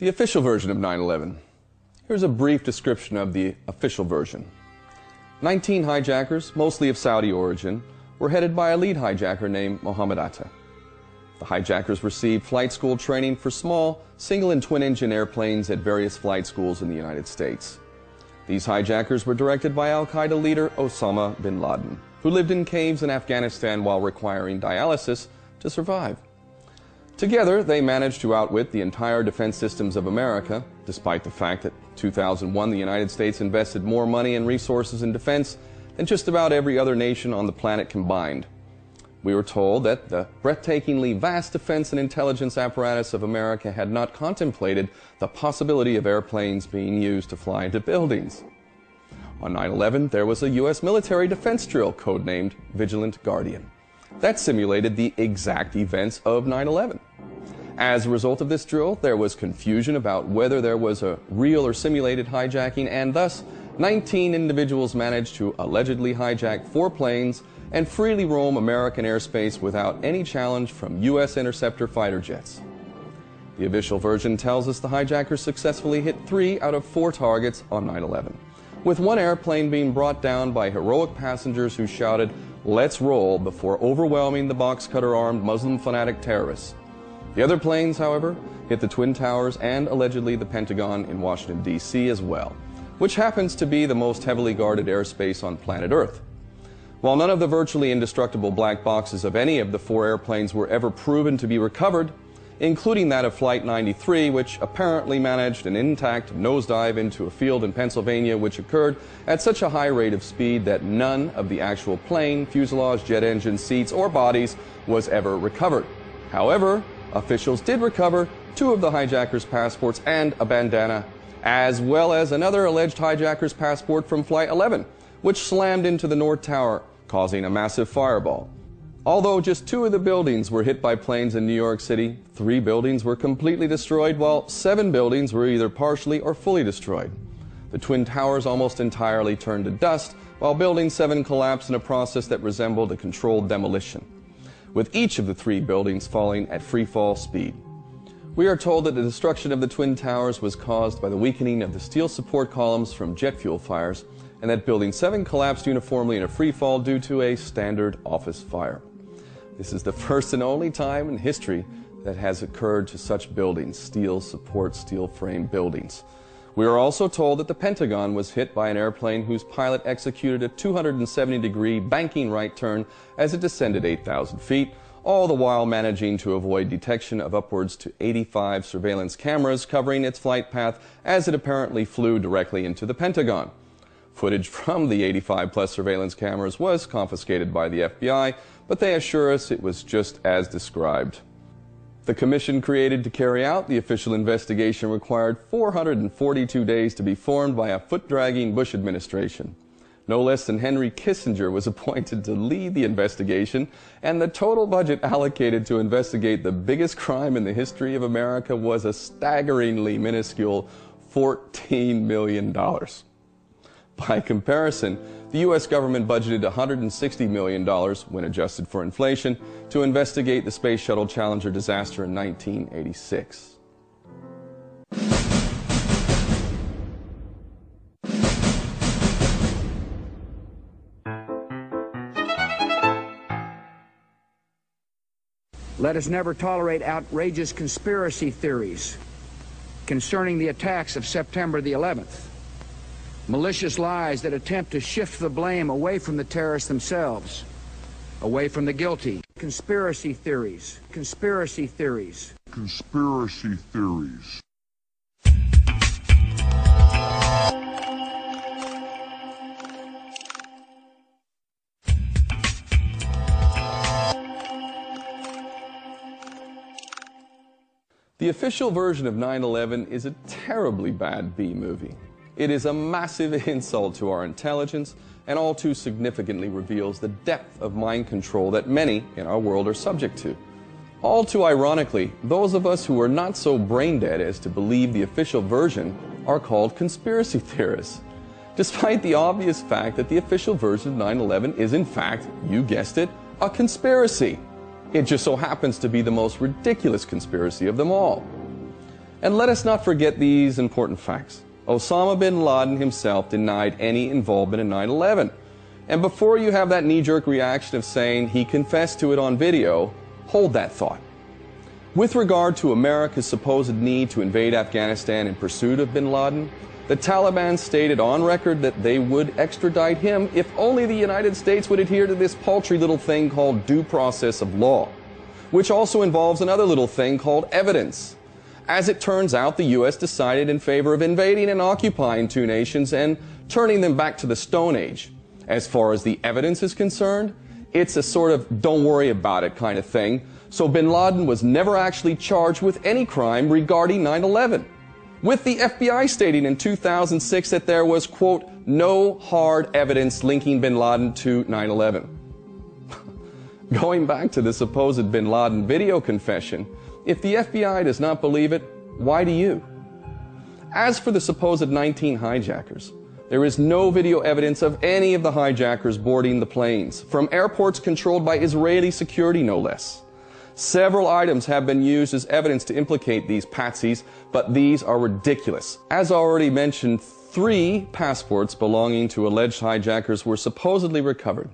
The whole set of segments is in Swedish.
The official version of 9 11. Here's a brief description of the official version. 19 hijackers, mostly of Saudi origin, were headed by a lead hijacker named Mohammed Atta. The hijackers received flight school training for small, single and twin engine airplanes at various flight schools in the United States. These hijackers were directed by Al Qaeda leader Osama bin Laden, who lived in caves in Afghanistan while requiring dialysis to survive. Together, they managed to outwit the entire defense systems of America, despite the fact that 2001 the United States invested more money and resources in defense than just about every other nation on the planet combined. We were told that the breathtakingly vast defense and intelligence apparatus of America had not contemplated the possibility of airplanes being used to fly into buildings. On 9 11, there was a U.S. military defense drill codenamed Vigilant Guardian that simulated the exact events of 9 11. As a result of this drill, there was confusion about whether there was a real or simulated hijacking, and thus 19 individuals managed to allegedly hijack four planes and freely roam American airspace without any challenge from U.S. interceptor fighter jets. The official version tells us the hijackers successfully hit three out of four targets on 9 11, with one airplane being brought down by heroic passengers who shouted, Let's roll, before overwhelming the box cutter armed Muslim fanatic terrorists. The other planes, however, hit the Twin Towers and allegedly the Pentagon in Washington, D.C. as well, which happens to be the most heavily guarded airspace on planet Earth. While none of the virtually indestructible black boxes of any of the four airplanes were ever proven to be recovered, including that of Flight 93, which apparently managed an intact nosedive into a field in Pennsylvania, which occurred at such a high rate of speed that none of the actual plane, fuselage, jet engine, seats, or bodies was ever recovered. However, officials did recover two of the hijackers' passports and a bandana, as well as another alleged hijacker's passport from Flight 11, which slammed into the North Tower causing a massive fireball. Although just two of the buildings were hit by planes in New York City, three buildings were completely destroyed, while seven buildings were either partially or fully destroyed. The Twin Towers almost entirely turned to dust, while Building 7 collapsed in a process that resembled a controlled demolition, with each of the three buildings falling at free fall speed. We are told that the destruction of the Twin Towers was caused by the weakening of the steel support columns from jet fuel fires and that Building 7 collapsed uniformly in a free fall due to a standard office fire. This is the first and only time in history that has occurred to such buildings, steel support, steel frame buildings. We are also told that the Pentagon was hit by an airplane whose pilot executed a 270 degree banking right turn as it descended 8,000 feet, all the while managing to avoid detection of upwards to 85 surveillance cameras covering its flight path as it apparently flew directly into the Pentagon. Footage from the 85 plus surveillance cameras was confiscated by the FBI, but they assure us it was just as described. The commission created to carry out the official investigation required 442 days to be formed by a foot dragging Bush administration. No less than Henry Kissinger was appointed to lead the investigation, and the total budget allocated to investigate the biggest crime in the history of America was a staggeringly minuscule $14 million. By comparison, the U.S. government budgeted $160 million, when adjusted for inflation, to investigate the Space Shuttle Challenger disaster in 1986. Let us never tolerate outrageous conspiracy theories concerning the attacks of September the 11th malicious lies that attempt to shift the blame away from the terrorists themselves, away from the guilty, conspiracy theories, conspiracy theories, conspiracy theories. The official version of 9 11 is a terribly bad B movie. It is a massive insult to our intelligence and all too significantly reveals the depth of mind control that many in our world are subject to. All too ironically, those of us who are not so brain dead as to believe the official version are called conspiracy theorists. Despite the obvious fact that the official version of 9 11 is, in fact, you guessed it, a conspiracy. It just so happens to be the most ridiculous conspiracy of them all. And let us not forget these important facts. Osama bin Laden himself denied any involvement in 9 11. And before you have that knee jerk reaction of saying he confessed to it on video, hold that thought. With regard to America's supposed need to invade Afghanistan in pursuit of bin Laden, the Taliban stated on record that they would extradite him if only the United States would adhere to this paltry little thing called due process of law, which also involves another little thing called evidence. As it turns out, the U.S. decided in favor of invading and occupying two nations and turning them back to the Stone Age. As far as the evidence is concerned, it's a sort of don't worry about it kind of thing. So bin Laden was never actually charged with any crime regarding 9 11. With the FBI stating in 2006 that there was, quote, no hard evidence linking bin Laden to 9 11. Going back to the supposed bin Laden video confession, if the FBI does not believe it, why do you? As for the supposed 19 hijackers, there is no video evidence of any of the hijackers boarding the planes, from airports controlled by Israeli security no less. Several items have been used as evidence to implicate these patsies, but these are ridiculous. As already mentioned, three passports belonging to alleged hijackers were supposedly recovered.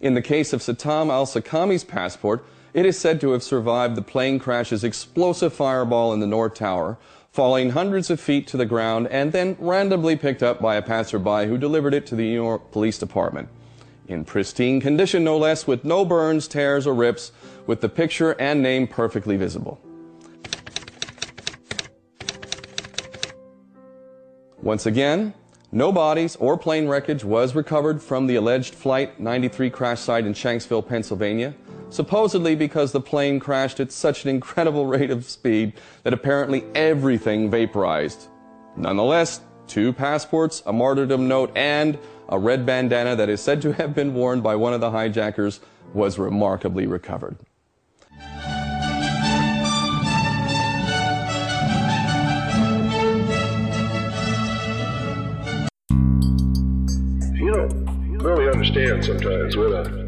In the case of Satam al Sakami's passport, it is said to have survived the plane crash's explosive fireball in the North Tower, falling hundreds of feet to the ground and then randomly picked up by a passerby who delivered it to the New York Police Department. In pristine condition, no less, with no burns, tears, or rips, with the picture and name perfectly visible. Once again, no bodies or plane wreckage was recovered from the alleged Flight 93 crash site in Shanksville, Pennsylvania supposedly because the plane crashed at such an incredible rate of speed that apparently everything vaporized. Nonetheless, two passports, a martyrdom note, and a red bandana that is said to have been worn by one of the hijackers was remarkably recovered. You don't really understand sometimes what a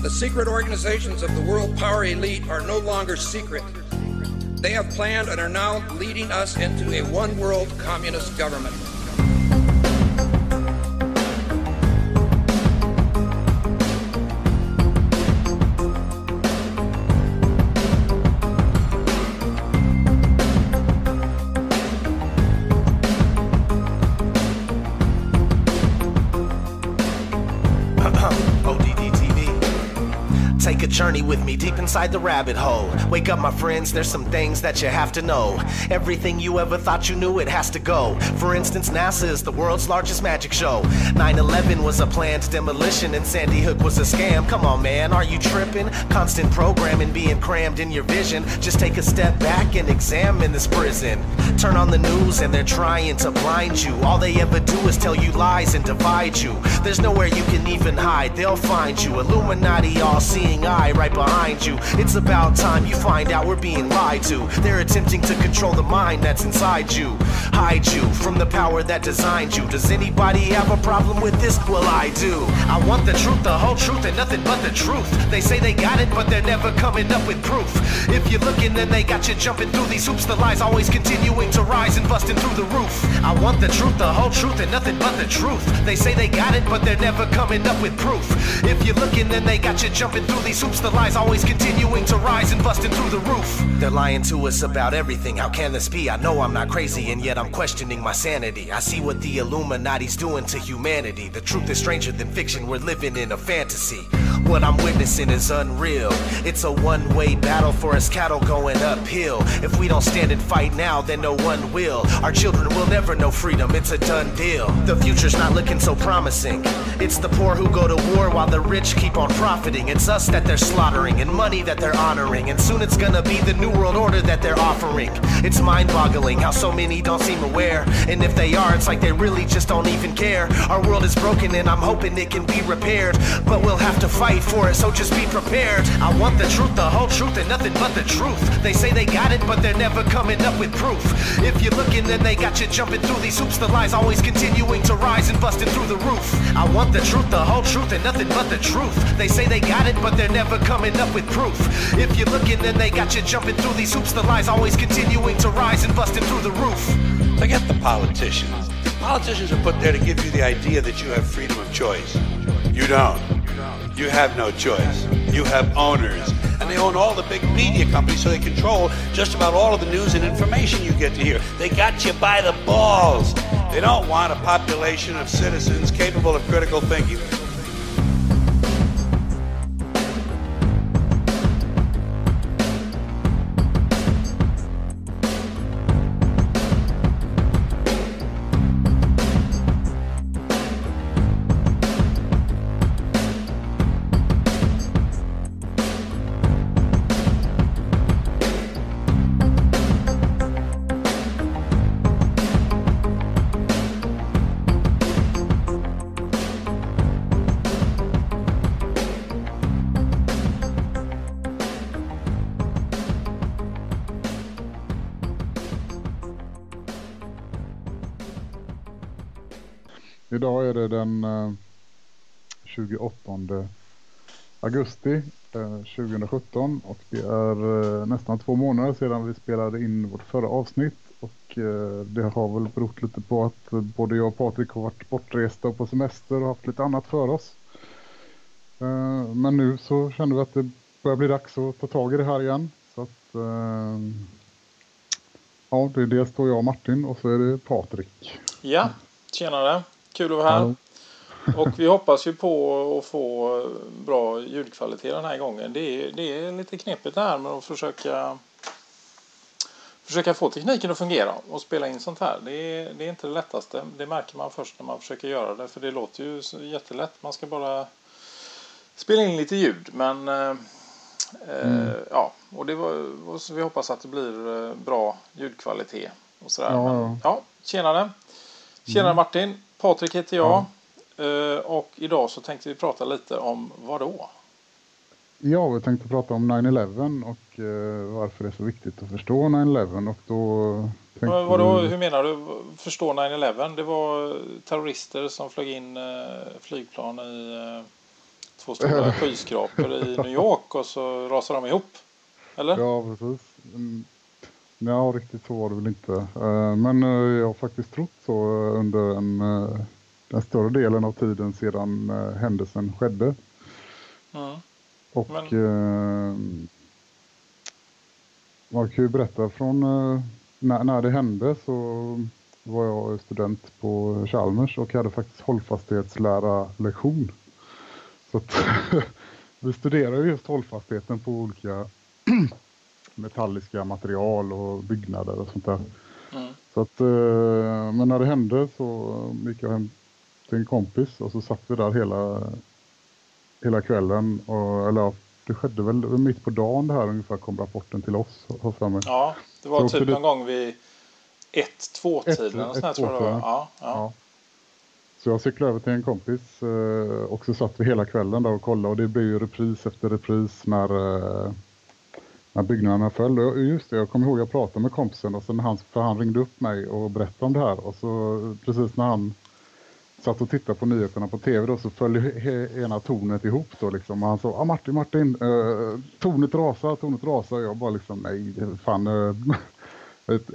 The secret organizations of the world power elite are no longer secret. They have planned and are now leading us into a one world communist government. Journey with me deep inside the rabbit hole. Wake up, my friends, there's some things that you have to know. Everything you ever thought you knew, it has to go. For instance, NASA is the world's largest magic show. 9 11 was a planned demolition, and Sandy Hook was a scam. Come on, man, are you tripping? Constant programming being crammed in your vision. Just take a step back and examine this prison. Turn on the news, and they're trying to blind you. All they ever do is tell you lies and divide you. There's nowhere you can even hide, they'll find you. Illuminati, all seeing eye right behind you. It's about time you find out we're being lied to. They're attempting to control the mind that's inside you, hide you from the power that designed you. Does anybody have a problem with this? Well, I do. I want the truth, the whole truth, and nothing but the truth. They say they got it, but they're never coming up with proof. If you're looking, then they got you jumping through these hoops. The lies always continuing to rise and busting through the roof. I want the truth, the whole truth, and nothing but the truth. They say they got it, but they're never coming up with proof. If you're looking, then they got you jumping through these hoops the lies always continuing to rise and busting through the roof. They're lying to us about everything. How can this be? I know I'm not crazy, and yet I'm questioning my sanity. I see what the Illuminati's doing to humanity. The truth is stranger than fiction. We're living in a fantasy. What I'm witnessing is unreal. It's a one way battle for us cattle going uphill. If we don't stand and fight now, then no one will. Our children will never know freedom, it's a done deal. The future's not looking so promising. It's the poor who go to war while the rich keep on profiting. It's us that they're slaughtering and money that they're honoring. And soon it's gonna be the new world order that they're offering. It's mind boggling how so many don't seem aware. And if they are, it's like they really just don't even care. Our world is broken and I'm hoping it can be repaired. But we'll have to fight for it, so just be prepared. I want the truth, the whole truth, and nothing but the truth. They say they got it, but they're never coming up with proof. If you're looking, then they got you jumping through these hoops. The lies always continuing to rise and busting through the roof. I want the truth, the whole truth, and nothing but the truth. They say they got it, but they're never coming up with proof. If you're looking, then they got you jumping through these hoops. The lies always continuing to rise and busting through the roof. Forget the politicians. Politicians are put there to give you the idea that you have freedom of choice. You don't. You have no choice. You have owners. And they own all the big media companies, so they control just about all of the news and information you get to hear. They got you by the balls. They don't want a population of citizens capable of critical thinking. Är det den eh, 28 augusti eh, 2017 och det är eh, nästan två månader sedan vi spelade in vårt förra avsnitt och det har väl berott lite på att både jag och Patrik har varit bortresta på semester och haft lite annat för oss. Men nu så känner vi att det börjar bli dags att ta tag i det här igen. Så att, ja, det är dels då jag och Martin och så är det Patrik. Ja, tjenare. Kul att vara här. Och vi hoppas ju på att få bra ljudkvalitet den här gången. Det är, det är lite knepigt det här med att försöka försöka få tekniken att fungera och spela in sånt här. Det är, det är inte det lättaste. Det märker man först när man försöker göra det. För det låter ju jättelätt. Man ska bara spela in lite ljud. Men eh, eh, ja, och det var, och vi hoppas att det blir eh, bra ljudkvalitet. Och sådär. Ja, Men, ja. ja, tjenare. Tjenare Martin. Patrik heter jag. Eh, Och idag så tänkte vi prata lite om vad då? Ja, vi tänkte prata om 9-11 och eh, varför det är så viktigt att förstå 9-11 och då tänkte Vadå, hur menar du? Förstå 9-11? Det var terrorister som flög in eh, flygplan i två stora skyskrapor i New York och så rasade de ihop. Eller? Ja, precis. Ja, riktigt så var det väl inte. Eh, Men eh, jag har faktiskt trott så eh, under en, den större delen av tiden sedan händelsen skedde. Mm. Och Men- man kan ju berätta från när, när det hände så var jag student på Chalmers och hade faktiskt hållfasthetslära lektion. Så att vi studerar ju just hållfastheten på olika metalliska material och byggnader och sånt där. Mm. Så att, eh, men när det hände så gick jag hem till en kompis och så satt vi där hela, hela kvällen. Och, eller det skedde väl mitt på dagen det här ungefär kom rapporten till oss. för mig. Ja, det Så var också typ det- någon gång vid ett, två Ett- ett, tror jag. Ja, ja. Ja. Så jag cyklade över till en kompis eh, och så satt vi hela kvällen där och kollade och det blev ju repris efter repris när, eh, när byggnaderna föll. Och just det, jag kommer ihåg jag pratade med kompisen och sen han, för han ringde upp mig och berättade om det här och så precis när han satt och tittade på nyheterna på tv då så föll ena tornet ihop då liksom. Och han sa, ah, Martin, Martin, eh, tornet rasar, tornet rasar. Och jag bara liksom, nej, fan, eh,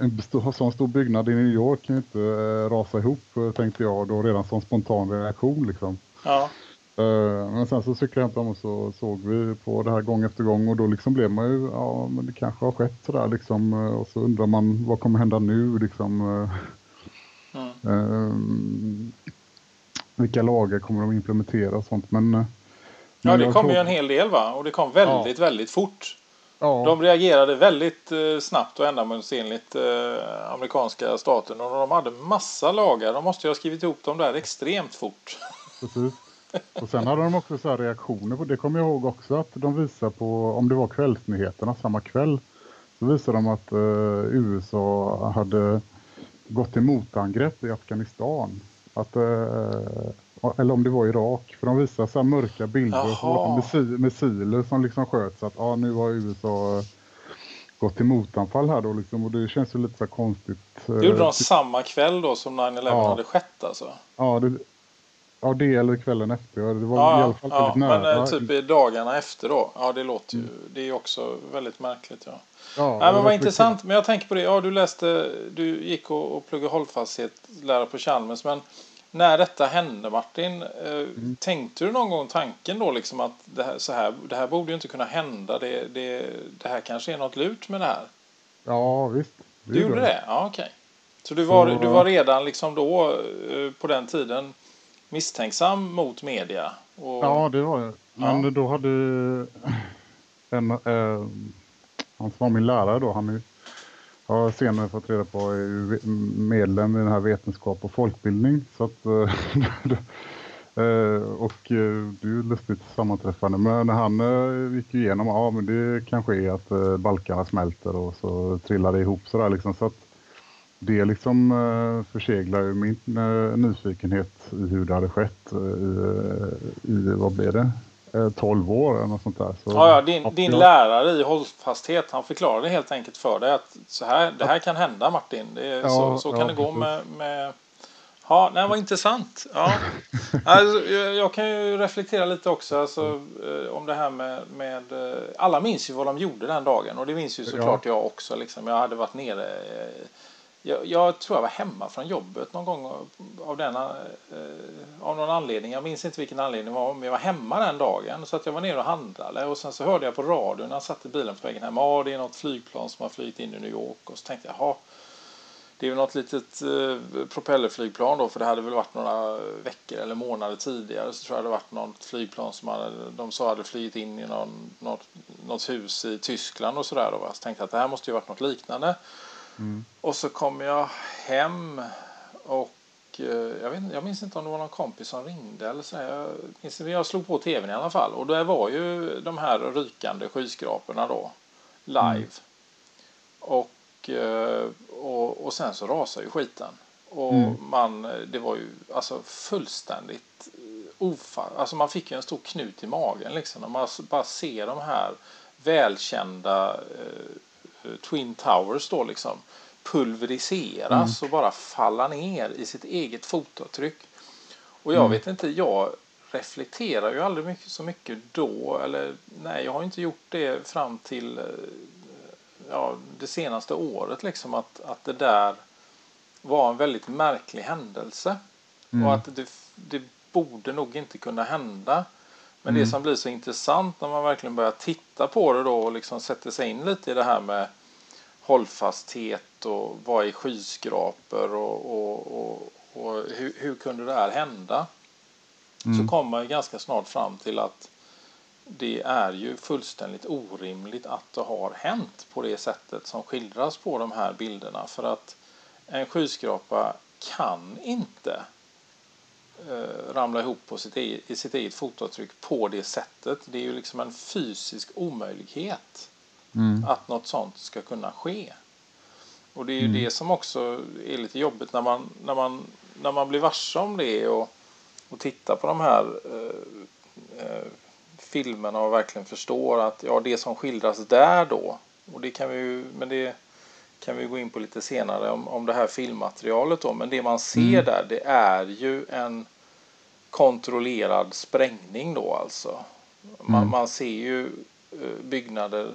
en sån stor byggnad i New York kan ju inte eh, rasa ihop, tänkte jag då redan som spontan reaktion liksom. ja. Eh, men sen så cyklade jag hem och så såg vi på det här gång efter gång och då liksom blev man ju, ja men det kanske har skett sådär liksom. eh, Och så undrar man, vad kommer hända nu liksom. eh, Mm. Eh, vilka lagar kommer de implementera och sånt. Men eh, Ja, det kom ju en hel del va? Och det kom väldigt, ja. väldigt fort. Ja. De reagerade väldigt eh, snabbt och ändamålsenligt, eh, amerikanska staten. Och de hade massa lagar. De måste ju ha skrivit ihop dem där extremt fort. Precis. Och sen hade de också så reaktioner på det. kommer jag ihåg också att de visar på, om det var kvällsnyheterna samma kväll. Så visade de att eh, USA hade gått till motangrepp i Afghanistan. Att, eh, eller om det var Irak. För de visar så här mörka bilder på missiler som liksom sköts. Att ah, nu har USA gått till motanfall här då liksom. Och det känns ju lite så konstigt. Det gjorde de samma kväll då som 9-11 ja. hade skett alltså? Ja, det, Ja, det eller kvällen efter. Det var ja, i alla fall ja, nära. Men eh, typ i dagarna efter då. Ja, det låter ju. Mm. Det är också väldigt märkligt. Ja. Ja, Nej, men vad intressant. Men jag tänker på det. Ja, du läste. Du gick och, och pluggade hållfasthet, lära på Chalmers. Men när detta hände Martin. Eh, mm. Tänkte du någon gång tanken då liksom att det här, så här, det här borde ju inte kunna hända. Det, det, det här kanske är något lurt med det här. Ja, visst. Det du gjorde det? Ja, okej. Okay. Så du var, så, du var redan liksom då eh, på den tiden misstänksam mot media. Och... Ja, det var jag. Men ja. då hade en, eh, han som var min lärare då, han är, har senare fått reda på är medlem i den här vetenskap och folkbildning. Så att, eh, och eh, det är ju lustigt sammanträffande. Men han eh, gick igenom, ja men det kanske är att balkarna smälter och så trillar det ihop sådär liksom. Så att det liksom eh, förseglar ju min eh, nyfikenhet i hur det hade skett eh, i, i vad blev det? 12 år eller något sånt där. Så, ja, ja, din, din lärare i hållfasthet han förklarade helt enkelt för dig att så här, det här kan hända Martin. Är, ja, så, så kan ja, det gå med, med... Ja, det var intressant. Ja. alltså, jag, jag, kan ju reflektera lite också alltså, om det här med, med... Alla minns ju vad de gjorde den dagen och det minns ju såklart ja. jag också. Liksom. Jag hade varit nere jag, jag, tror jag var hemma från jobbet någon gång av, denna, eh, av någon anledning. Jag minns inte vilken anledning det var, men jag var hemma den dagen. Så att jag var nere och handlade och sen så hörde jag på radion när jag satt i bilen på vägen hem. Ja, det är något flygplan som har flygit in i New York. Och så tänkte jag, jaha. Det är väl något litet eh, propellerflygplan då, för det hade väl varit några veckor eller månader tidigare. Så tror jag det hade varit något flygplan som hade, de sa hade flygit in i någon, något, något hus i Tyskland och sådär. Så tänkte jag att det här måste ju varit något liknande. Mm. Och så kom jag hem och eh, jag, vet, jag minns inte om det var någon kompis som ringde eller så. Jag, minns, jag slog på tvn i alla fall och det var ju de här rykande skyskraporna då live. Mm. Och, eh, och, och sen så rasade ju skiten. Och mm. man, det var ju alltså fullständigt ofall. Alltså man fick ju en stor knut i magen liksom. När man bara ser de här välkända eh, Twin Towers då liksom pulveriseras mm. och bara falla ner i sitt eget fotavtryck. Och jag mm. vet inte, jag reflekterar ju aldrig mycket, så mycket då. Eller nej, jag har inte gjort det fram till eh, ja, det senaste året. Liksom att, att det där var en väldigt märklig händelse. Mm. Och att det, det borde nog inte kunna hända. Men mm. det som blir så intressant när man verkligen börjar titta på det då och liksom sätter sig in lite i det här med hållfasthet och vad är skyskrapor och, och, och, och hur, hur, kunde det här hända? Mm. Så kommer man ganska snart fram till att det är ju fullständigt orimligt att det har hänt på det sättet som skildras på de här bilderna. För att en skyskrapa kan inte ramla ihop på sitt eget, i sitt eget fotavtryck på det sättet. Det är ju liksom en fysisk omöjlighet mm. att något sånt ska kunna ske. Och det är ju mm. det som också är lite jobbigt när man, när man, när man blir varse om det och, och tittar på de här eh, eh, filmerna och verkligen förstår att ja, det som skildras där då, och det kan vi ju, men det kan vi gå in på lite senare om, om det här filmmaterialet då, men det man ser mm. där det är ju en kontrollerad sprängning då alltså. Man, mm. man ser ju eh, byggnader,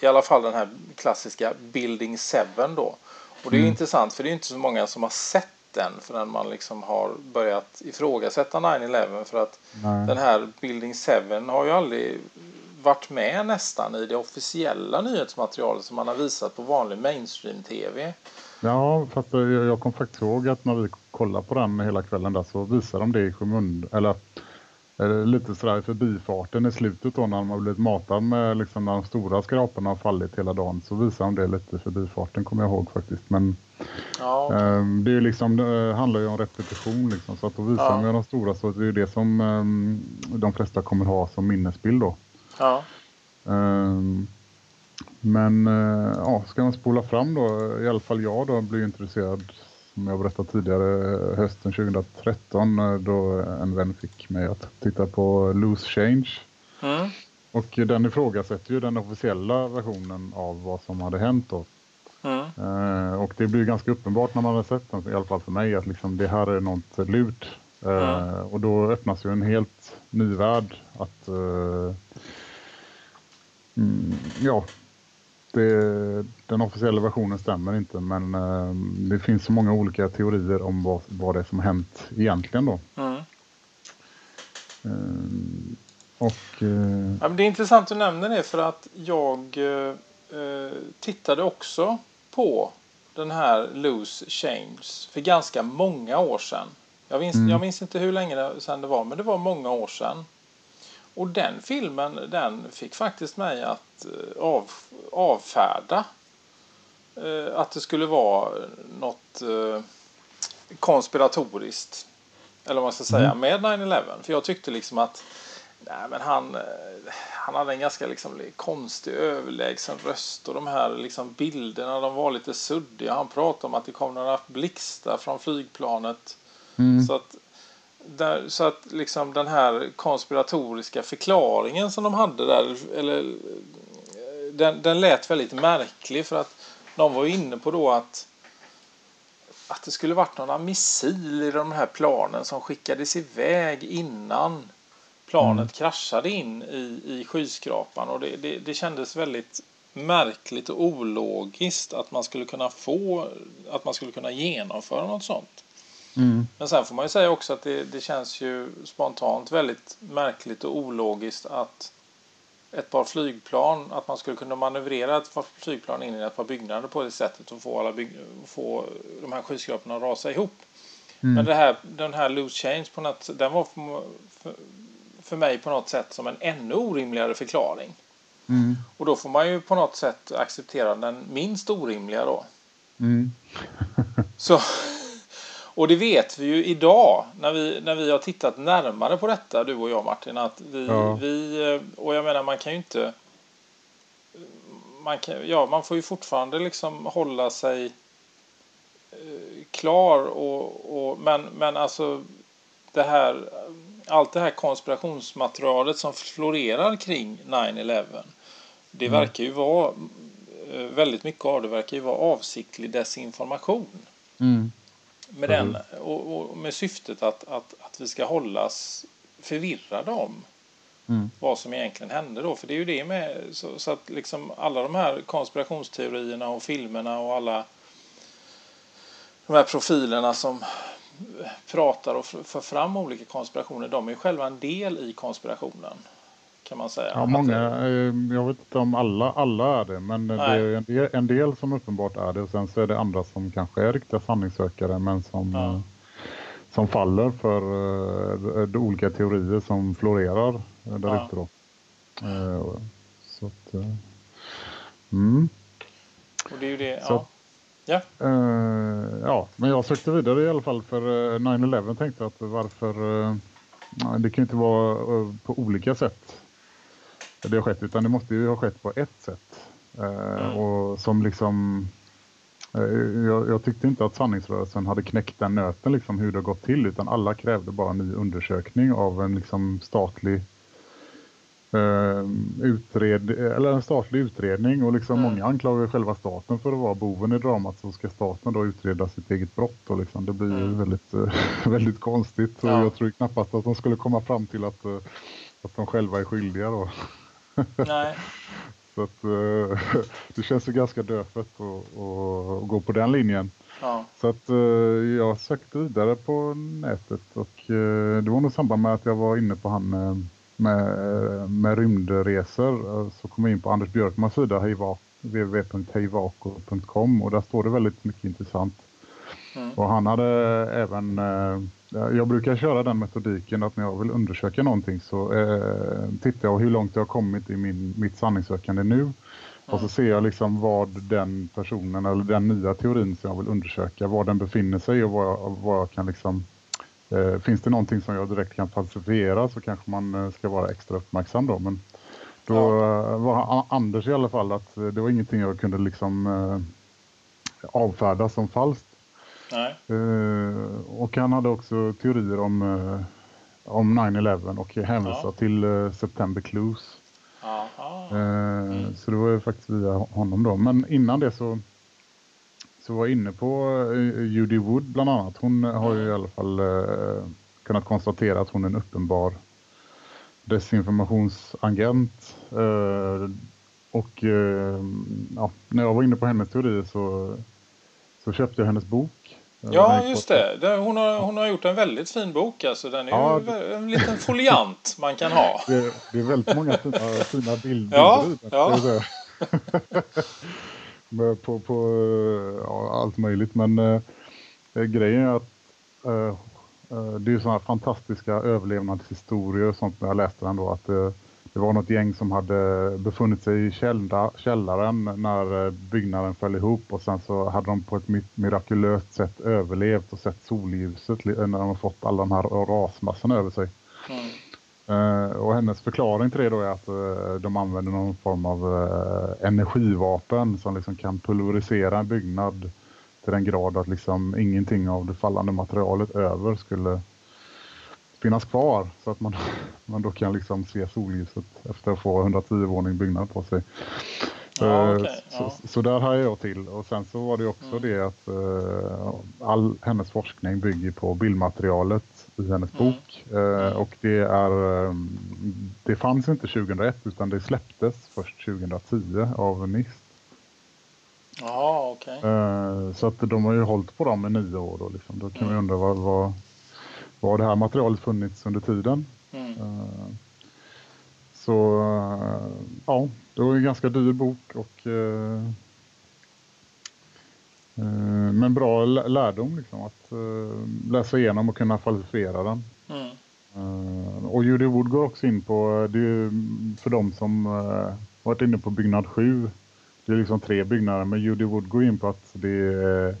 i alla fall den här klassiska Building 7 då. Och det är mm. intressant för det är inte så många som har sett den förrän man liksom har börjat ifrågasätta 9-11 för att Nej. den här Building 7 har ju aldrig varit med nästan i det officiella nyhetsmaterialet som man har visat på vanlig mainstream-tv. Ja, fast jag, kom faktiskt ihåg att när vi kollade på den hela kvällen där så visade de det i skymundan. Eller eh, lite sådär förbifarten i slutet då när de har blivit matad med liksom när de stora skraporna har fallit hela dagen så visar de det lite förbifarten kommer jag ihåg faktiskt. Men Ja, eh, det är liksom, det handlar ju om repetition liksom så att då visar Ja. de de stora så det är ju det som eh, de flesta kommer ha som minnesbild då. ja. Ehm, men eh, ja, ska man spola fram då, i alla fall jag då blev intresserad som jag berättade tidigare hösten 2013 eh, då en vän fick mig att titta på Loose Change. Mm. Och den ifrågasätter ju den officiella versionen av vad som hade hänt då. Mm. Eh, och det blir ganska uppenbart när man har sett den, i alla fall för mig, att liksom det här är något lurt. Eh, Och då öppnas ju en helt ny värld att eh, mm, ja, det, den officiella versionen stämmer inte men eh, det finns så många olika teorier om vad, vad det är som hänt egentligen då. Mm. Eh, och eh, Ja, men det är intressant att du nämner det för att jag eh, eh, tittade också på den här Loose Change för ganska många år sedan. Jag minns, Mm. jag minns inte hur länge sedan det var men det var många år sedan. Och den filmen den fick faktiskt mig att eh, av, avfärda eh, att det skulle vara något eh, konspiratoriskt. Eller vad man ska säga med 9-11. För jag tyckte liksom att nej, men han, eh, han hade en ganska liksom, li- konstig överlägsen röst och de här liksom, bilderna de var lite suddiga. Han pratade om att det kom några blixtar från flygplanet. Så att, där, så att liksom den här konspiratoriska förklaringen som de hade där, eller den, den lät väldigt märklig för att de var inne på då att att det skulle varit några missil i de här planen som skickades iväg innan planet kraschade in i, i skyskrapan och det, det, det kändes väldigt märkligt och ologiskt att man skulle kunna få att man skulle kunna genomföra något sånt. Men sen får man ju säga också att det, det känns ju spontant väldigt märkligt och ologiskt att ett par flygplan, att man skulle kunna manövrera ett par flygplan in i ett par byggnader på det sättet och få, alla bygg, få de här skyskraporna att rasa ihop. Men det här, den här loose change på något, den var för, för, för mig på något sätt som en ännu orimligare förklaring. Och då får man ju på något sätt acceptera den minst orimliga då. Så, och det vet vi ju idag när vi, när vi har tittat närmare på detta, du och jag Martin, att vi, Ja. vi eh, och jag menar man kan ju inte man, kan, ja, man får ju fortfarande liksom hålla sig eh, klar och, och men, men alltså det här allt det här konspirationsmaterialet som florerar kring 9-11 det verkar ju vara eh, väldigt mycket av det verkar ju vara avsiktlig desinformation med, den, och, och med syftet att, att, att vi ska hållas förvirrade om vad som egentligen hände då. För det är ju det med så, så att liksom alla de här konspirationsteorierna och filmerna och alla de här profilerna som pratar och för fram olika konspirationer, de är ju själva en del i konspirationen. Kan man säga. Ja, många, det- eh, jag vet inte om alla, alla är det, men det Nej. är en del, en del som uppenbart är det och sen så är det andra som kanske är riktiga sanningssökare men som, Ja. eh, som faller för eh, de olika teorier som florerar där Ja. ute då. Eh, så att, mm. Och det är ju det, Så- ja. Ja, Eh, ja, men jag sökte vidare i alla fall för eh, 9-11 tänkte att varför eh, det kan ju inte vara eh, på olika sätt det har skett utan det måste ju ha skett på ett sätt. Eh, Och som liksom eh, jag, jag tyckte inte att sanningsrörelsen hade knäckt den nöten liksom hur det gått till utan alla krävde bara en ny undersökning av en liksom statlig eh, utred, eller en statlig utredning och liksom många anklagar själva staten för att vara boven i dramat så ska staten då utreda sitt eget brott och liksom det blir ju väldigt, väldigt konstigt och Ja. jag tror knappast att de skulle komma fram till att, att de själva är skyldiga då. Nej. Så att eh, det känns ju ganska dödfött att, gå på den linjen. Ja. Så att eh, jag sökte vidare på nätet och eh, det var nog samband med att jag var inne på han med, med rymdresor. Så kom jag in på Anders Björkmans sida hejva- www.hejvako.com och där står det väldigt mycket intressant. Mm. Och han hade även, jag brukar köra den metodiken att när jag vill undersöka någonting så eh, tittar jag hur långt jag har kommit i min, mitt sanningssökande nu. Mm. Och så ser jag liksom vad den personen eller den nya teorin som jag vill undersöka, var den befinner sig och vad jag, vad jag kan liksom Eh, finns det någonting som jag direkt kan falsifiera så kanske man eh, ska vara extra uppmärksam då. Men då ja. Eh, var Anders i alla fall att det var ingenting jag kunde liksom avfärda som falskt. Nej. och han hade också teorier om, om 9-11 och hänvisade ja. till September Clues. Mm. Så det var ju faktiskt via honom då. Men innan det så så var inne på uh, Judy Wood bland annat. Hon har ju i alla fall uh, kunnat konstatera att hon är en uppenbar desinformationsagent. Uh, och ja, när jag var inne på hennes teori så, så köpte jag hennes bok. Ja, just det. Hon har, hon har gjort en väldigt fin bok. Alltså. Den är ja, ju det... en liten foliant man kan ha. Det, det är väldigt många fina, fina bilder. Ja, ja. på, på ja, allt möjligt. Men eh, grejen är att eh, eh det är sådana fantastiska överlevnadshistorier och sånt när jag läste den då. Att eh, det var något gäng som hade befunnit sig i källa, källaren när eh, byggnaden föll ihop och sen så hade de på ett mirakulöst sätt överlevt och sett solljuset när de har fått alla de här rasmassorna över sig. Mm. Uh, och hennes förklaring till det då är att uh, de använder någon form av uh, energivapen som liksom kan pulverisera en byggnad till den grad att liksom ingenting av det fallande materialet över skulle finnas kvar så att man, man då kan liksom se solljuset efter att få 110 våning byggnad på sig. Ja, okay, ja. så, så, där har jag till. Och sen så var det också mm. det att all hennes forskning bygger på bildmaterialet i hennes mm. bok. Eh, och det är ehm, det fanns inte 2001 utan det släpptes först 2010 av NIST. Ja, okej. Okay. Eh, så att de har ju hållit på dem i nio år då liksom. Då kan mm. man undra vad, vad, vad det här materialet funnits under tiden. Mm. Eh, så eh, ja, det var en ganska dyr bok och eh, men bra lärdom liksom, att läsa igenom och kunna falsifiera den. Mm. Och Judy Wood går också in på, det är för de som varit inne på byggnad 7, det är liksom tre byggnader, men Judy Wood går in på att det är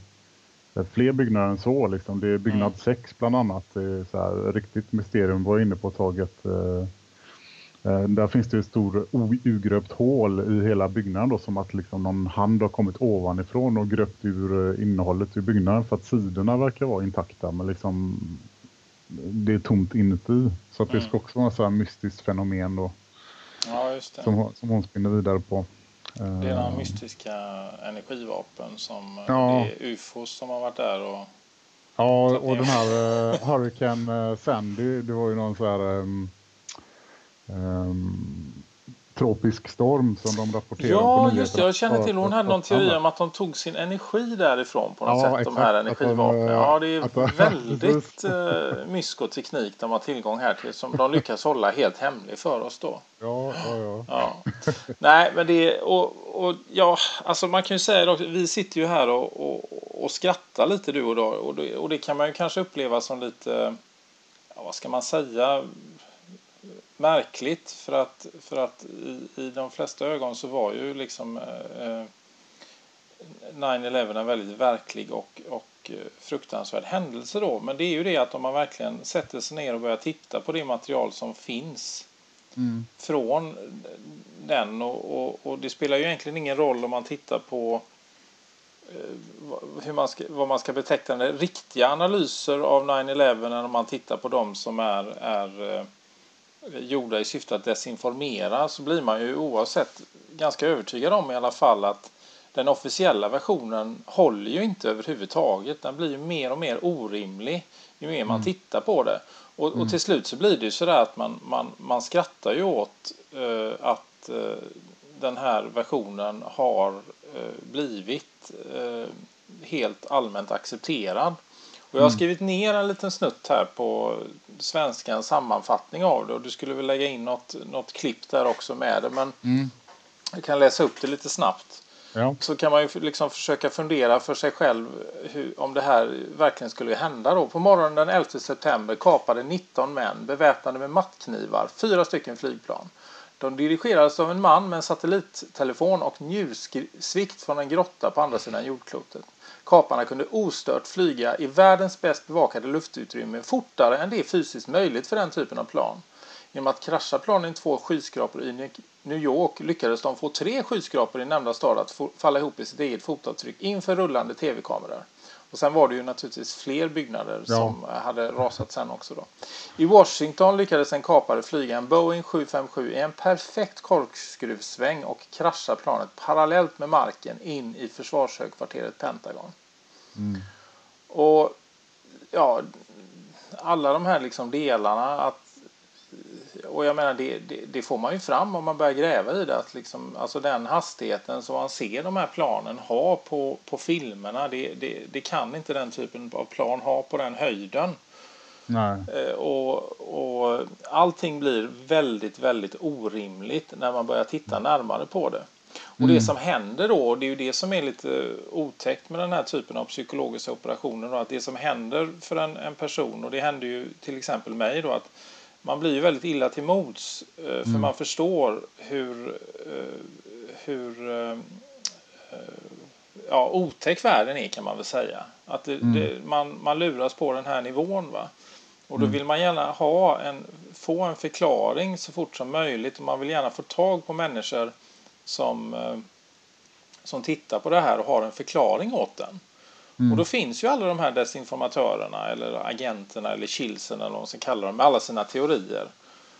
fler byggnader än så. Liksom. Det är byggnad 6 mm. bland annat, det är så här, riktigt mysterium, var inne på taget. Uh, Eh, där finns det ett stort ugröpt hål i hela byggnaden då, som att liksom någon hand har kommit ovanifrån och gröpt ur eh, innehållet i byggnaden för att sidorna verkar vara intakta men liksom det är tomt inuti. Så att det ska också vara ett mystiskt fenomen då. Ja. Som, som hon spinner vidare på. Det är några eh, mystiska energivapen som ja. det är ufos som har varit där och Ja, och den här uh, Hurricane Sandy, det var ju någon så här um, um, tropisk storm som de rapporterar ja, på just det. Jag känner till hon hade någon teori om att de tog sin energi därifrån på något ja, sätt, exakt, de här energivapnen. Ja, det är väldigt uh, myskoteknik de har tillgång här till som de lyckas hålla helt hemlig för oss då. Ja, ja, ja. ja. Nej, men det och, och ja, alltså man kan ju säga att vi sitter ju här och, och, och skrattar lite du och då och det, och det kan man ju kanske uppleva som lite, ja, vad ska man säga, märkligt för att, för att i, i de flesta ögon så var ju liksom eh, 9-11 en väldigt verklig och, och eh, fruktansvärd händelse då. Men det är ju det att om man verkligen sätter sig ner och börjar titta på det material som finns mm. från den och, och, och, det spelar ju egentligen ingen roll om man tittar på eh, hur man ska, vad man ska beteckna det, riktiga analyser av 9-11 än om man tittar på de som är, är eh, gjorda i syfte att desinformera så blir man ju oavsett ganska övertygad om i alla fall att den officiella versionen håller ju inte överhuvudtaget. Den blir ju mer och mer orimlig ju mer man mm. tittar på det. Och, och, mm. till slut så blir det ju sådär att man, man, man skrattar ju åt uh, att uh, den här versionen har uh, blivit helt allmänt accepterad. Och jag har mm. skrivit ner en liten snutt här på svenskans sammanfattning av det och du skulle väl lägga in något, något klipp där också med det men mm. jag kan läsa upp det lite snabbt. Ja. så kan man ju liksom försöka fundera för sig själv hur, om det här verkligen skulle hända då. På morgonen den 11 september kapade 19 män beväpnade med mattknivar fyra stycken flygplan. De dirigerades av en man med en satellittelefon och njursvikt från en grotta på andra sidan jordklotet. Kaparna kunde ostört flyga i världens bäst bevakade luftutrymme fortare än det är fysiskt möjligt för den typen av plan. Genom att krascha planen i två skyskrapor i New York lyckades de få tre skyskrapor i nämnda stad att falla ihop i sitt eget fotavtryck inför rullande tv-kameror. Och sen var det ju naturligtvis fler byggnader Ja. som hade rasat sen också då. I Washington lyckades en kapare flyga en Boeing 757 i en perfekt korkskruvsväng och krascha planet parallellt med marken in i försvarshögkvarteret Pentagon. Och ja, alla de här liksom delarna att och jag menar det, det, det får man ju fram om man börjar gräva i det. Att liksom, alltså den hastigheten som man ser de här planen ha på, på filmerna. Det, det, det kan inte den typen av plan ha på den höjden. Nej. Eh, Och, och allting blir väldigt, väldigt orimligt när man börjar titta närmare på det. Och det som händer då, det är ju det som är lite otäckt med den här typen av psykologiska operationer. Då, att det som händer för en, en person, och det händer ju till exempel mig då, att man blir ju väldigt illa till mods. eh, För man förstår hur, eh, hur eh, ja, otäck världen är kan man väl säga. Att det, det, man, man luras på den här nivån. Va? Och då vill man gärna ha en, få en förklaring så fort som möjligt. Och man vill gärna få tag på människor som, som tittar på det här och har en förklaring åt den. Och då finns ju alla de här desinformatörerna eller agenterna eller chilsen eller vad man ska kalla dem med alla sina teorier.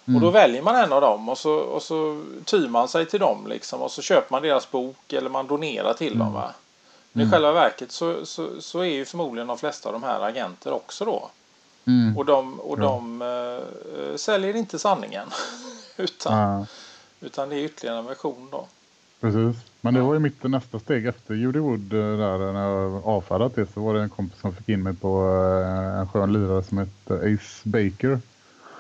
Och då väljer man en av dem och så, och så tyr man sig till dem liksom och så köper man deras bok eller man donerar till dem. Va? Men i själva verket så, så, så är ju förmodligen de flesta av de här agenter också då. Mm. Och de, och de eh, säljer inte sanningen. utan, utan det är ytterligare en version då. precis. Men det var ju mitt nästa steg efter Judy Wood eh, där när jag avfärdat det så var det en kompis som fick in mig på eh, en skön lirare som heter Ace Baker.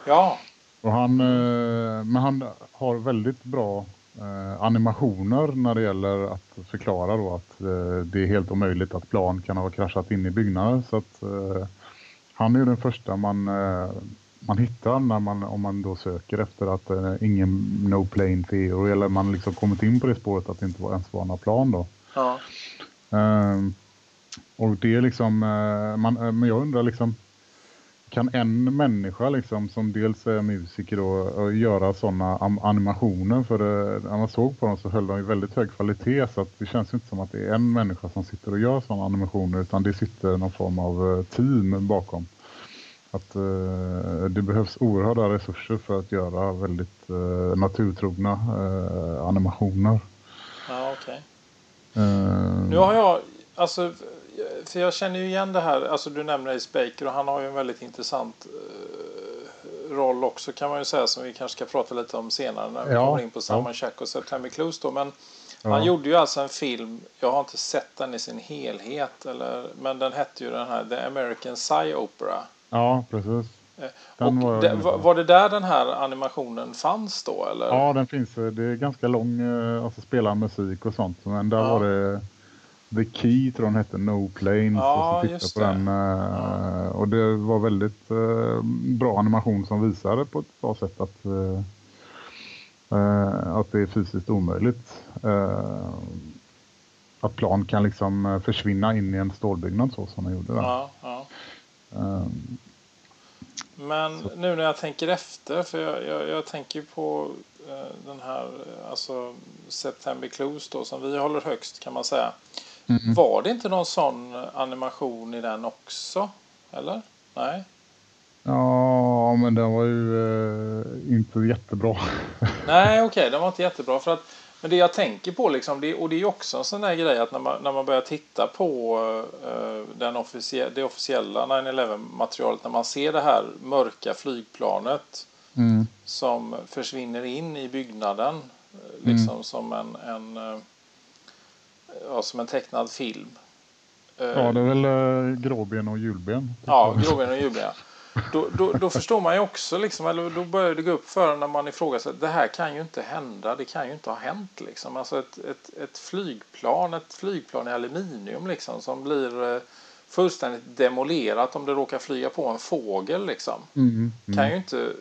Ja, Och han, eh, men han har väldigt bra eh, animationer när det gäller att förklara då att eh, det är helt omöjligt att plan kan ha kraschat in i byggnader. Så att, eh, han är ju den första man, eh, man hittar när man, om man då söker efter att eh, ingen no plane theory eller man liksom kommit in på det spåret att det inte var ens var några plan då. ja. Ehm, och det är liksom, eh, man, eh, men jag undrar liksom, kan en människa liksom som dels är musiker då och göra sådana animationer för det, när man såg på dem så höll de i väldigt hög kvalitet så att det känns ju inte som att det är en människa som sitter och gör sådana animationer utan det sitter någon form av eh, team bakom. Att eh, det behövs oerhörda resurser för att göra väldigt eh, naturtrogna eh, animationer. ja okej. Ehm, Nu har jag, alltså, för jag känner ju igen det här, alltså du nämner Ace Baker och han har ju en väldigt intressant eh, roll också kan man ju säga som vi kanske ska prata lite om senare när vi Ja, kommer in på ja. Simon Shack och September Clues då. Men Ja. han gjorde ju alltså en film, jag har inte sett den i sin helhet, eller, men den hette ju den här The American Psy Opera. Ja, precis. Eh, Den och var det, var, det där den här animationen fanns då eller? Ja, den finns. Det är ganska lång, eh, alltså spela musik och sånt. Men där Ja. var det The Key tror den hette, No Planes. Ja, och så på det. den. eh, Och det var väldigt bra animation som visade på ett bra sätt att, att det är fysiskt omöjligt. att plan kan liksom försvinna in i en stålbyggnad så som den gjorde där. ja, ja. Eh, Men nu när jag tänker efter, för jag, jag, jag tänker på eh, den här eh, alltså September Clues då, som vi håller högst kan man säga. Var det inte någon sån animation i den också? Eller? Nej? Ja, men den var ju eh, inte jättebra. Nej, okej, den var inte jättebra. För att, men det jag tänker på, liksom, det, och det är också en sån där grej att när man, när man börjar titta på eh, den officie, det officiella 9-11-materialet, när man ser det här mörka flygplanet Mm. som försvinner in i byggnaden, eh, liksom som en, en, eh, ja, som en tecknad film. Ja, det är väl gråben och julben. Ja, gråben och julben. Då, då, då, förstår man ju också, liksom, eller då börjar det gå upp för när man ifrågasätter det här kan ju inte hända, det kan ju inte ha hänt. Liksom. Alltså ett, ett, ett flygplan, ett flygplan i aluminium liksom, som blir eh, fullständigt demolerat om det råkar flyga på en fågel. Liksom. Mm, mm. Kan ju inte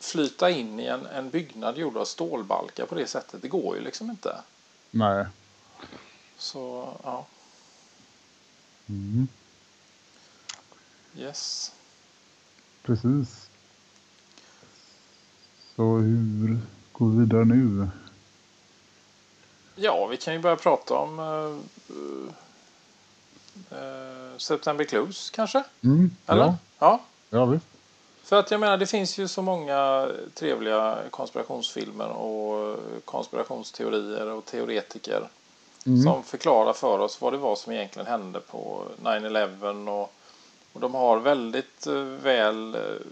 flyta in i en, en byggnad gjord av stålbalkar på det sättet. Det går ju liksom inte. Nej. Så, ja. Mm. Yes. Precis. Så hur går vi vidare nu? Ja, vi kan ju börja prata om uh, uh, September Clues kanske? Mm, Eller? Ja. ja. Ja, visst. För att jag menar, det finns ju så många trevliga konspirationsfilmer och konspirationsteorier och teoretiker mm. som förklarar för oss vad det var som egentligen hände på 9-11 och, och de har väldigt uh, väl uh,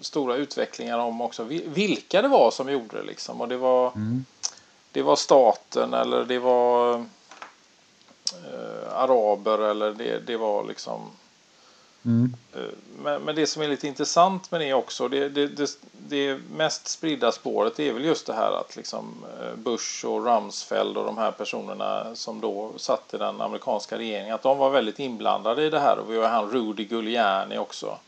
stora utvecklingar om också vilka det var som gjorde det liksom. Och det var, mm. det var staten eller det var uh, araber eller det, det var liksom Mm. Men, men, det som är lite intressant med det också, det, det, det, det mest spridda spåret är väl just det här att liksom Bush och Rumsfeld och de här personerna som då satt i den amerikanska regeringen, att de var väldigt inblandade i det här. Och vi har han Rudy Giuliani också.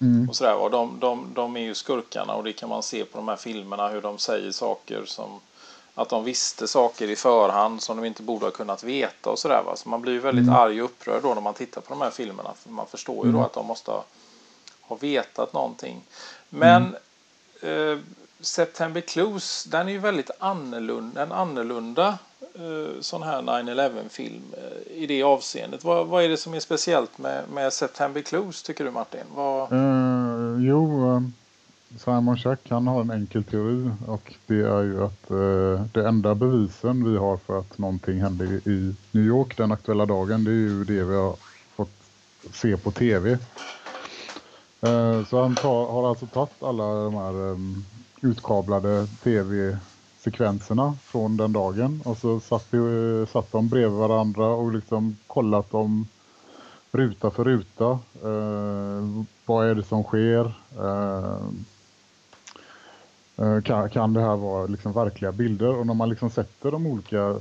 Mm. Och sådär, och de, de, de är ju skurkarna och det kan man se på de här filmerna hur de säger saker som att de visste saker i förhand som de inte borde ha kunnat veta och sådär. Så man blir ju väldigt mm. arg och upprörd då när man tittar på de här filmerna. För man förstår ju mm. då att de måste ha, ha vetat någonting. Men mm. eh, September Clues, den är ju väldigt annorlunda, en annorlunda eh, sån här 9-11 film eh, i det avseendet. Vad, vad är det som är speciellt med, med September Clues tycker du Martin? Vad... Uh, jo, um Simon Schack han har en enkel teori och det är ju att eh, det enda bevisen vi har för att någonting hände i New York den aktuella dagen det är ju det vi har fått se på tv. Eh, så han tar, har alltså tagit alla de här eh, utkablade tv-sekvenserna från den dagen och så satt, vi, eh, satt de bredvid varandra och liksom kollat dem ruta för ruta. Eh, vad är det som sker? Eh, kan, kan det här vara liksom verkliga bilder? Och när man liksom sätter de olika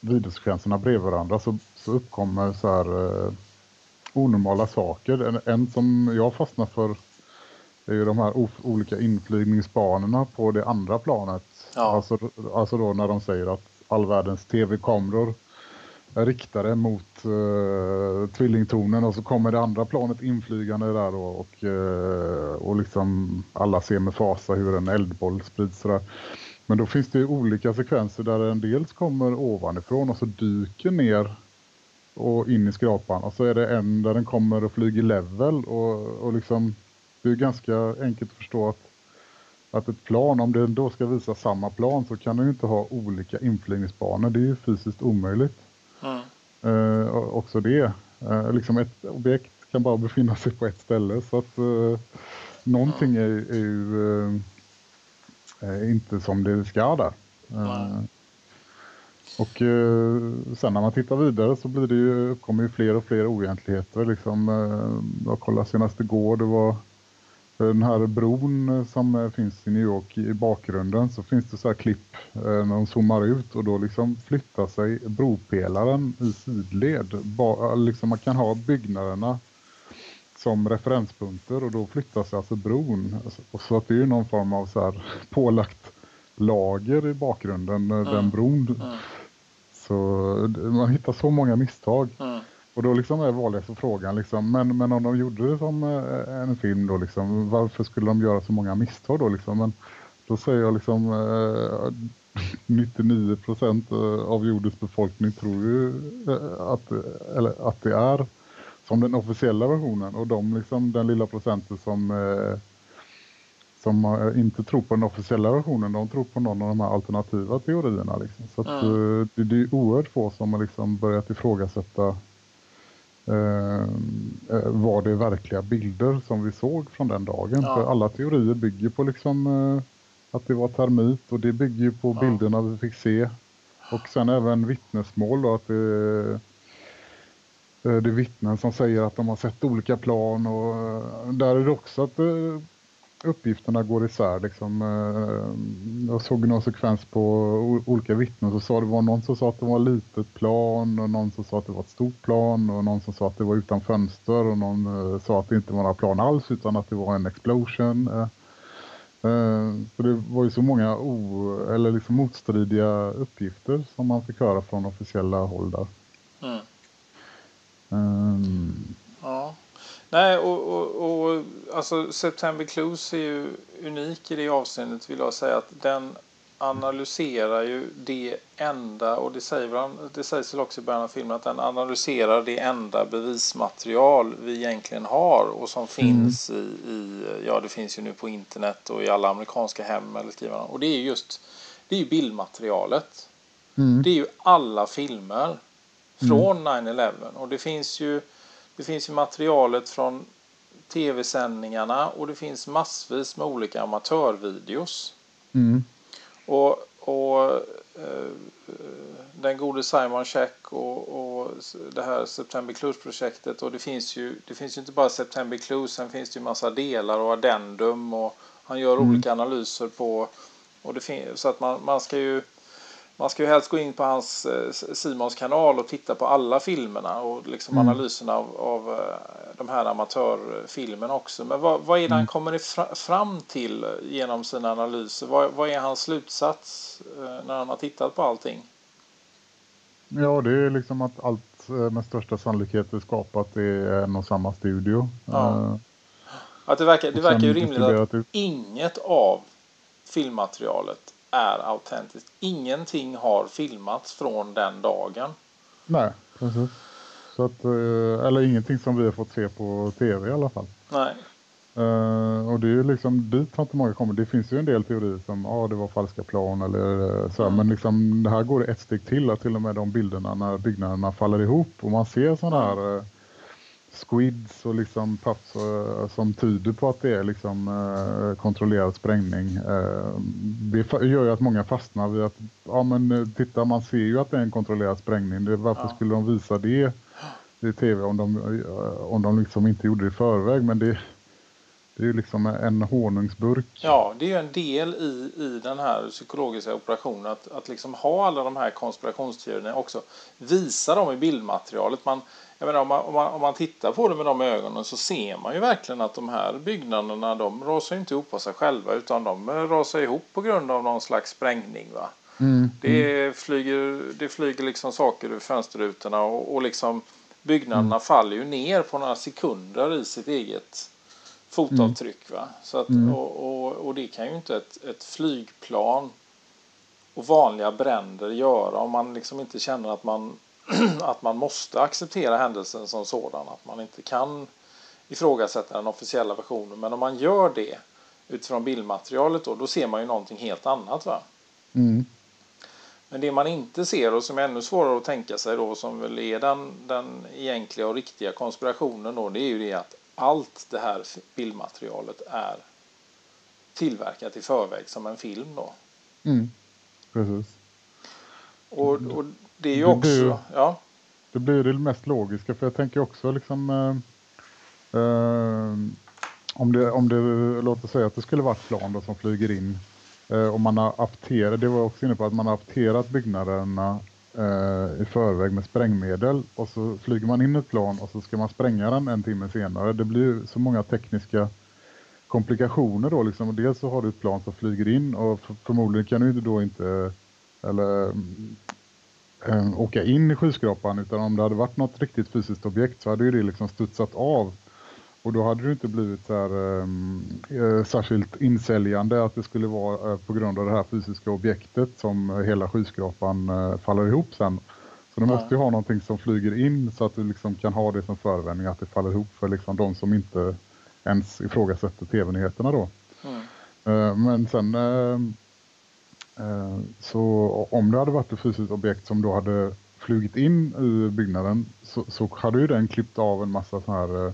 videosekvenserna bredvid varandra så, så uppkommer så här eh, onormala saker. En, en, som jag fastnar för är ju de här olika inflygningsbanorna på det andra planet. Ja. Alltså, alltså då när de säger att all världens tv-kameror riktade mot uh, tvillingtornen och så kommer det andra planet inflygande där då, och, uh, och liksom alla ser med fasa hur en eldboll sprids där. Men då finns det ju olika sekvenser där en dels kommer ovanifrån och så dyker ner och in i skrapan och så är det en där den kommer och flyger level och, och liksom det är ganska enkelt att förstå att att ett plan, om det då ska visa samma plan så kan det ju inte ha olika inflygningsbanor. Det är ju fysiskt omöjligt. Mm. Också det. Uh, liksom ett objekt kan bara befinna sig på ett ställe så att uh, någonting är, är ju är inte som det ska där. Och sen när man tittar vidare så blir det ju, kommer ju fler och fler oegentligheter. Liksom, jag kollade senast igår, det var den här bron som finns i New York i bakgrunden så finns det så här klipp eh, när de zoomar ut och då liksom flyttar sig bropelaren i sidled. Ba, liksom man kan ha byggnaderna som referenspunkter och då flyttar sig alltså bron. Så att det är ju någon form av så här pålagt lager i bakgrunden, mm. den bron. Mm. Så man hittar så många misstag. Mm. Och då liksom är vanligaste frågan liksom, men, men om de gjorde det som eh, en film då liksom, varför skulle de göra så många misstag då liksom? Men då säger jag liksom eh, 99% eh, av jordens befolkning tror ju eh, att, eller att det är som den officiella versionen och de liksom den lilla procenten som eh, som inte tror på den officiella versionen, de tror på någon av de här alternativa teorierna. Liksom. Så att, mm. det, det är oerhört få som har liksom börjat ifrågasätta var det verkliga bilder som vi såg från den dagen. Ja. För alla teorier bygger på liksom eh, att det var termit och det bygger ju på ja. bilderna vi fick se. Och sen även vittnesmål då att det, det är vittnen som säger att de har sett olika plan och där är det också att uppgifterna går isär. Liksom, jag såg någon sekvens på olika vittnen så sa det var någon som sa att det var ett litet plan och någon som sa att det var ett stort plan och någon som sa att det var utan fönster och någon sa att det inte var några plan alls utan att det var en explosion. Så det var ju så många o, eller liksom motstridiga uppgifter som man fick höra från officiella håll där. Mm. Um. Ja. Nej, och, och, och alltså September Clues är ju unik i det avseendet vill jag säga att den analyserar ju det enda, och det, säger det sägs väl också i början av filmen, att den analyserar det enda bevismaterial vi egentligen har och som finns mm. i, i, ja det finns ju nu på internet och i alla amerikanska hem eller skrivande. Och det är just, det är ju bildmaterialet. Mm. Det är ju alla filmer från mm. 9-11 och det finns ju det finns ju materialet från tv-sändningarna och det finns massvis med olika amatörvideos. Mm. Och, och eh, den gode Simon Check och, och det här September Clues-projektet och det finns ju det finns ju inte bara September Clues, sen finns det ju massa delar och addendum och han gör mm. olika analyser på och det finns så att man, man ska ju man ska ju helst gå in på hans eh, Simons kanal och titta på alla filmerna och liksom mm. analyserna av, av eh, de här amatörfilmerna också. Men vad, vad är det han mm. kommer fram till genom sina analyser? Vad, vad är hans slutsats eh, när han har tittat på allting? Ja, det är liksom att allt med största sannolikhet är skapat i en och samma studio. Ja. Att det verkar, det verkar ju rimligt att inget av filmmaterialet är autentiskt. Ingenting har filmats från den dagen. Nej, precis. Så att, eh, eller ingenting som vi har fått se på tv i alla fall. Nej. Uh, och det är ju liksom, dit har inte många kommit. Det finns ju en del teorier som, ja ah, det var falska plan eller uh, så. Mm. Men liksom, det här går ett steg till, att till och med de bilderna när byggnaderna faller ihop. Och man ser sådana här uh, squids och liksom puffs uh, som tyder på att det är liksom uh, kontrollerad sprängning. Uh, det gör ju att många fastnar vid att ja men titta man ser ju att det är en kontrollerad sprängning. Varför ja. skulle de visa det i tv om de, om de liksom inte gjorde det i förväg men det, det är ju liksom en honungsburk. Ja, det är ju en del i, i den här psykologiska operationen att, att liksom ha alla de här konspirationsteorierna också. Visa dem i bildmaterialet. Man, jag menar, om, man, om, man, om man tittar på det med de ögonen så ser man ju verkligen att de här byggnaderna de rasar inte ihop av sig själva utan de rasar ihop på grund av någon slags sprängning. Va? Mm. Det, mm. flyger, det flyger liksom saker ur fönsterrutorna och, och liksom byggnaderna mm. faller ju ner på några sekunder i sitt eget fotavtryck. Va? Så att, mm. och, och, och, det kan ju inte ett, ett flygplan och vanliga bränder göra om man liksom inte känner att man att man måste acceptera händelsen som sådan. Att man inte kan ifrågasätta den officiella versionen. Men om man gör det utifrån bildmaterialet då, då ser man ju någonting helt annat. va? Mm. Men det man inte ser och som är ännu svårare att tänka sig då som väl är den, den egentliga och riktiga konspirationen då det är ju det att allt det här bildmaterialet är tillverkat i förväg som en film då. Mm. Precis. Och, och det är ju också, blir, ja. Det blir det mest logiska för jag tänker också liksom eh, eh, om det, om det låter säga att det skulle vara ett plan då som flyger in eh, om man har apterat, det var också inne på att man har apterat byggnaderna eh, i förväg med sprängmedel och så flyger man in ett plan och så ska man spränga den en timme senare. Det blir så många tekniska komplikationer då liksom. Dels så har du ett plan som flyger in och förmodligen kan du då inte eller eh, åka in i skyskrapan utan om det hade varit något riktigt fysiskt objekt så hade ju det liksom studsat av och då hade det inte blivit så här, ehm, eh, särskilt insäljande att det skulle vara eh, på grund av det här fysiska objektet som hela skyskrapan eh, faller ihop sen. Så du ja. måste ju ha någonting som flyger in så att du liksom kan ha det som förevändning att det faller ihop för liksom de som inte ens ifrågasätter tv-nyheterna då. Mm. Eh, men sen Eh, Eh, så om det hade varit ett fysiskt objekt som då hade flugit in i byggnaden så, så hade ju den klippt av en massa sådana här eh,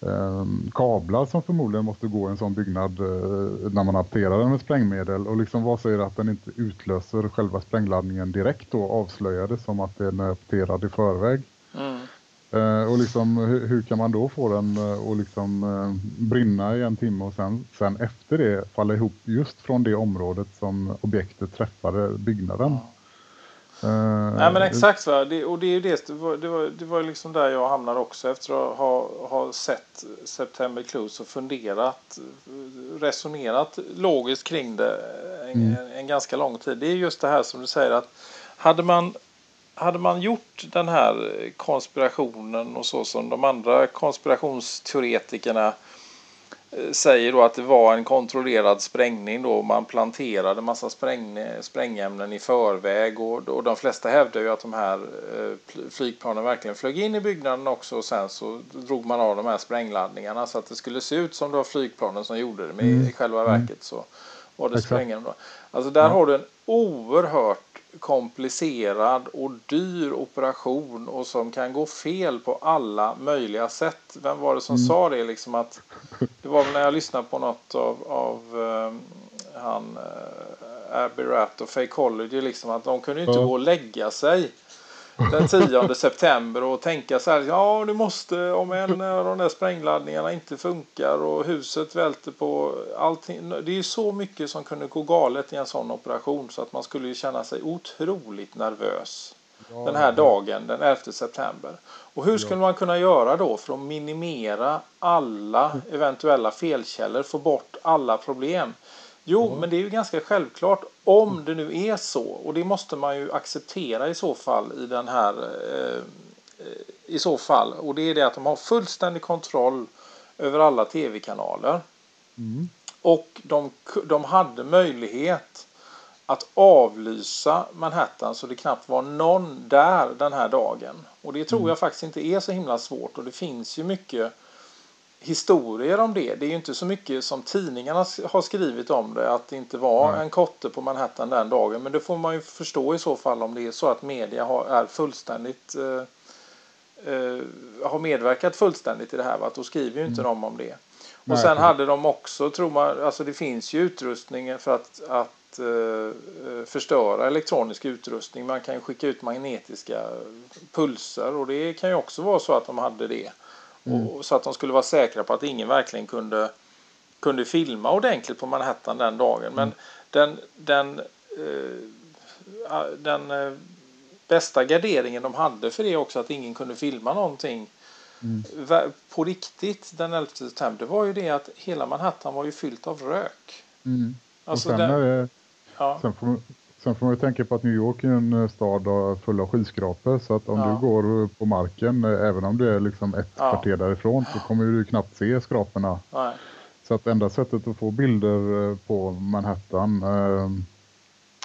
ehm, kablar som förmodligen måste gå i en sån byggnad eh, när man apterar den med sprängmedel och liksom vad säger att den inte utlöser själva sprängladdningen direkt då avslöjades som att den är apterad i förväg. Mm. Eh, och liksom, hur, hur, kan man då få den att liksom, eh, brinna i en timme och sen, sen efter det falla ihop just från det området som objektet träffade byggnaden? Uh, Nej men exakt va. Det, och det är det, det var, det var, det var liksom där jag hamnade också efter att ha, ha sett September Clues och funderat, resonerat logiskt kring det en, mm. en, en, ganska lång tid. Det är just det här som du säger att hade man, hade man gjort den här konspirationen och så som de andra konspirationsteoretikerna Eh, säger då att det var en kontrollerad sprängning då man planterade massa spräng, sprängämnen i förväg och, och de flesta hävdar ju att de här eh, flygplanen verkligen flög in i byggnaden också och sen så drog man av de här sprängladdningarna så att det skulle se ut som det var flygplanen som gjorde det men mm. i själva mm. verket så var det sprängämnen. Alltså där mm. har du en oerhört komplicerad och dyr operation och som kan gå fel på alla möjliga sätt. Vem var det som mm. sa det? Liksom att, det var väl när jag lyssnade på något av, av um, han uh, Abbey Ratt och Faye College liksom att de kunde inte ja. gå och lägga sig den 10 september och tänka så här, ja nu måste, om en av de där sprängladdningarna inte funkar och huset välter på allting. Det är ju så mycket som kunde gå galet i en sån operation så att man skulle ju känna sig otroligt nervös ja, den här dagen, den 11 september. Och hur skulle ja. man kunna göra då för att minimera alla eventuella felkällor, få bort alla problem? Jo, men det är ju ganska självklart om det nu är så och det måste man ju acceptera i så fall i den här eh, i så fall och det är det att de har fullständig kontroll över alla tv-kanaler. Mm. Och de, de hade möjlighet att avlysa Manhattan så det knappt var någon där den här dagen. Och det tror mm. jag faktiskt inte är så himla svårt och det finns ju mycket historier om det. Det är ju inte så mycket som tidningarna har skrivit om det, att det inte var Nej. en kotte på Manhattan den dagen. Men det får man ju förstå i så fall om det är så att media har, är fullständigt eh, eh, har medverkat fullständigt i det här. Va? Då skriver ju inte mm. de om det. Och Nej, sen hade de också, tror man, alltså det finns ju utrustning för att, att uh, förstöra elektronisk utrustning. Man kan ju skicka ut magnetiska pulser och det kan ju också vara så att de hade det. Mm. Och, så att de skulle vara säkra på att ingen verkligen kunde, kunde filma ordentligt på Manhattan den dagen. Men mm. den, den, eh, den eh, bästa garderingen de hade för det också att ingen kunde filma någonting mm. på riktigt den 11 september var ju det att hela Manhattan var ju fyllt av rök. Mm. Alltså sen, den, det, ja. sen, får, sen får man ju tänka på att New York är en eh, stad full av skyskrapor så att om ja. du går på marken, eh, även om du är liksom ett ja. kvarter därifrån så kommer du knappt se skraporna. Nej. Så att enda sättet att få bilder eh, på Manhattan eh,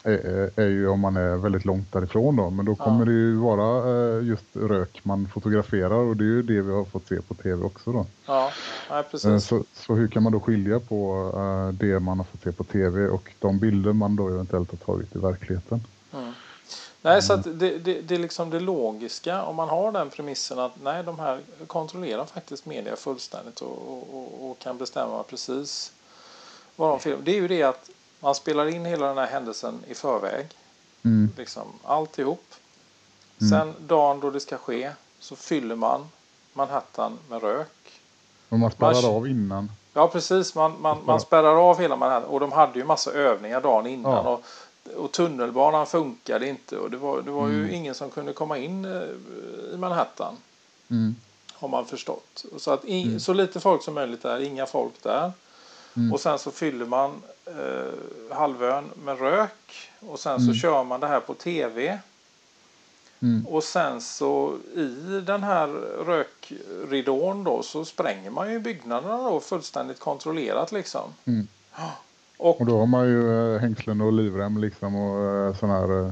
är, är, ju om man är väldigt långt därifrån då. Men då kommer ja. det ju vara eh, just rök man fotograferar och det är ju det vi har fått se på tv också då. Ja, ja precis. Eh, så, så hur kan man då skilja på eh, det man har fått se på tv och de bilder man då eventuellt har tagit i verkligheten? Mm. Nej, så att det, det, det är liksom det logiska om man har den premissen att nej, de här kontrollerar faktiskt media fullständigt och, och, och kan bestämma precis vad de filmar. Det är ju det att man spelar in hela den här händelsen i förväg. Mm. Liksom alltihop. Mm. Sen dagen då det ska ske så fyller man Manhattan med rök. Och man spärrar man, av innan. Ja precis, man, man, man spärrar av hela Manhattan. Och de hade ju massa övningar dagen innan. Ja. Och, och tunnelbanan funkade inte. Och det var, det var mm. ju ingen som kunde komma in eh, i Manhattan. Mm. Har man förstått. Så, att in, mm. så lite folk som möjligt där, inga folk där. Mm. Och sen så fyller man eh, halvön med rök. Och sen så mm. kör man det här på tv. Mm. Och sen så i den här rökridån då så spränger man ju byggnaderna då fullständigt kontrollerat liksom. Mm. Och, och, då har man ju äh, hängslen och livrem liksom och äh, sådana här äh,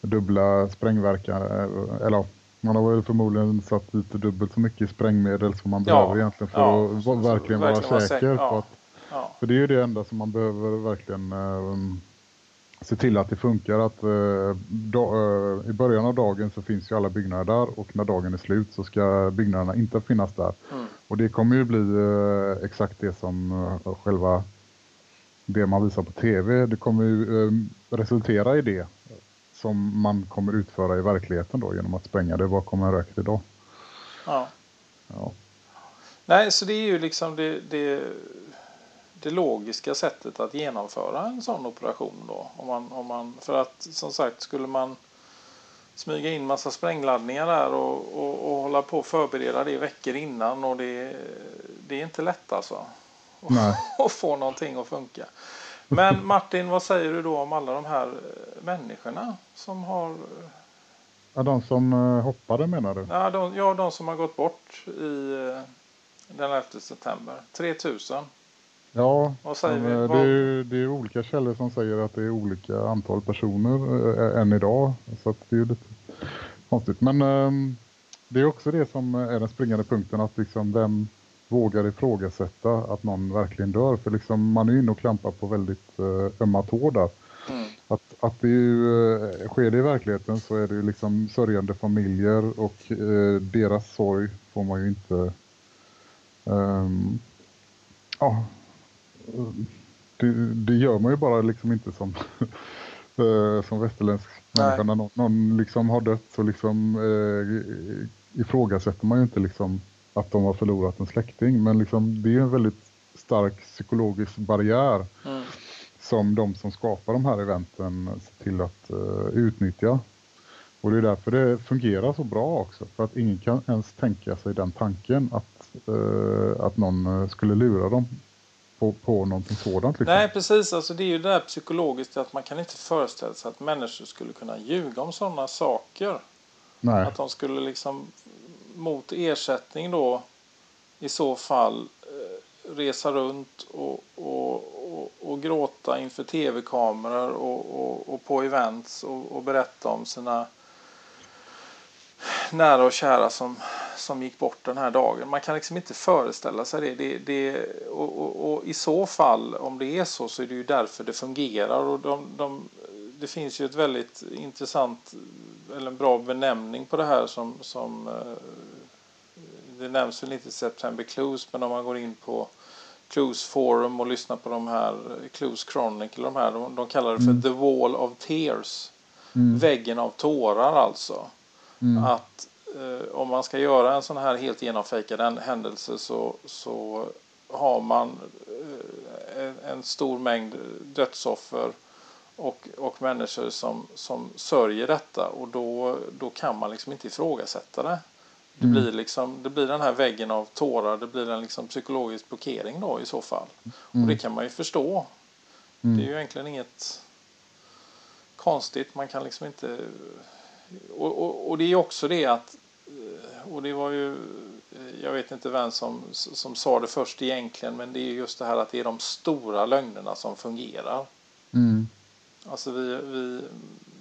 dubbla sprängverkar. Äh, eller man har väl förmodligen satt lite dubbelt så mycket sprängmedel som man ja, behöver egentligen för ja, att verkligen så, vara verkligen säker på ja. att Ja. För det är ju det enda som man behöver verkligen eh, se till att det funkar. Att eh, da, eh, I början av dagen så finns ju alla byggnader där och när dagen är slut så ska byggnaderna inte finnas där. Mm. Och det kommer ju bli eh, exakt det som eh, själva det man visar på tv. Det kommer ju eh, resultera i det som man kommer utföra i verkligheten då genom att spränga det bakom en rökig dag. Ja. Ja. Nej, så det är ju liksom det, det, det logiska sättet att genomföra en sån operation då. Om man, om man, för att som sagt, skulle man smyga in massa sprängladdningar där och, och, och hålla på och förbereda det veckor innan och det, det är inte lätt alltså. Att få någonting att funka. Men Martin, vad säger du då om alla de här eh, människorna som har Ja, de som eh, hoppade menar du? Ja, de, ja, de som har gått bort i eh, den 11 september. 3000. Ja, men, eh, det, är, det är olika källor som säger att det är olika antal personer äh, än idag. Så det är ju lite konstigt. Men ehm, det är också det som är den springande punkten. Att liksom vem vågar ifrågasätta att någon verkligen dör. För liksom man är ju inne och klampar på väldigt uh, ömma tår där. Mm. Att, att det ju, eh, sker det i verkligheten så är det ju liksom sörjande familjer och eh, deras sorg får man ju inte ehm, ja det, det gör man ju bara liksom inte som eh, som västerländsk människa när någon, någon liksom har dött så liksom eh, ifrågasätter man ju inte liksom att de har förlorat en släkting men liksom det är en väldigt stark psykologisk barriär Mm. som de som skapar de här eventen ser till att eh, utnyttja. Och det är därför det fungerar så bra också. För att ingen kan ens tänka sig den tanken att, eh, att någon skulle lura dem på, på någonting sådant. Liksom. Nej, precis. Alltså, det är ju det där psykologiskt att man kan inte föreställa sig att människor skulle kunna ljuga om sådana saker. Nej. Att de skulle liksom mot ersättning då i så fall eh, resa runt och, och, och, och gråta inför tv-kameror och, och, på events och berätta om sina nära och kära som, som gick bort den här dagen. Man kan liksom inte föreställa sig det. det, det och, och, och i så fall, om det är så, så är det ju därför det fungerar. Och de, de, det finns ju ett väldigt intressant, eller en bra benämning på det här som, som eh, det nämns väl inte i September Clues, men om man går in på Clues Forum och lyssnar på de här Clues Chronicle, de här, de, de kallar det för Mm. The Wall of Tears. Mm. Väggen av tårar alltså. Mm. Att eh, om man ska göra en sån här helt genomfejkad en- händelse så, så har man eh, en, stor mängd dödsoffer och, och människor som, som sörjer detta och då, då kan man liksom inte ifrågasätta det. Det, Mm. blir liksom, det blir den här väggen av tårar, det blir en liksom psykologisk blockering då i så fall. Och Mm. det kan man ju förstå. Mm. Det är ju egentligen inget konstigt. Man kan liksom inte... Och, och, och det är också det att... eh, Och det var ju... eh, Jag vet inte vem som, som sa det först egentligen, men det är ju just det här att det är de stora lögnerna som fungerar. Mm. Alltså vi, vi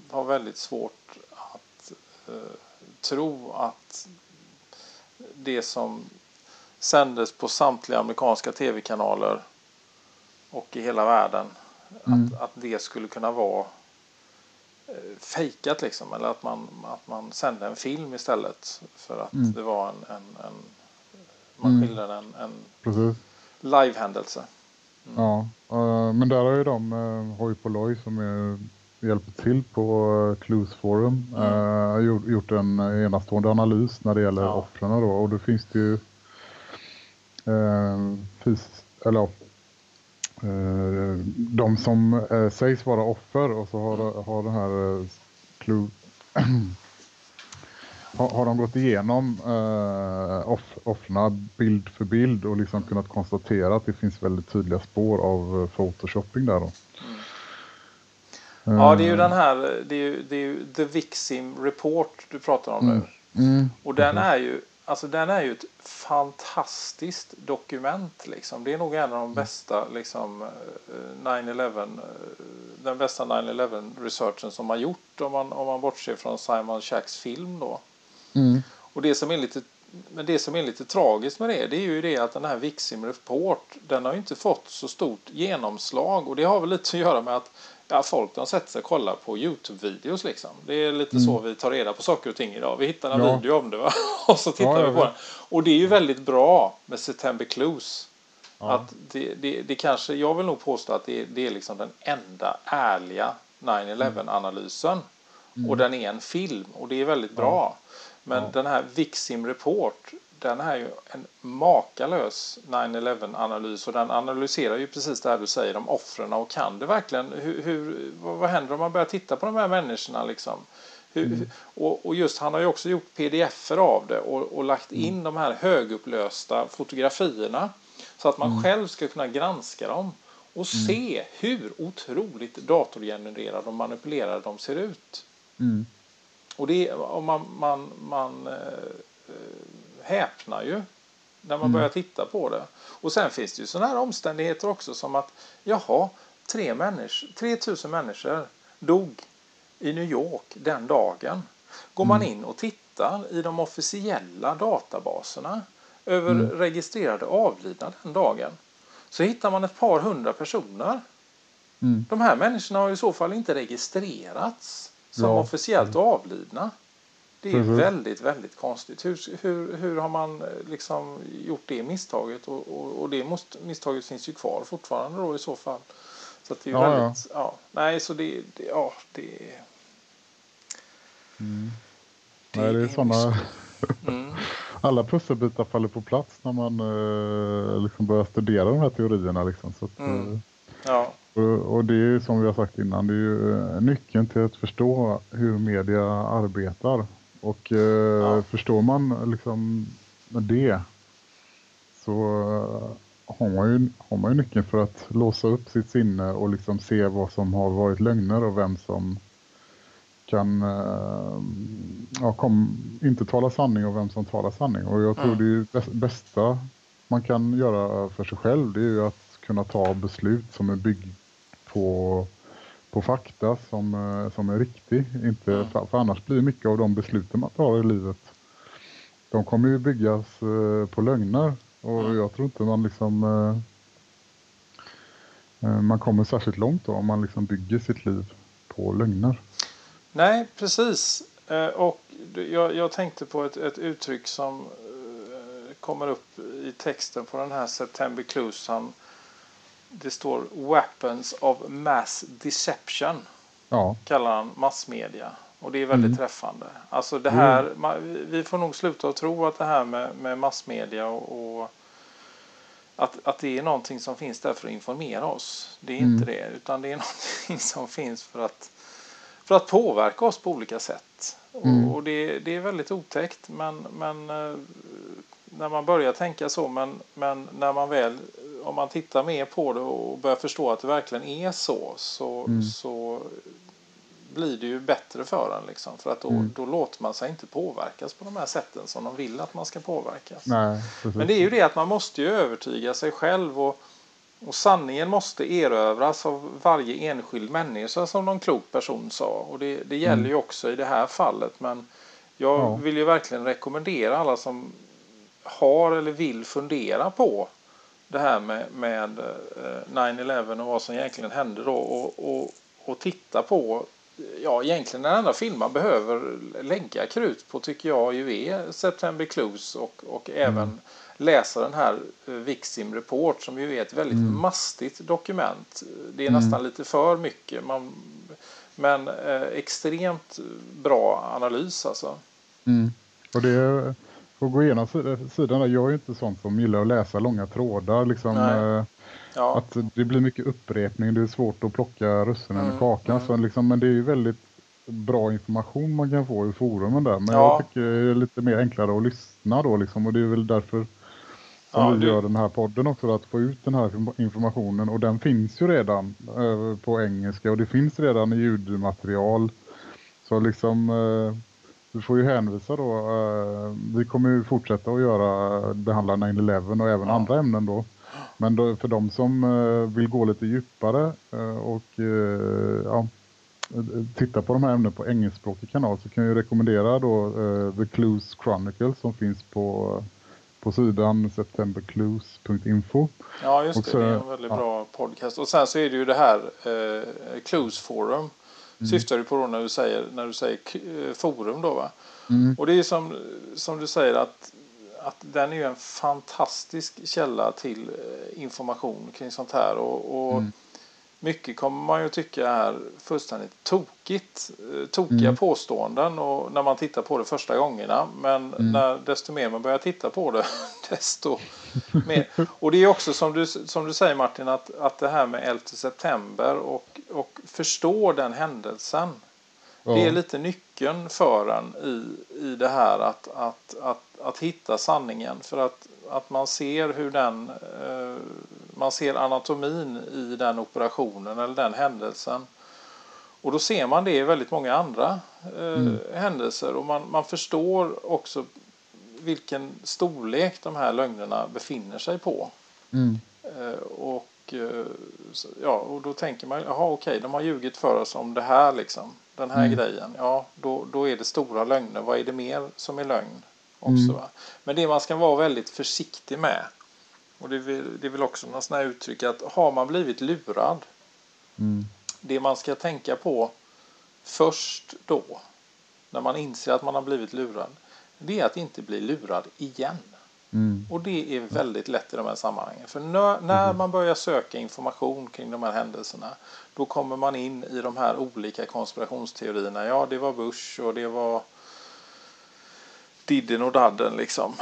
har väldigt svårt att eh, tro att det som sändes på samtliga amerikanska tv-kanaler och i hela världen Mm. att, att det skulle kunna vara fejkat liksom eller att man, att man sände en film istället för att Mm. det var en, en, en man Mm. skildrade en, en Precis. live-händelse. Ja, eh, men där har ju de, uh, Hoi Polloi som är, hjälper till på uh, Clues Forum, eh, gjort, gjort en enastående analys när det gäller Ja. offren då. Och då finns det ju uh, fys, eller, eh, de som eh, sägs vara offer och så har, har den här uh, Clue har, har de gått igenom uh, off, offren bild för bild och liksom kunnat konstatera att det finns väldigt tydliga spår av photoshopping där då. Ja, det är ju Eh, den här, det är ju, det är ju The Vixim Report du pratar om nu. Mm. Och den är ju, alltså den är ju ett fantastiskt dokument liksom. Det är nog en av de bästa liksom eh, 9/11 eh, den bästa 9/11 researchen som har gjort om man om man bortser från Simon Shacks film då. Mm. Och det som är lite men det som är lite tragiskt med det, det är ju det att den här Vixim Report, den har ju inte fått så stort genomslag och det har väl lite att göra med att ja, folk de sätter sig och kollar på Youtube-videos liksom. Det är lite så vi tar reda på saker och ting idag. Vi hittar en Ja. video om det va? och så tittar Ja, vi på den. Och det är ju väldigt bra med September Clues. Att det, det, det kanske, jag vill nog påstå att det, det är liksom den enda ärliga 9-11 analysen. Och den är en film och det är väldigt bra. Men den här Vixim Report, den är ju en makalös 9-11 analys och den analyserar ju precis det här du säger om offren och kan det verkligen, hur, hur, vad, händer om man börjar titta på de här människorna liksom? Hur, hur- och, och just han har ju också gjort pdf-er av det och, och lagt in de här högupplösta fotografierna så att man själv ska kunna granska dem och se hur otroligt datorgenererade och manipulerade de ser ut. Mm. Och det, och man, man, man eh, eh, häpnar ju när man börjar titta på det. Och sen finns det ju sådana här omständigheter också som att jaha, tre människor, 3000 människor dog i New York den dagen. Går man in och tittar i de officiella databaserna över registrerade avlidna den dagen så hittar man ett par hundra personer. Mm. De här människorna har i så fall inte registrerats som Ja. officiellt avlidna. Det är Precis. väldigt, väldigt konstigt. Hur, hur, hur har man eh, liksom gjort det misstaget? Och, och, och det måste, misstaget finns ju kvar fortfarande då i så fall. Så det är Ja, ja. väldigt, ja. Nej, så det, det, ja, det, Nej, det är sådana... Mm. Alla pusselbitar faller på plats när man eh, liksom börjar studera de här teorierna. Liksom. Så att, Mm. eh, Ja, och, och det är ju som vi har sagt innan, det är ju eh, nyckeln till att förstå hur media arbetar. Och eh, Ja. förstår man liksom det så eh, har man, ju, har man ju nyckeln för att låsa upp sitt sinne och liksom se vad som har varit lögner och vem som kan eh, ja, kom, inte tala sanning och vem som talar sanning. Och jag tror Mm. det bästa man kan göra för sig själv det är ju att kunna ta beslut som är byggd på, på fakta som, eh, som är riktig. Inte, Mm. för, för annars blir mycket av de besluten man tar i livet de kommer ju byggas eh, på lögner och Mm. jag tror inte man liksom eh, man kommer särskilt långt då om man liksom bygger sitt liv på lögner. Nej, precis. Och jag, jag tänkte på ett, ett uttryck som kommer upp i texten på den här September Clues. Han, det står Weapons of Mass Deception Ja, kallar han massmedia. Och det är väldigt Mm. träffande. Alltså det här, ma- vi- vi får nog sluta att tro att det här med, med massmedia och, och att, att det är någonting som finns där för att informera oss. Det är Mm. inte det, utan det är någonting som finns för att, för att påverka oss på olika sätt. Mm. Och, och det, det är väldigt otäckt, men, men eh, när man börjar tänka så, men, men när man väl, om man tittar mer på det och börjar förstå att det verkligen är så, så, Mm. så blir det ju bättre för en. Liksom, för att då, Mm. då låter man sig inte påverkas på de här sätten som de vill att man ska påverkas. nej. Men det är ju det att man måste ju övertyga sig själv och, och sanningen måste erövras av varje enskild människa som någon klok person sa. Och det, det gäller Mm. ju också i det här fallet. Men jag Ja. vill ju verkligen rekommendera alla som har eller vill fundera på det här med, med eh, 9-11 och vad som egentligen hände då och, och, och titta på Ja, egentligen den enda film man behöver lägga krut på tycker jag ju är September Clues och, och även läsa den här eh, Vixim Report som ju är ett väldigt mastigt dokument. Det är nästan lite för mycket. Man, men eh, extremt bra analys alltså. Mm. Och det att gå igenom sid- sidan där, jag är ju inte sån som gillar att läsa långa trådar. Liksom, eh, Ja, att det blir mycket upprepning, det är svårt att plocka russinen Mm, i kakan. Så liksom, men det är ju väldigt bra information man kan få i forumen där. Men Ja. jag tycker det är lite mer enklare att lyssna då liksom. Och det är väl därför som Ja, vi du- gör den här podden också, att få ut den här informationen. Och den finns ju redan eh, på engelska och det finns redan i ljudmaterial. Så liksom, eh, vi får ju hänvisa då, eh, vi kommer ju fortsätta att göra, behandla 9-11 och även Ja. andra ämnen då. Men då, för de som eh, vill gå lite djupare eh, och ja, titta på de här ämnena på engelskspråkig kanal så kan jag ju rekommendera då The Clues Chronicles som finns på, på sidan septemberclues.info. ja just det. så- det är en väldigt ja. bra podcast. Och sen så är det ju det här eh, Clues Forum. Syftar du på då när du säger, när du säger eh, forum då va? Mm. Och det är som, som du säger att, att den är ju en fantastisk källa till eh, information kring sånt här. Och, och Mm. Mycket kommer man ju tycka är fullständigt tokigt. Eh, tokiga mm. påståenden och när man tittar på det första gångerna. Men mm. när, desto mer man börjar titta på det desto mer. Och det är också som du, som du säger Martin att, att det här med 11 september och, och förstå den händelsen. Ja. Det är lite nyckeln för en i, i det här att, att, att, att hitta sanningen. För att, att man ser hur den eh, man ser anatomin i den operationen eller den händelsen. Och då ser man det i väldigt många andra eh, mm. händelser och man, man förstår också vilken storlek de här lögnerna befinner sig på. Mm. Eh, och, eh, ja, och då tänker man, jaha okej, de har ljugit för oss om det här liksom. Den här mm. grejen, ja då, då är det stora lögner. Vad är det mer som är lögn? Också, mm. Men det man ska vara väldigt försiktig med och det är, väl, det är väl också någon sån här uttryck att har man blivit lurad. Mm. Det man ska tänka på först då. När man inser att man har blivit lurad. Det är att inte bli lurad igen. Mm. Och det är väldigt lätt i de här sammanhangen. För när, när mm. man börjar söka information kring de här händelserna. Då kommer man in i de här olika konspirationsteorierna. Ja, det var Bush och det var Didden och Dadden liksom.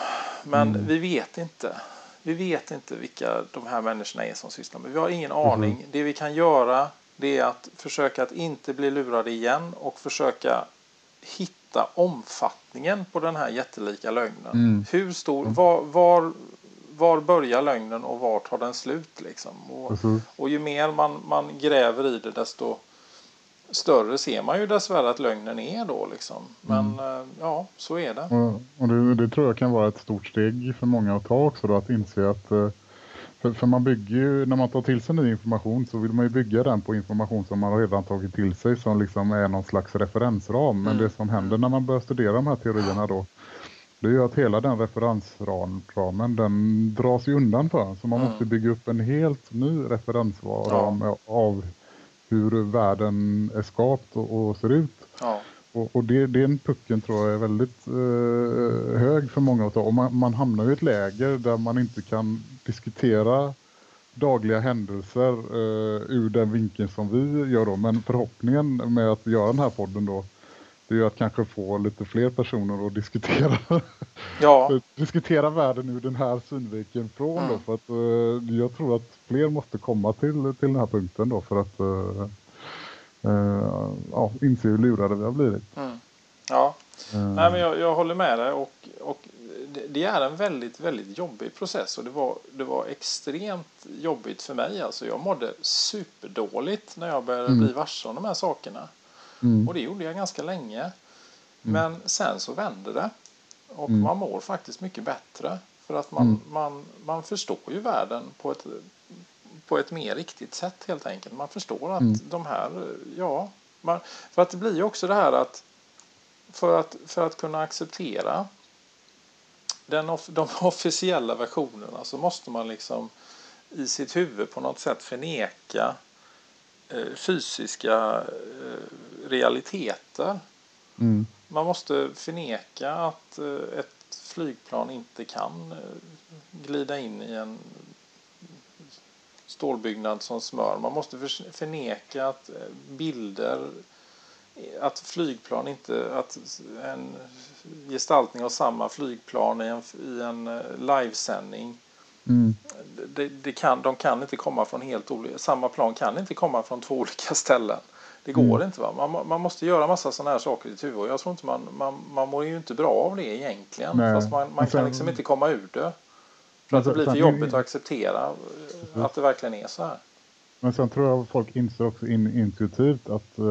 Men mm. vi vet inte. Vi vet inte vilka de här människorna är som sysslar med. Vi har ingen mm. aning. Det vi kan göra det är att försöka att inte bli lurade igen och försöka hitta omfattningen på den här jättelika lögnen. Mm. Hur stor, var, var, var börjar lögnen och var tar den slut liksom? Och, mm. och ju mer man, man gräver i det desto större ser man ju dessvärre att lögnen är då liksom. Men mm. Eh, ja, så är det. Och, och det, det, tror jag kan vara ett stort steg för många att ta också då, att inse att eh, för, för, man bygger ju, när man tar till sig ny information så vill man ju bygga den på information som man redan tagit till sig som liksom är någon slags referensram. Men mm. det som händer när man börjar studera de här teorierna då det är ju att hela den referensramen den dras ju undan för. Så man mm. måste bygga upp en helt ny referensram ja. av hur världen är skapt och, och ser ut. Ja. Och, och det, den pucken tror jag är väldigt eh, hög för många ta. Och man, man hamnar i ett läger där man inte kan diskutera dagliga händelser eh, ur den vinkeln som vi gör då. Men förhoppningen med att göra den här podden då det är ju att kanske få lite fler personer att diskutera ja. diskutera världen ur den här synvinkeln från mm. då, för att uh, jag tror att fler måste komma till, till den här punkten då för att uh, uh, ja, inse hur lurade vi har blivit. Mm. Ja, Nej, men jag, jag håller med dig och, och det, det, är en väldigt, väldigt jobbig process och det var, det var extremt jobbigt för mig. Alltså jag mådde superdåligt när jag började mm. bli varse om de här sakerna. Mm. Och det gjorde jag ganska länge. Mm. Men sen så vände det. Och mm. man mår faktiskt mycket bättre. För att man, mm. man, man förstår ju världen på ett, på ett mer riktigt sätt helt enkelt. Man förstår att mm. de här, ja. Man, för att det blir ju också det här att för att, för att kunna acceptera den, de officiella versionerna så måste man liksom i sitt huvud på något sätt förneka eh, fysiska eh, realiteter. Mm. Man måste förneka att eh, ett flygplan inte kan eh, glida in i en stålbyggnad som smör. Man måste förneka att eh, bilder, att flygplan inte, att en gestaltning av samma flygplan i en, i en livesändning Mm. Det, det, kan, de kan inte komma från helt olika, samma plan kan inte komma från två olika ställen. Det går mm. inte. Va? Man, man måste göra massa sådana här saker i sitt huvud. Jag tror inte man, man, man mår ju inte bra av det egentligen. Nej. Fast man, man sen, kan liksom inte komma ur det. För att det blir för jobbigt att acceptera att det verkligen är så här. Men sen tror jag folk inser också in, intuitivt att eh,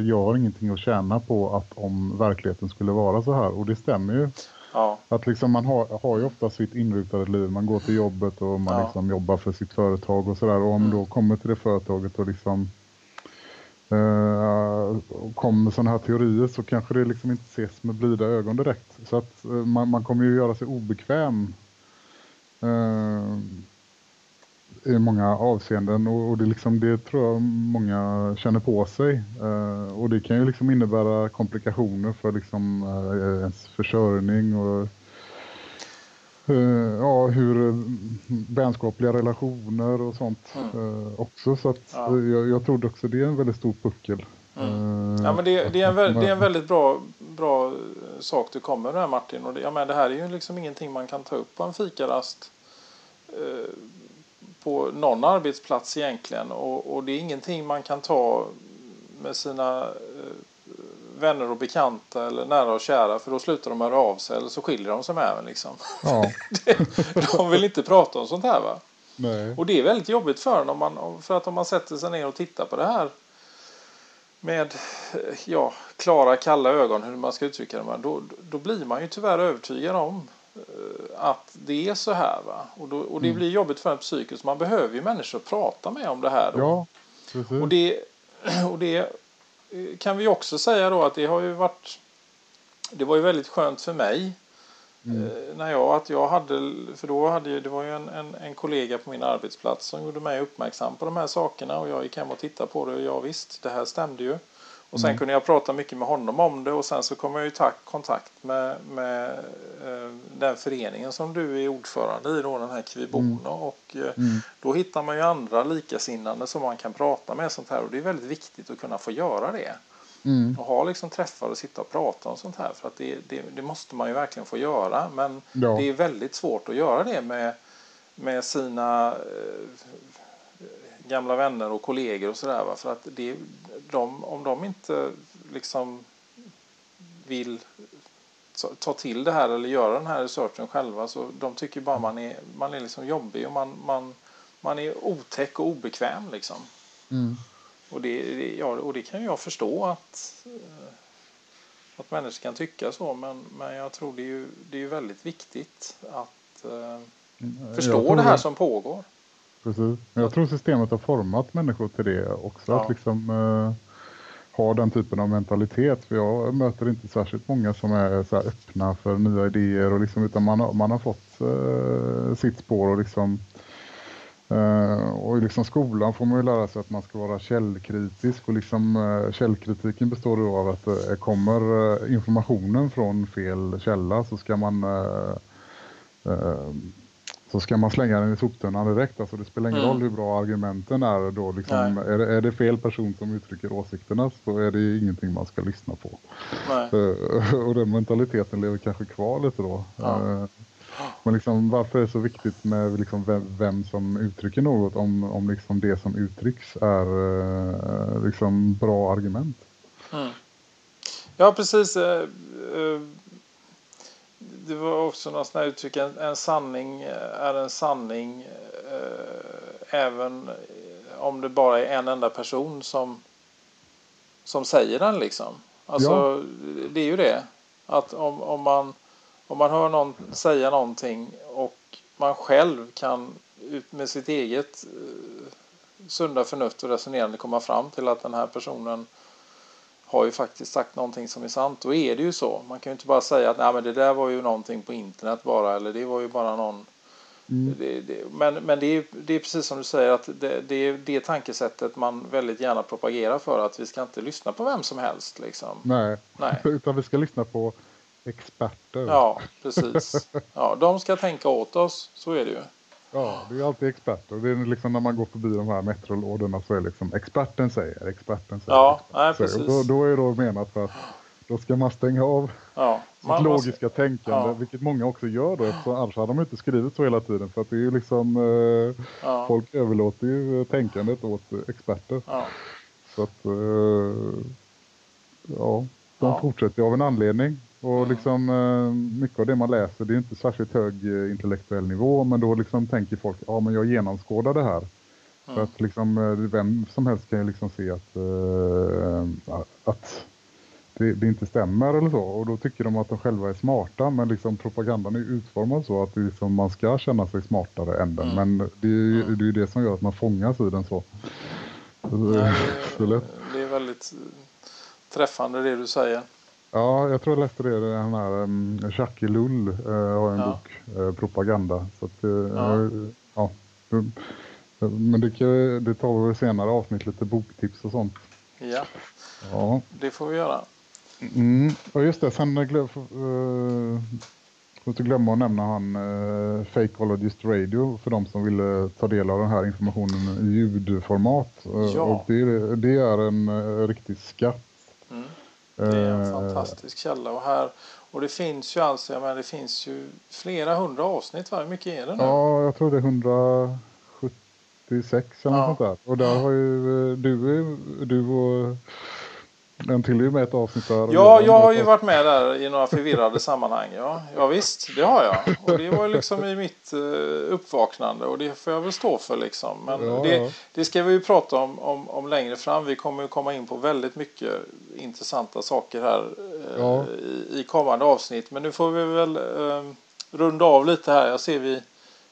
jag har ingenting att tjäna på att om verkligheten skulle vara så här. Och det stämmer ju. Ja. Att liksom man har, har ju ofta sitt inrutade liv. Man går till jobbet och man ja. liksom jobbar för sitt företag och sådär. Och om mm. då kommer till det företaget och liksom eh, kommer sådana här teorier så kanske det liksom inte ses med blida ögon direkt. Så att eh, man, man, kommer ju göra sig obekväm eh, i många avseenden och, och, det, liksom, det tror jag många känner på sig. Eh, och det kan ju liksom innebära komplikationer för liksom, eh, ens försörjning och eh, ja, hur eh, vänskapliga relationer och sånt Mm. eh, också. Så att, Ja. eh, jag, jag trodde också det är en väldigt stor puckel. Mm. Ja, men det, det, är en, det är en här- väldigt bra, bra eh, sak du kommer med Martin. Och det, jag menar, det här är ju liksom ingenting man kan ta upp på en fikarast eh, på någon arbetsplats egentligen. Och, och det är ingenting man kan ta med sina eh, vänner och bekanta eller nära och kära för då slutar de höra av sig eller så skiljer de sig med en liksom. Ja, De vill inte prata om sånt här va. nej. Och det är väldigt jobbigt för en om man, för att om man sätter sig ner och tittar på det här med eh, ja, klara, kalla ögon, hur man ska uttrycka det, då, då blir man ju tyvärr övertygad om eh, att det är så här. Va? Och, då, och det Mm. blir jobbigt för en psykiskt. Man behöver ju människor att prata med om det här. Då. Ja, precis. Och det, och det eh, kan vi också säga då att det har ju varit det var ju väldigt skönt för mig Mm. eh, när jag att jag hade för då hade ju, det var ju en, en, en kollega på min arbetsplats som gjorde mig uppmärksam på de här sakerna och jag gick hem och tittade på det och ja visst det här stämde ju och sen Mm. kunde jag prata mycket med honom om det och sen så kom jag i tak- kontakt med, med eh, den föreningen som du är ordförande i då den här Kvibono och eh, Mm. då hittar man ju andra likasinnande som man kan prata med sånt här och det är väldigt viktigt att kunna få göra det. Mm. Och ha liksom träffar och sitta och prata om sånt här för att det, det, det måste man ju verkligen få göra men Ja. det är väldigt svårt att göra det med, med sina eh, gamla vänner och kollegor och sådär för att det, de, om de inte liksom vill ta- ta till det här eller göra den här researchen själva så de tycker bara man är, man är liksom jobbig och man, man, man är otäck och obekväm liksom. Mm. Och det, det, ja, och det kan jag förstå att, eh, att människor kan tycka så. Men, men jag tror det är ju, det är väldigt viktigt att eh, Jag förstå det här som pågår. Precis. Jag tror systemet har format människor till det också. Ja. Att liksom eh, ha den typen av mentalitet. För jag möter inte särskilt många som är så öppna för nya idéer. Och liksom, utan man, har- man har fått eh, sitt spår och liksom eh, och i liksom skolan får man ju lära sig att man ska vara källkritisk och liksom, eh, källkritiken består då av att eh, kommer informationen från fel källa så ska man så ska man slänga den i soptunnan direkt. Alltså det spelar ingen Mm. roll hur bra argumenten är då. Liksom, är, det, är det fel person som uttrycker åsikterna så är det ingenting man ska lyssna på. Och den mentaliteten lever kanske kvar lite då. Ja. Men liksom, varför är det så viktigt med liksom vem, vem som uttrycker något om, om liksom det som uttrycks är eh, liksom bra argument? Mm. Ja, precis. eh, eh, Det var också något här uttryck. En, en sanning är en sanning eh, även om det bara är en enda person som, som säger den. liksom. Alltså, Ja. Det är ju det. Att om, om, man, om man hör någon säga någonting och man själv kan ut med sitt eget eh, sunda förnuft och resonerande komma fram till att den här personen har ju faktiskt sagt någonting som är sant. Då är det ju så. Man kan ju inte bara säga att Nej, men det där var ju någonting på internet bara eller det var ju bara någon Mm. det, det, men men det, är, det är precis som du säger att det, det är det tankesättet man väldigt gärna propagerar för att vi ska inte lyssna på vem som helst. Liksom. Nej. Nej. utan vi ska lyssna på experter. Ja, precis. Ja, de ska tänka åt oss, så är det ju. Ja, det är alltid experter. Det är liksom när man går förbi de här metrolådorna så är det liksom experten säger, experten säger. Ja, experten nej, säger. precis. Och då, då är det då menat för att då ska man stänga av Ja, sitt måste- logiska tänkande, ja. vilket många också gör då, eftersom annars hade de inte skrivit så hela tiden. För att det är ju liksom, eh, Ja. folk överlåter ju eh, tänkandet åt experter. Ja. Så att, eh, ja, de fortsätter av en anledning. Och liksom, eh, mycket av det man läser, det är inte särskilt hög eh, intellektuell nivå, men då liksom tänker folk, ja men jag genomskådar det här. För Mm. att liksom, eh, vem som helst kan ju liksom se att, eh, att det, det inte stämmer eller så. Och då tycker de att de själva är smarta, men liksom propagandan är utformad så att det liksom, man ska känna sig smartare än den. Mm. Men det är ju det, är det som gör att man fångas i den så. Nej, så lätt. det är väldigt träffande det du säger. Ja, jag tror jag läste det. Den här um, Jackie Lull eh, har en Ja. bok, eh, Propaganda. Så att, eh, Ja. eh, ja. Mm. Men det, kan- det tar vi senare avsnitt, lite boktips och sånt. Ja, Ja, det får vi göra. mm. ja just det. Sen glöm, uh, får inte glömma att nämna han uh, Fakeologist Radio för de som ville ta del av den här informationen i ljudformat. Uh, Ja. Och det, det är en uh, riktig skatt. Det är en Eh, fantastisk källa. Och, här, och det finns ju alltså, jag menar, det finns ju flera hundra avsnitt. Va? Hur mycket är det nu? Ja, jag tror det är 176 eller Ja. något sånt där. Och där har ju eh, du, du och en till är ju med ett avsnitt där. Ja, jag har ju varit med där i några förvirrade sammanhang. Ja, ja visst, det har jag. Och det var liksom i mitt eh, uppvaknande och det får jag väl stå för liksom. Men Ja, det, ja. det ska vi ju prata om, om, om längre fram. Vi kommer ju komma in på väldigt mycket intressanta saker här eh, Ja. i, i kommande avsnitt. Men nu får vi väl eh, runda av lite här. Jag ser vi,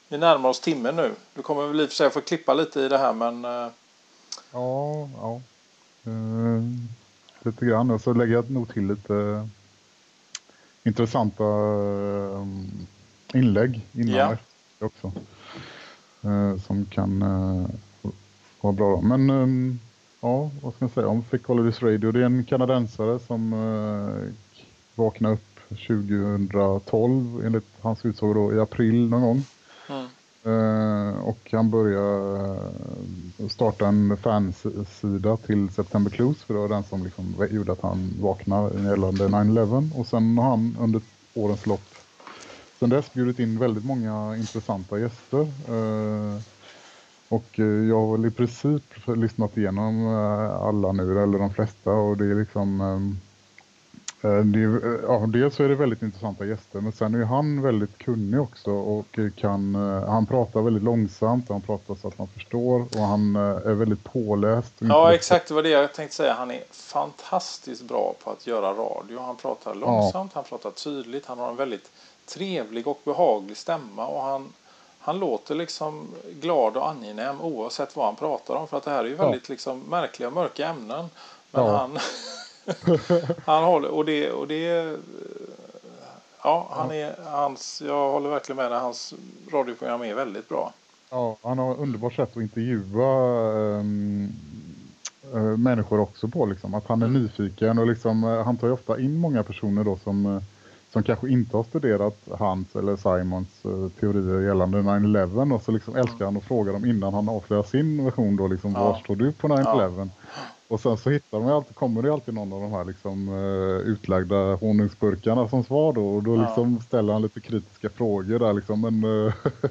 vi närmar oss timmen nu. Du kommer väl i och för sig få klippa lite i det här men eh, Ja, ja. Eh, lite grann. Och så lägger jag nog till lite intressanta eh, inlägg innan Ja. också. Eh, som kan eh, vara bra. Då. Men eh, ja, vad ska jag säga om Fick Holidays Radio? Det är en kanadensare som eh, vaknade upp 2012 enligt hans utsago då i april någon gång. mm, Eh, Eh, och han började eh, starta en fansida till September Clues för det var den som liksom gjorde att han vaknade gällande 9-11 och sen har han under årens lopp sen dess bjudit in väldigt många intressanta gäster. Eh, och jag har väl i princip lyssnat igenom alla nu eller de flesta. Och det är liksom det är, eh, ja, dels så är det väldigt intressanta gäster men sen är han väldigt kunnig också och eh, kan, eh, han pratar väldigt långsamt, han pratar så att man förstår och han eh, är väldigt påläst. Ja, exakt. Det var det jag tänkte säga. Han är fantastiskt bra på att göra radio. Han pratar långsamt, han pratar tydligt, han har en väldigt trevlig och behaglig stämma och han, han låter liksom glad och angenäm oavsett vad han pratar om. För att det här är ju Ja. väldigt liksom märkliga och mörka ämnen. Men Ja. han, han håller, och det, och det Ja, han är, hans, jag håller verkligen med dig. Hans radioprogram är väldigt bra. Ja, han har underbart sätt att intervjua ehm, eh, människor också på. Liksom. Att han är Mm. nyfiken och liksom, eh, han tar ju ofta in många personer då som, eh, som kanske inte har studerat hans eller Simons eh, teorier gällande 9-11 och så liksom älskar han att fråga dem innan han avslöjar sin version då liksom, Ja. var står du på 9-11? Och sen så hittar de ju alltid, kommer det alltid någon av de här liksom, eh, utlagda honungsburkarna som svar då. Och då Ja. liksom ställer han lite kritiska frågor där liksom. Men, eh,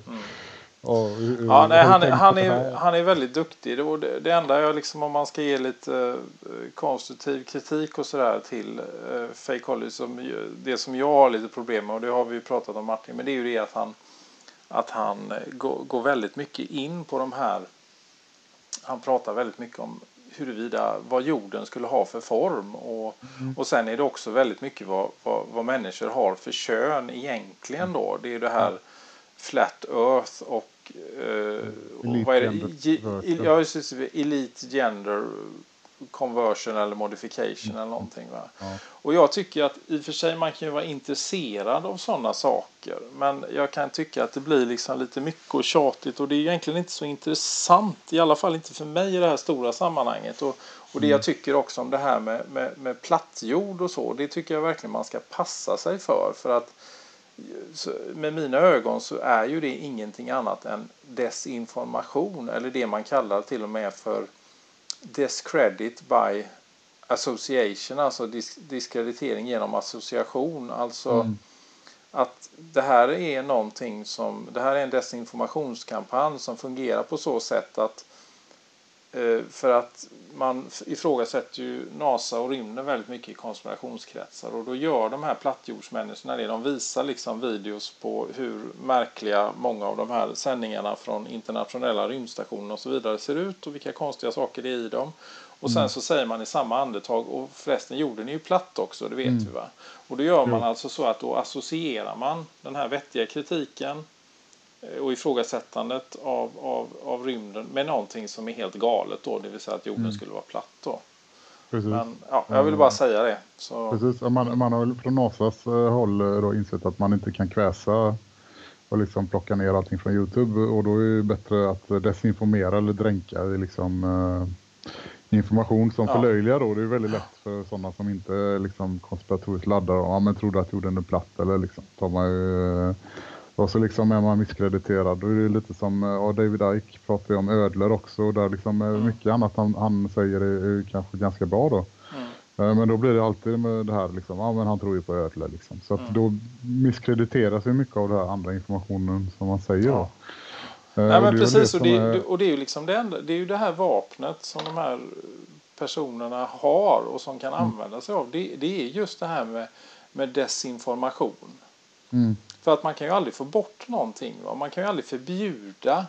ja, hur- Ja, nej, han, han, är, han är väldigt duktig. Det, och det, det enda jag liksom, om man ska ge lite eh, konstruktiv kritik och sådär till uh, Fake Holly, som, det som jag har lite problem med, och det har vi ju pratat om Martin, men det är ju det att han, att han eh, går, går väldigt mycket in på de här, han pratar väldigt mycket om huruvida vad jorden skulle ha för form och, och sen är det också väldigt mycket vad, vad, vad människor har för kön egentligen då. Det är det här Flat Earth och, eh, och vad är det? Ge-. Ja, Elite Gender Conversion eller Modification eller någonting. Va? Ja. Och jag tycker att i och för sig man kan ju vara intresserad av sådana saker. Men jag kan tycka att det blir liksom lite mycket och tjatigt och det är egentligen inte så intressant. I alla fall inte för mig i det här stora sammanhanget. Och, och det jag tycker också om det här med, med, med plattjord och så. Det tycker jag verkligen man ska passa sig för. För att med mina ögon så är ju det ingenting annat än desinformation. Eller det man kallar till och med för discredit by association, alltså dis diskreditering genom association. Alltså Mm. att det här är någonting som, det här är en desinformationskampanj som fungerar på så sätt att för att man ifrågasätter ju NASA och rymden väldigt mycket i konspirationskretsar och då gör de här plattjordsmänniskorna det. De visar liksom videos på hur märkliga många av de här sändningarna från internationella rymdstationer och så vidare ser ut och vilka konstiga saker det är i dem. Och sen så säger man i samma andetag och förresten jorden är ju platt också, det vet vi va. Och då gör man alltså så att då associerar man den här vettiga kritiken eh, och ifrågasättandet av, av, av rymden med någonting som är helt galet då, det vill säga att jorden skulle vara platt då. Precis. Men ja, jag ville bara säga det. Så, Precis, och man, man har väl från NASAs eh, håll eh, då insett att man inte kan kväsa och liksom plocka ner allting från Youtube och då är det bättre att eh, desinformera eller dränka i liksom eh, information som Ja. förlöjligar då. Det är väldigt lätt för sådana som inte liksom konspiratoriskt laddade. Ja, men trodde att jorden är platt eller liksom. Tar man ju, eh, och så liksom är man misskrediterad. Då är det lite som, eh, ja, David Icke pratar ju om ödlor också. Och där liksom Mm. eh, mycket annat han, han säger är, är kanske ganska bra då. Mm. Eh, Men då blir det alltid med det här liksom, ja men han tror ju på ödlor liksom. Så att Mm. då misskrediteras ju mycket av den här andra informationen som man säger då. Eh, Nej och men precis och det, är- och det är ju liksom det enda, det är ju det här vapnet som de här personerna har och som kan använda sig av. Det, det är just det här med, med desinformation. Mm. För att man kan ju aldrig få bort någonting. Va? Man kan ju aldrig förbjuda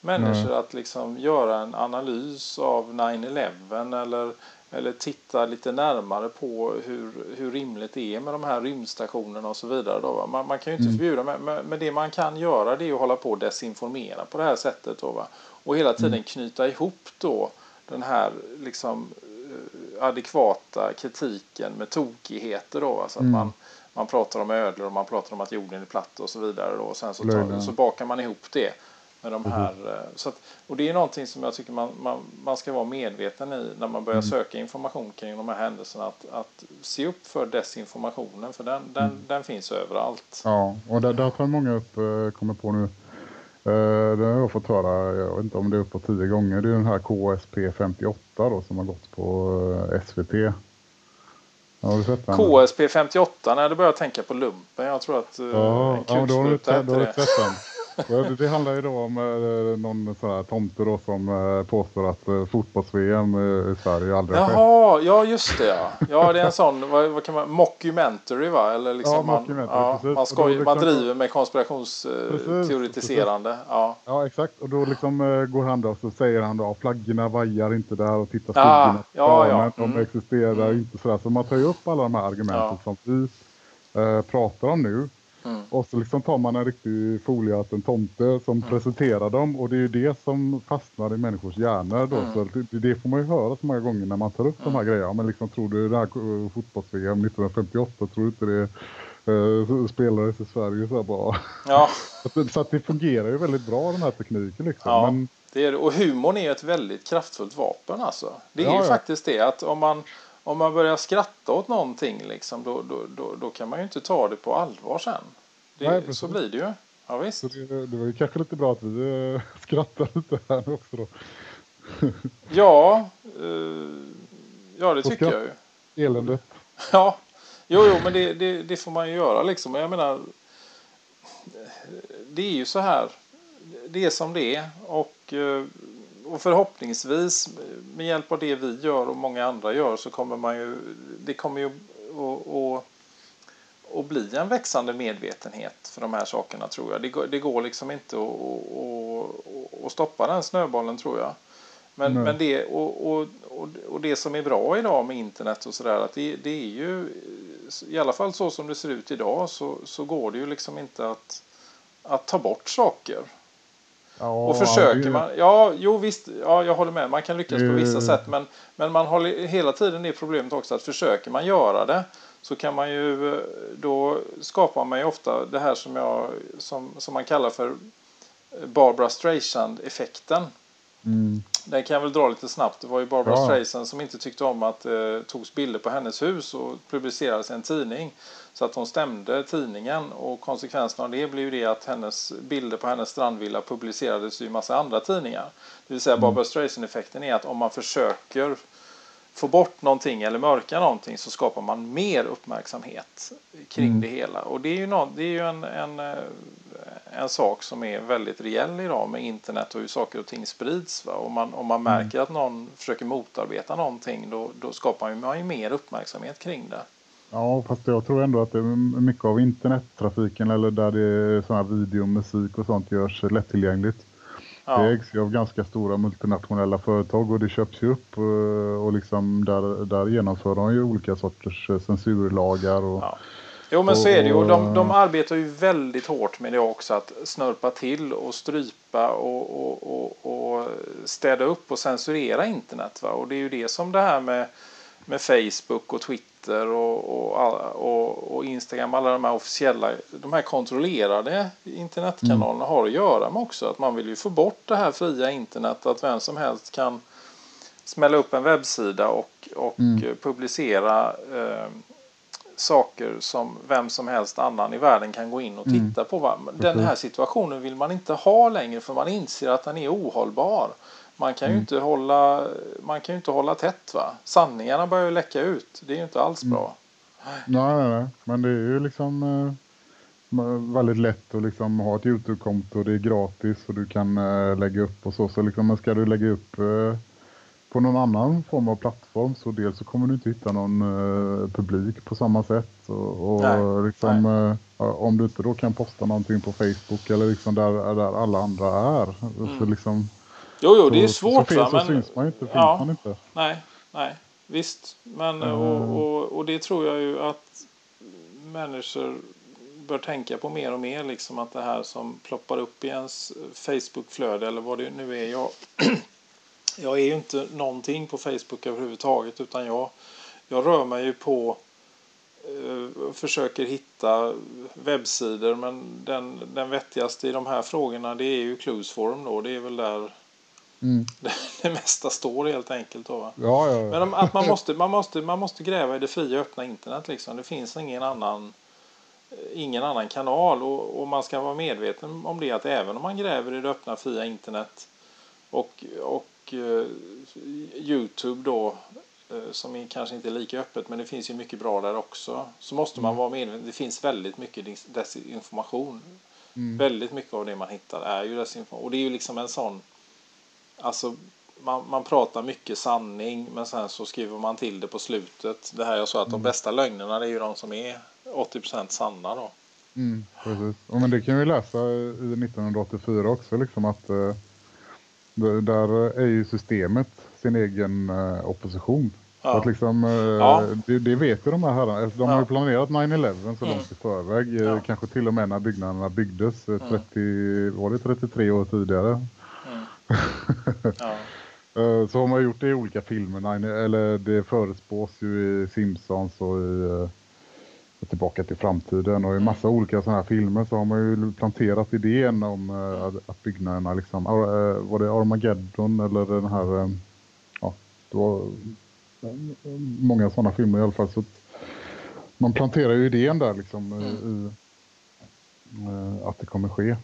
människor Nej. att liksom göra en analys av 9-11 eller, eller titta lite närmare på hur, hur rimligt det är med de här rymdstationerna och så vidare. Då? Man, man kan ju inte Mm. förbjuda, men, men, men det man kan göra det är att hålla på och desinformera på det här sättet. Då, va? Och hela tiden Mm. knyta ihop då den här liksom eh, adekvata kritiken med tokigheter då. va? Så att Mm. man, man pratar om ödlor och man pratar om att jorden är platt och så vidare. Då. Och sen så, tar, så bakar man ihop det med de här. eh, Så att, och det är någonting som jag tycker man, man, man ska vara medveten i när man börjar Mm. söka information kring de här händelserna. Att, att se upp för desinformationen för den, den, Mm. den finns överallt. Ja, och där, där tar många upp, eh, kommer på nu, eh, det har jag fått höra, jag vet inte om det är uppåt tio gånger, det är den här KSP 58 då som har gått på SVT. Har du sett den? KSP 58, när du börjar tänka på lumpen. Jag tror att uh, Ja, en ja då har du, då har du det. Ja, handlar ju då om eh, någon sån här tomte då som eh, påstår att eh, fotbolls-VM i Sverige aldrig har. Jaha, ja just det ja. Ja det är en sån, vad, vad kan man, mockumentary va? Eller liksom Ja, man, ja, man, Och skoj, då man liksom- driver med konspirationsteoretiserande. Ja. Ja, exakt. Och då liksom går han då så säger han då att flaggorna vajar inte där och titta Ah, stugorna på ja, ja. Mm. De existerar inte sådär. Så man tar ju upp alla de här argumenten som vi eh, pratar om nu. Mm. Och så liksom tar man en riktig foliehatt, en tomte som Mm. presenterar dem. Och det är ju det som fastnar i människors hjärnor då. Mm. Så det, det får man ju höra så många gånger när man tar upp de här grejerna. Men liksom tror du det här fotbolls-VM 1958, tror du inte det eh, spelades i Sverige så här bara? Ja. Så att- det fungerar ju väldigt bra den här tekniken liksom. Ja, Men, det är, och humorn är ett väldigt kraftfullt vapen alltså. Det är Ja, ju ja. faktiskt det att om man, om man börjar skratta åt någonting liksom, då, då, då, då kan man ju inte ta det på allvar sen. Det, Nej, så blir det ju. Ja, visst. det, det var ju kanske lite bra att vi eh, skrattade lite här också då. Ja, eh, ja det tycker jag ju. Eländet. Ja, jo, jo men det, det, det får man ju göra liksom. Jag menar, det är ju så här. Det är som det är. Och, eh, och förhoppningsvis med hjälp av det vi gör och många andra gör så kommer man ju, det kommer ju att, att bli en växande medvetenhet för de här sakerna tror jag. Det går, det går liksom inte att, att, att stoppa den snöbollen tror jag. Men, Nej. men det, och, och, och, och det som är bra idag med internet och sådär att det, det är ju i alla fall så som det ser ut idag så, så går det ju liksom inte att, att ta bort saker. Ja, Och försöker man, ja jo visst, ja, jag håller med, man kan lyckas på vissa Eh. sätt men, men man har hela tiden det problemet också att försöker man göra det så kan man ju, eh, då skapar man ju ofta det här som, jag, som, som man kallar för Barbara Streisand-effekten. Mm. Den kan jag väl dra lite snabbt. Det var ju Barbara Ja. Streisand som inte tyckte om att eh, togs bilder på hennes hus och publicerades i en tidning. Så att hon stämde tidningen och konsekvensen av det blev ju det att hennes bilder på hennes strandvilla publicerades i en massa andra tidningar. Det vill säga Barbara Streisand-effekten är att om man försöker få bort någonting eller mörka någonting så skapar man mer uppmärksamhet kring Mm. det hela. Och det är ju, nå- det är ju en, en, eh, en sak som är väldigt reell idag med internet och hur saker och ting sprids. Va? Om, man, om man märker att någon försöker motarbeta någonting då, då skapar man ju mer uppmärksamhet kring det. Ja, fast jag tror ändå att mycket av internettrafiken eller där det är här video, musik och sånt görs lättillgängligt. Ja. Det ägs ju av ganska stora multinationella företag och det köps ju upp eh, och liksom där, där genomför de ju olika sorters eh, censurlagar och Jo men så är det ju. Och de, Och- de arbetar ju väldigt hårt med det också. Att snörpa till och strypa och, och, och, och städa upp och censurera internet. Va? Och det är ju det som det här med, med Facebook och Twitter och, och, och, och Instagram. Alla de här officiella, de här kontrollerade internetkanalerna har att göra med också. Att man vill ju få bort det här fria internet. Att vem som helst kan smälla upp en webbsida och, och Mm. publicera eh, saker som vem som helst annan i världen kan gå in och Mm. titta på. Va? Den här situationen vill man inte ha längre för man inser att den är ohållbar. Man kan ju Mm. inte hålla, man kan ju inte hålla tätt. Va? Sanningarna börjar ju läcka ut. Det är ju inte alls Mm. bra. Nej, nej, nej. Men det är ju liksom eh, väldigt lätt att liksom ha ett Youtube-konto. Det är gratis och du kan eh, lägga upp och så. Så liksom, ska du lägga upp eh, på någon annan form av plattform så dels så kommer du inte hitta någon eh, publik på samma sätt. Och, och Nej, liksom, eh, ja, om du inte då kan posta någonting på Facebook eller liksom där, där alla andra är. Så liksom, Jo, jo, det är så, svårt. Så, va? så, så Men, syns man inte, finns ja. man inte. Nej, nej, visst. Men, Mm. och, och, och det tror jag ju att människor bör tänka på mer och mer. Liksom att det här som ploppar upp i ens Facebook-flöde eller vad det nu är. Jag, jag är ju inte någonting på Facebook överhuvudtaget utan jag, jag rör mig ju på eh, försöker hitta webbsidor men den, den vettigaste i de här frågorna det är ju Clues Forum då. Det är väl där Mm. det mesta står helt enkelt. Då, va? Ja, ja, Men att man måste, man, måste, man måste gräva i det fria öppna internet. Liksom. Det finns ingen annan, ingen annan kanal och, och man ska vara medveten om det att även om man gräver i det öppna fria internet och, och eh, Youtube då eh, som är, kanske inte är lika öppet men det finns ju mycket bra där också så måste man vara medveten. Det finns väldigt mycket desinformation. Väldigt mycket av det man hittar är ju desinformation och det är ju liksom en sån Alltså man, man pratar mycket sanning men sen så skriver man till det på slutet. Det här jag sa att de bästa lögnerna det är ju de som är 80% sanna då. Mm, precis. Och men det kan vi läsa i 1984 också liksom att eh, där är ju systemet sin egen eh, opposition. Ja. Att liksom, eh, Ja. det, det vet ju de här herrarna. Alltså, De har Ja. ju planerat 9-11 så Mm. långt i förväg. eh, Ja. Kanske till och med när byggnaderna byggdes. eh, Mm. 30, var det 33 år tidigare? Eh, Så har man gjort det i olika filmer. Eller det förespås ju i Simpsons och i Tillbaka till framtiden och i massa olika sådana här filmer så har man ju planterat idén om eh, att- byggnaderna liksom, eh, var det Armageddon eller den här, eh, ja, det var många sådana filmer i alla fall. Så man planterar ju idén där liksom eh, i, eh, att det kommer ske.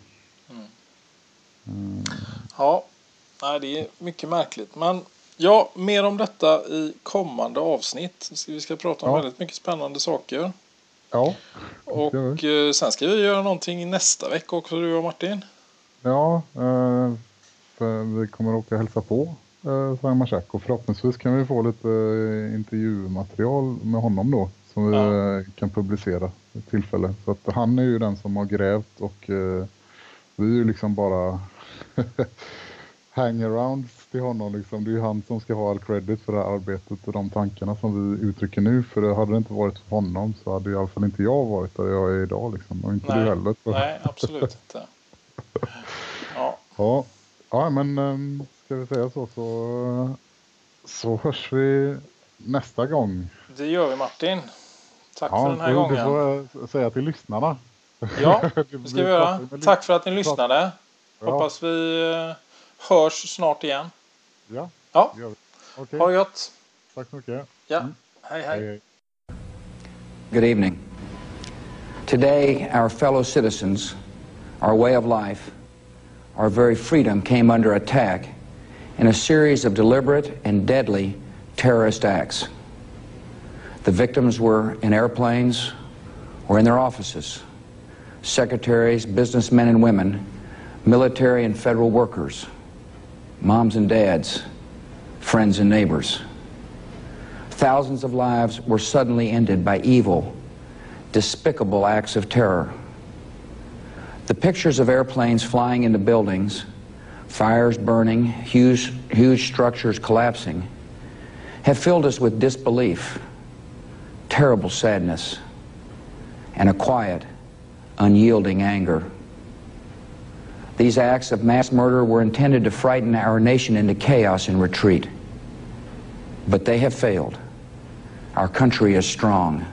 Ja, nej, det är mycket märkligt. Men ja, mer om detta i kommande avsnitt. Vi ska prata om Ja. väldigt mycket spännande saker. Ja, Och eh, sen ska vi göra någonting nästa vecka också du och Martin. Ja, eh, för vi kommer åka och hälsa på eh, Simon Jack och förhoppningsvis kan vi få lite eh, intervjumaterial med honom då som vi Ja. eh, kan publicera ett tillfälle. Så att han är ju den som har grävt och eh, vi är ju liksom bara hangarounds till honom liksom. Det är ju han som ska ha all credit för det här arbetet och de tankarna som vi uttrycker nu. För det hade det inte varit för honom så hade i alla fall inte jag varit där jag är idag liksom. Och inte du heller. Så- nej, absolut inte. Ja, Ja, ja men ehm, ska vi säga så så, så hörs vi nästa gång. det gör vi Martin. Tack ja, för den här det- gången. Det får jag säga till lyssnarna. Ja, Det ska vi göra. Tack för att ni lyssnade. Hoppas vi eh, hörs snart igen. Ja, Ja, det gör vi. Okej, ha det gött. tack så mycket. Ja, Mm. hej Hej, hej. hej. Good evening. Today, our fellow citizens, our way of life, our very freedom came under attack in a series of deliberate and deadly terrorist acts. The victims were in airplanes or in their offices, secretaries, businessmen and women, military and federal workers, moms and dads, friends and neighbors. Thousands of lives were suddenly ended by evil, despicable acts of terror. The pictures of airplanes flying into buildings, fires burning, huge, huge structures collapsing, have filled us with disbelief, terrible sadness, and a quiet, unyielding anger. These acts of mass murder were intended to frighten our nation into chaos and retreat. But they have failed. Our country is strong.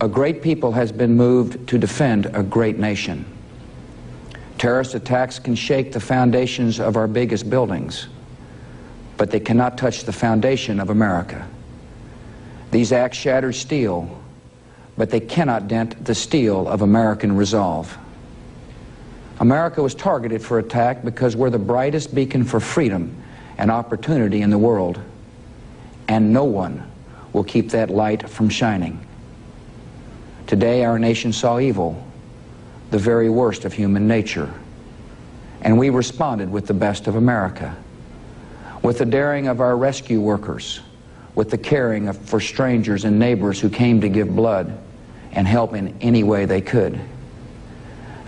A great people has been moved to defend a great nation. Terrorist attacks can shake the foundations of our biggest buildings, but they cannot touch the foundation of America. These acts shatter steel, but they cannot dent the steel of American resolve. America was targeted for attack because we're the brightest beacon for freedom and opportunity in the world, and no one will keep that light from shining. Today, our nation saw evil, the very worst of human nature, and we responded with the best of America, with the daring of our rescue workers, with the caring of, for strangers and neighbors who came to give blood and help in any way they could.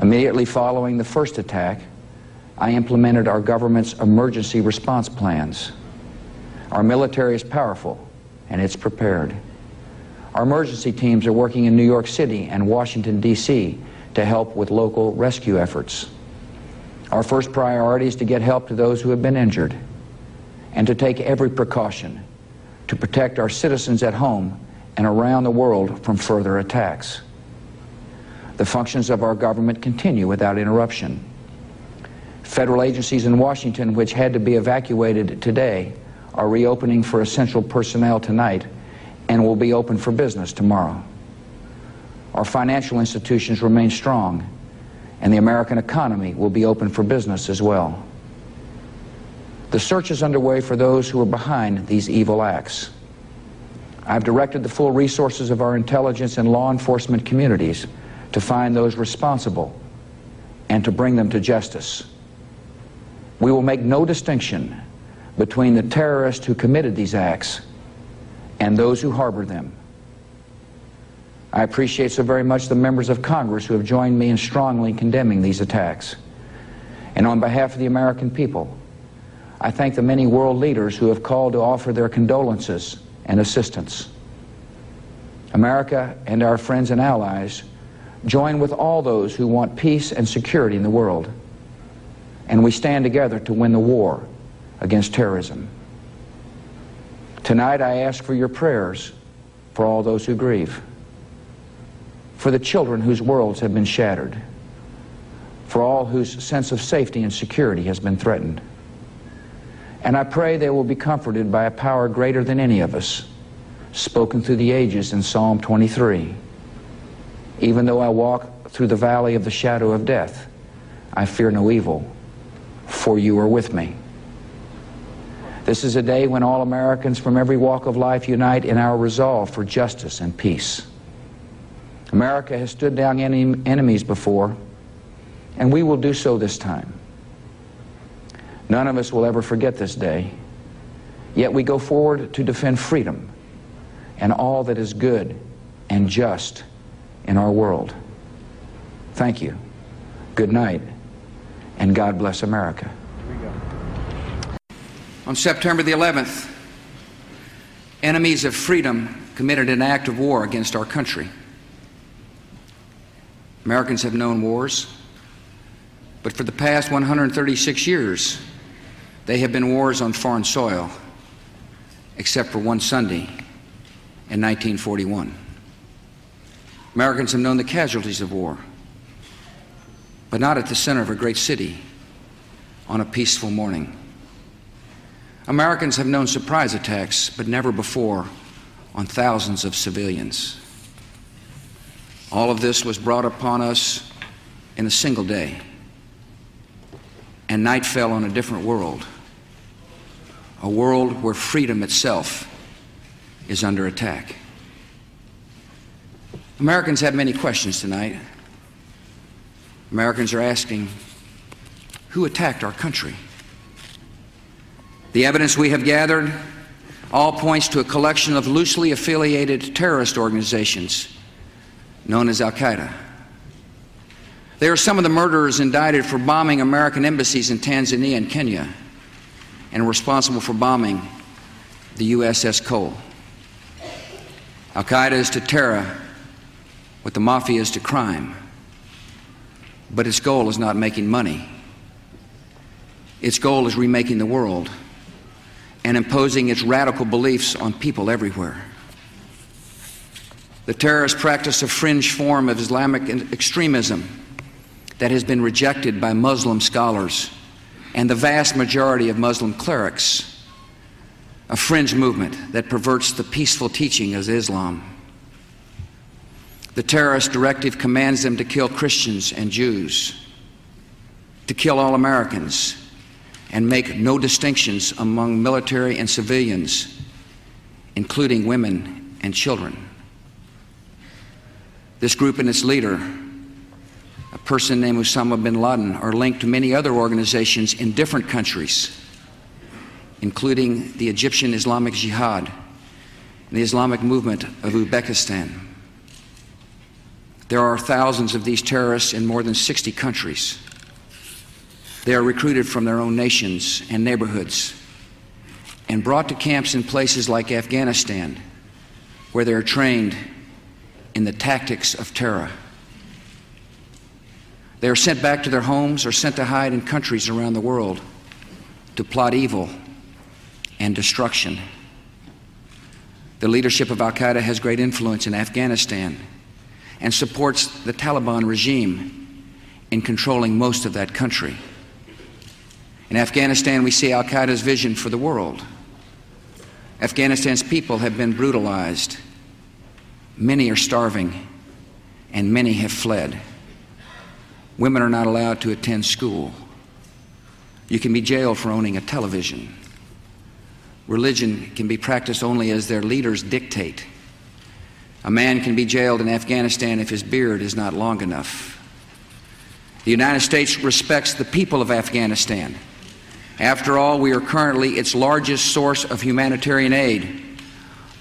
Immediately following the first attack, I implemented our government's emergency response plans. Our military is powerful and it's prepared. Our emergency teams are working in New York City and Washington, D.C. to help with local rescue efforts. Our first priority is to get help to those who have been injured and to take every precaution to protect our citizens at home and around the world from further attacks. The functions of our government continue without interruption. Federal agencies in Washington, which had to be evacuated today, are reopening for essential personnel tonight and will be open for business tomorrow. Our financial institutions remain strong, and the American economy will be open for business as well. The search is underway for those who are behind these evil acts. I've directed the full resources of our intelligence and law enforcement communities to find those responsible and to bring them to justice. We will make no distinction between the terrorists who committed these acts and those who harbor them. I appreciate so very much the members of Congress who have joined me in strongly condemning these attacks. And on behalf of the American people, I thank the many world leaders who have called to offer their condolences and assistance. America and our friends and allies join with all those who want peace and security in the world. And we stand together to win the war against terrorism. Tonight I ask for your prayers for all those who grieve, for the children whose worlds have been shattered, for all whose sense of safety and security has been threatened. And I pray they will be comforted by a power greater than any of us, spoken through the ages in Psalm 23. Even though I walk through the valley of the shadow of death, I fear no evil, for you are with me. This is a day when all Americans from every walk of life unite in our resolve for justice and peace. America has stood down any enemies before, and we will do so this time. None of us will ever forget this day, yet we go forward to defend freedom and all that is good and just in our world. Thank you. Good night, and God bless America. On September the 11th, enemies of freedom committed an act of war against our country. Americans have known wars, but for the past 136 years, they have been wars on foreign soil, except for one Sunday in 1941. Americans have known the casualties of war, but not at the center of a great city on a peaceful morning. Americans have known surprise attacks, but never before on thousands of civilians. All of this was brought upon us in a single day, and night fell on a different world, a world where freedom itself is under attack. Americans have many questions tonight. Americans are asking who attacked our country? The evidence we have gathered all points to a collection of loosely affiliated terrorist organizations known as Al Qaeda. They are some of the murderers indicted for bombing American embassies in Tanzania and Kenya and responsible for bombing the USS Cole. Al Qaeda is to terror what the mafia is to crime. But its goal is not making money. Its goal is remaking the world and imposing its radical beliefs on people everywhere. The terrorists practice a fringe form of Islamic extremism that has been rejected by Muslim scholars and the vast majority of Muslim clerics a fringe movement that perverts the peaceful teaching of Islam. The terrorist directive commands them to kill Christians and Jews, to kill all Americans, and make no distinctions among military and civilians, including women and children. This group and its leader, a person named Osama bin Laden, are linked to many other organizations in different countries, including the Egyptian Islamic Jihad and the Islamic movement of Uzbekistan. There are thousands of these terrorists in more than 60 countries. They are recruited from their own nations and neighborhoods and brought to camps in places like Afghanistan, where they are trained in the tactics of terror. They are sent back to their homes or sent to hide in countries around the world to plot evil and destruction. The leadership of Al Qaeda has great influence in Afghanistan and supports the Taliban regime in controlling most of that country. In Afghanistan, we see Al Qaeda's vision for the world. Afghanistan's people have been brutalized. Many are starving, and many have fled. Women are not allowed to attend school. You can be jailed for owning a television. Religion can be practiced only as their leaders dictate. A man can be jailed in Afghanistan if his beard is not long enough. The United States respects the people of Afghanistan. After all, we are currently its largest source of humanitarian aid,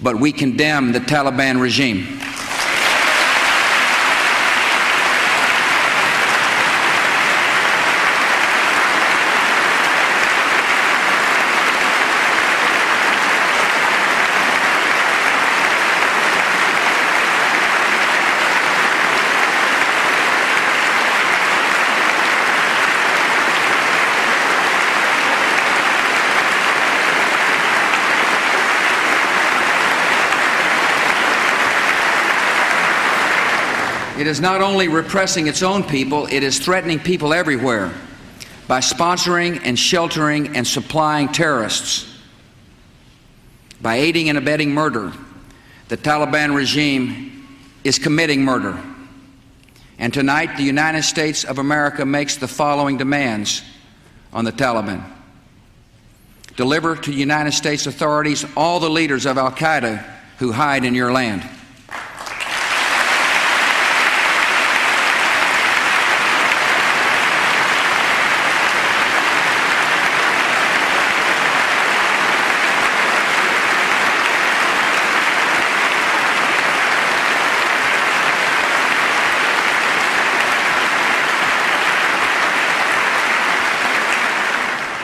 but we condemn the Taliban regime. Is not only repressing its own people, it is threatening people everywhere by sponsoring and sheltering and supplying terrorists. By aiding and abetting murder, the Taliban regime is committing murder. And tonight, the United States of America makes the following demands on the Taliban deliver to United States authorities all the leaders of Al Qaeda who hide in your land.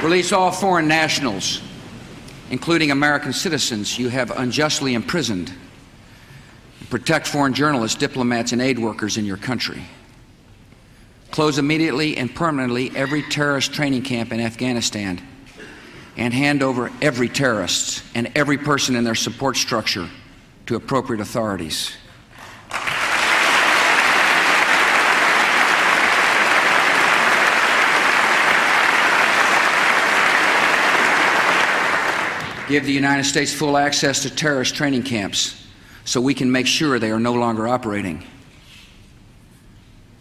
Release all foreign nationals, including American citizens you have unjustly imprisoned. Protect foreign journalists, diplomats, and aid workers in your country. Close immediately and permanently every terrorist training camp in Afghanistan and hand over every terrorist and every person in their support structure to appropriate authorities. Give the United States full access to terrorist training camps so we can make sure they are no longer operating.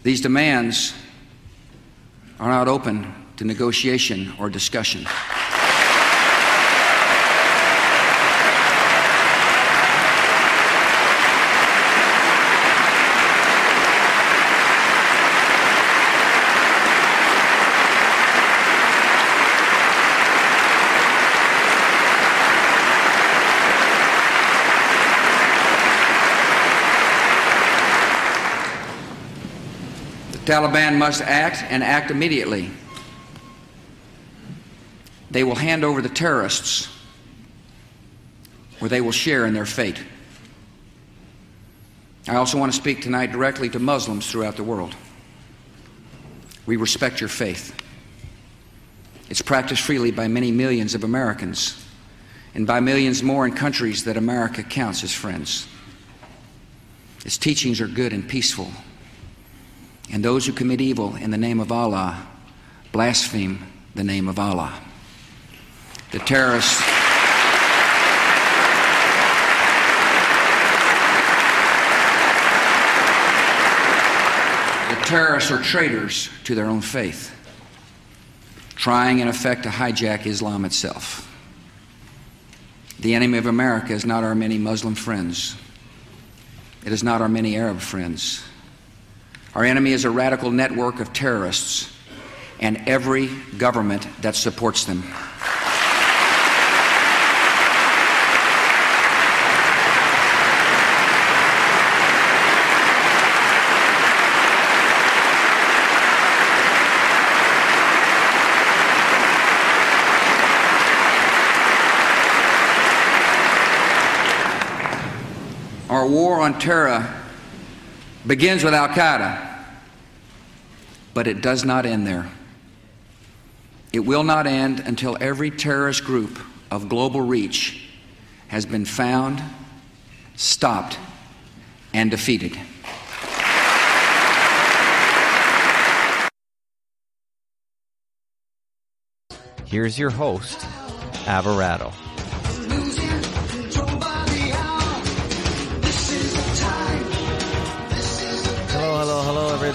These demands are not open to negotiation or discussion. Taliban must act and act immediately. They will hand over the terrorists, or they will share in their fate. I also want to speak tonight directly to Muslims throughout the world. We respect your faith. It's practiced freely by many millions of Americans and by millions more in countries that America counts as friends. Its teachings are good and peaceful and those who commit evil in the name of Allah blaspheme the name of Allah. The terrorists. The terrorists are traitors to their own faith, trying in effect to hijack Islam itself. The enemy of America is not our many Muslim friends. It is not our many Arab friends. Our enemy is a radical network of terrorists and every government that supports them. Our war on terror begins with Al Qaeda, but it does not end there. It will not end until every terrorist group of global reach has been found, stopped, and defeated. Here's your host, Averado.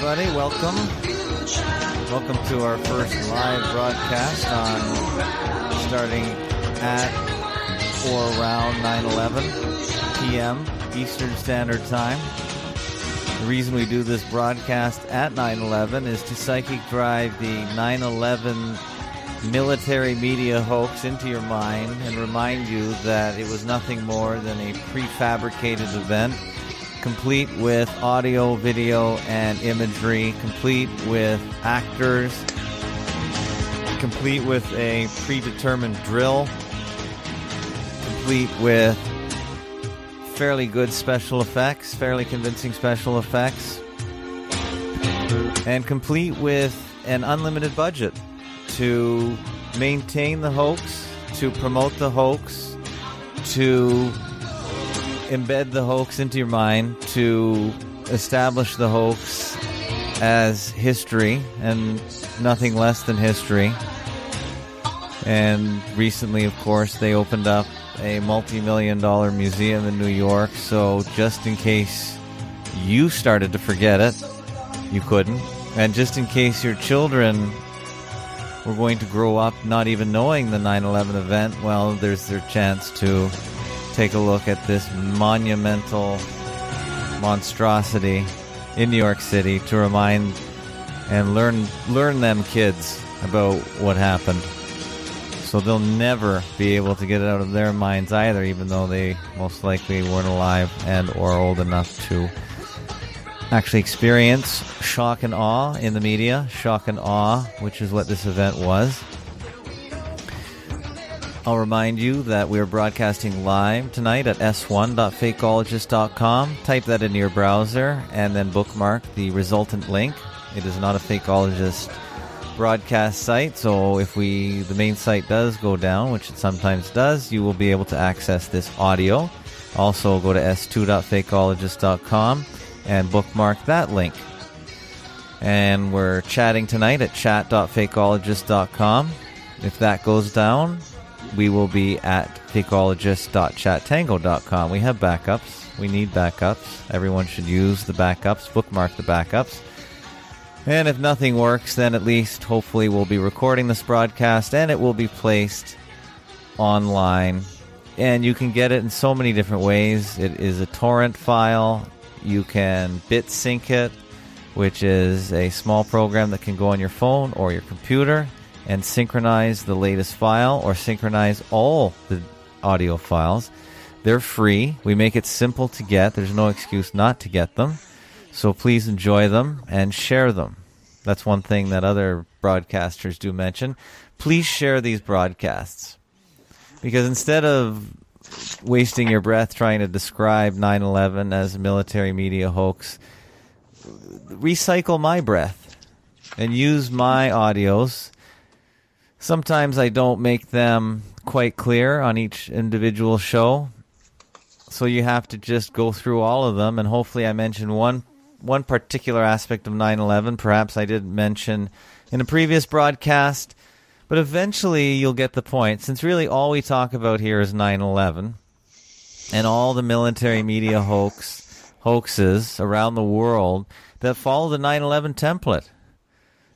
Everybody. Welcome. Welcome to our first live broadcast on starting at or around 9 11 p.m. Eastern Standard Time. The reason we do this broadcast at 9 11 is to psychic drive the 9 11 military media hoax into your mind and remind you that it was nothing more than a prefabricated event complete with audio, video, and imagery, complete with actors, complete with a predetermined drill, complete with fairly good special effects, fairly convincing special effects, and complete with an unlimited budget to maintain the hoax, to promote the hoax, to embed the hoax into your mind to establish the hoax as history and nothing less than history. And recently, of course, they opened up a multi million dollar museum in New York. So, just in case you started to forget it, you couldn't. And just in case your children were going to grow up not even knowing the 9 11 event, well, there's their chance to take a look at this monumental monstrosity in New York City to remind and learn learn them kids about what happened. So they'll never be able to get it out of their minds either, even though they most likely weren't alive and or old enough to actually experience shock and awe in the media. Shock and awe, which is what this event was. I'll remind you that we are broadcasting live tonight at s1.fakeologist.com. Type that into your browser and then bookmark the resultant link. It is not a Fakeologist broadcast site, so if we the main site does go down, which it sometimes does, you will be able to access this audio. Also, go to s2.fakeologist.com and bookmark that link. And we're chatting tonight at chat.fakeologist.com. If that goes down, we will be at fakeologist.chattango.com. We have backups. We need backups. Everyone should use the backups, bookmark the backups. And if nothing works, then at least hopefully we'll be recording this broadcast and it will be placed online. And you can get it in so many different ways. It is a torrent file. You can bit sync it, which is a small program that can go on your phone or your computer and synchronize the latest file or synchronize all the audio files. They're free. We make it simple to get. There's no excuse not to get them. So please enjoy them and share them. That's one thing that other broadcasters do mention. Please share these broadcasts. Because instead of wasting your breath trying to describe 9 11 as a military media hoax, recycle my breath and use my audios Sometimes I don't make them quite clear on each individual show. So you have to just go through all of them and hopefully I mention one one particular aspect of 9/11 perhaps I didn't mention in a previous broadcast, but eventually you'll get the point since really all we talk about here is 9/11 and all the military media hoax hoaxes around the world that follow the 9 11 template.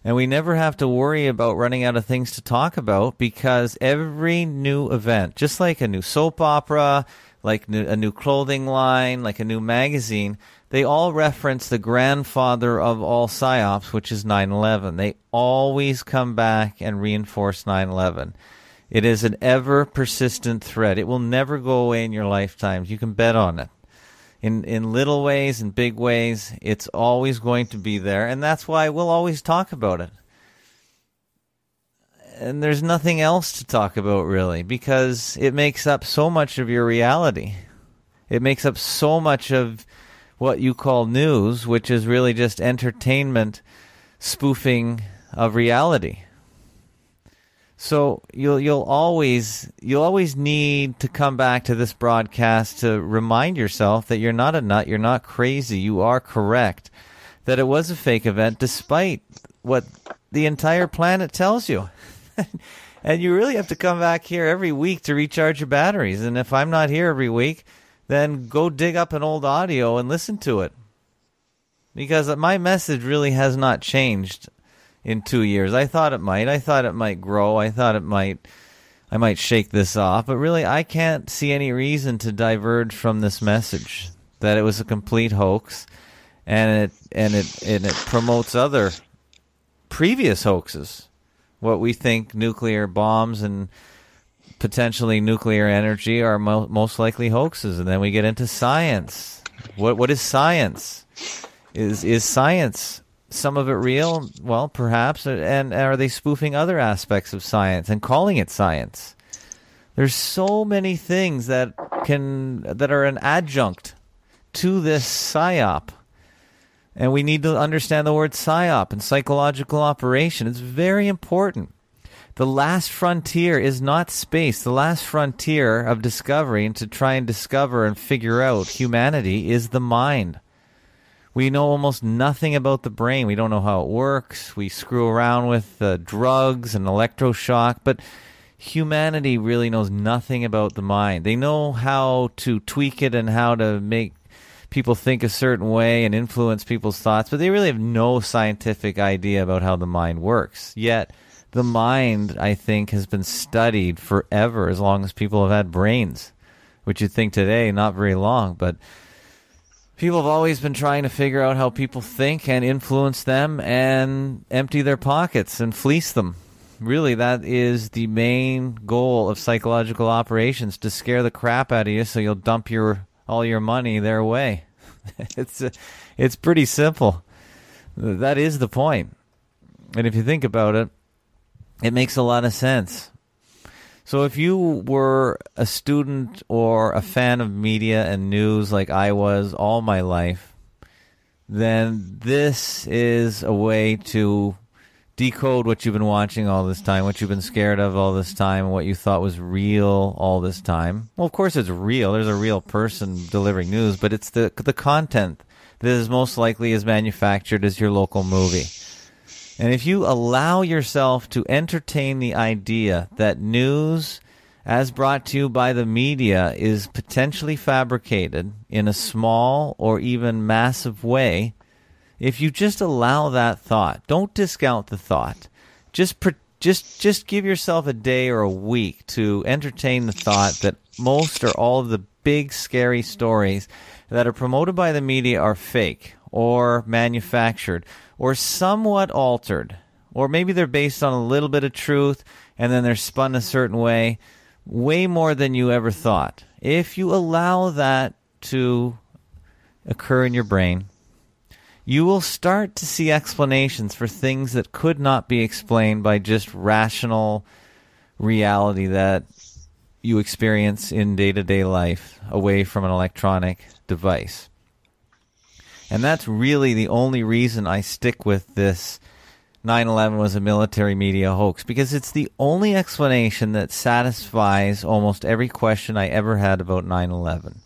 And we never have to worry about running out of things to talk about because every new event, just like a new soap opera, like new, a new clothing line, like a new magazine, they all reference the grandfather of all psyops, which is 9 11. They always come back and reinforce 9 11. It is an ever persistent threat. It will never go away in your lifetimes. You can bet on it in in little ways and big ways. It's always going to be there, and that's why we'll always talk about it. And there's nothing else to talk about really because it makes up so much of your reality. It makes up so much of what you call news, which is really just entertainment spoofing of reality. So you'll you'll always you'll always need to come back to this broadcast to remind yourself that you're not a nut, you're not crazy, you are correct. That it was a fake event despite what the entire planet tells you. and you really have to come back here every week to recharge your batteries. And if I'm not here every week, then go dig up an old audio and listen to it. Because my message really has not changed in two years. I thought it might. I thought it might grow. I thought it might. I might shake this off, but really, I can't see any reason to diverge from this message that it was a complete hoax, and it and it and it promotes other previous hoaxes. What we think nuclear bombs and potentially nuclear energy are mo- most likely hoaxes, and then we get into science. What what is science? Is is science some of it real? Well, perhaps. And are they spoofing other aspects of science and calling it science? There's so many things that can that are an adjunct to this psyop. And we need to understand the word psyop and psychological operation. It's very important. The last frontier is not space. The last frontier of discovery and to try and discover and figure out humanity is the mind. We know almost nothing about the brain. We don't know how it works. We screw around with uh, drugs and electroshock, but humanity really knows nothing about the mind. They know how to tweak it and how to make people think a certain way and influence people's thoughts, but they really have no scientific idea about how the mind works. Yet, the mind, I think, has been studied forever as long as people have had brains, which you'd think today, not very long, but people have always been trying to figure out how people think and influence them and empty their pockets and fleece them. Really, that is the main goal of psychological operations to scare the crap out of you so you'll dump your all your money their way. it's uh, it's pretty simple. That is the point. And if you think about it, it makes a lot of sense. So if you were a student or a fan of media and news like I was all my life, then this is a way to decode what you've been watching all this time, what you've been scared of all this time, what you thought was real all this time. Well, of course it's real. There's a real person delivering news, but it's the the content that is most likely as manufactured as your local movie. And if you allow yourself to entertain the idea that news, as brought to you by the media, is potentially fabricated in a small or even massive way, if you just allow that thought, don't discount the thought. Just just just give yourself a day or a week to entertain the thought that most or all of the big scary stories that are promoted by the media are fake or manufactured or somewhat altered, or maybe they're based on a little bit of truth and then they're spun a certain way, way more than you ever thought. If you allow that to occur in your brain, you will start to see explanations for things that could not be explained by just rational reality that you experience in day to day life away from an electronic device. And that's really the only reason I stick with this 9 11 was a military media hoax because it's the only explanation that satisfies almost every question I ever had about 9 11.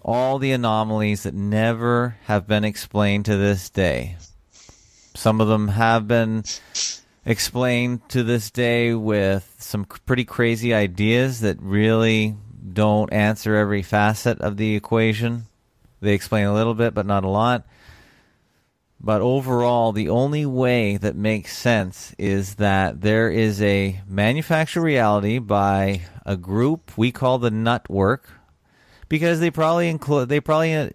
All the anomalies that never have been explained to this day. Some of them have been explained to this day with some pretty crazy ideas that really don't answer every facet of the equation They explain a little bit, but not a lot. But overall, the only way that makes sense is that there is a manufactured reality by a group we call the Nutwork, because they probably include they probably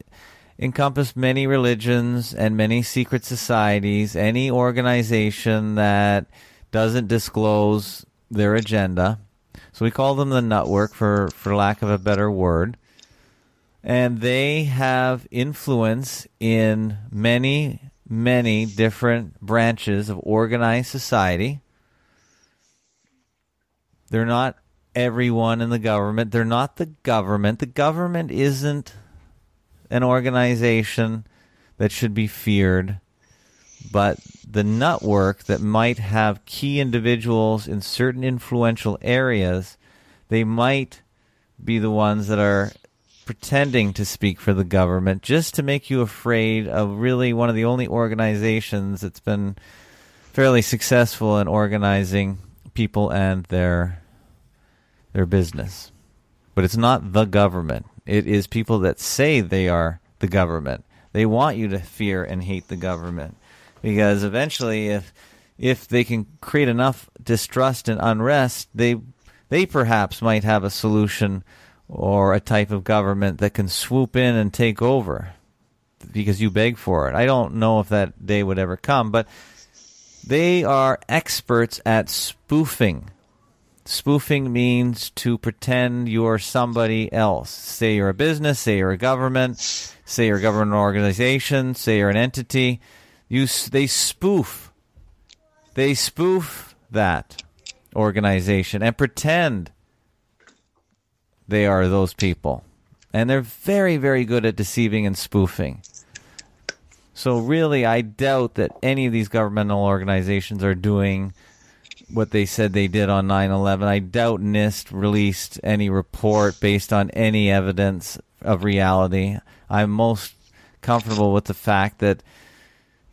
encompass many religions and many secret societies. Any organization that doesn't disclose their agenda, so we call them the Nutwork for for lack of a better word. And they have influence in many many different branches of organized society. They're not everyone in the government. They're not the government. The government isn't an organization that should be feared, but the network that might have key individuals in certain influential areas, they might be the ones that are pretending to speak for the government just to make you afraid of really one of the only organizations that's been fairly successful in organizing people and their their business. But it's not the government. It is people that say they are the government. They want you to fear and hate the government because eventually if if they can create enough distrust and unrest, they they perhaps might have a solution or a type of government that can swoop in and take over because you beg for it. I don't know if that day would ever come, but they are experts at spoofing. Spoofing means to pretend you're somebody else. Say you're a business, say you're a government, say you're a government organization, say you're an entity. You they spoof. They spoof that organization and pretend they are those people. And they're very, very good at deceiving and spoofing. So, really, I doubt that any of these governmental organizations are doing what they said they did on 9 11. I doubt NIST released any report based on any evidence of reality. I'm most comfortable with the fact that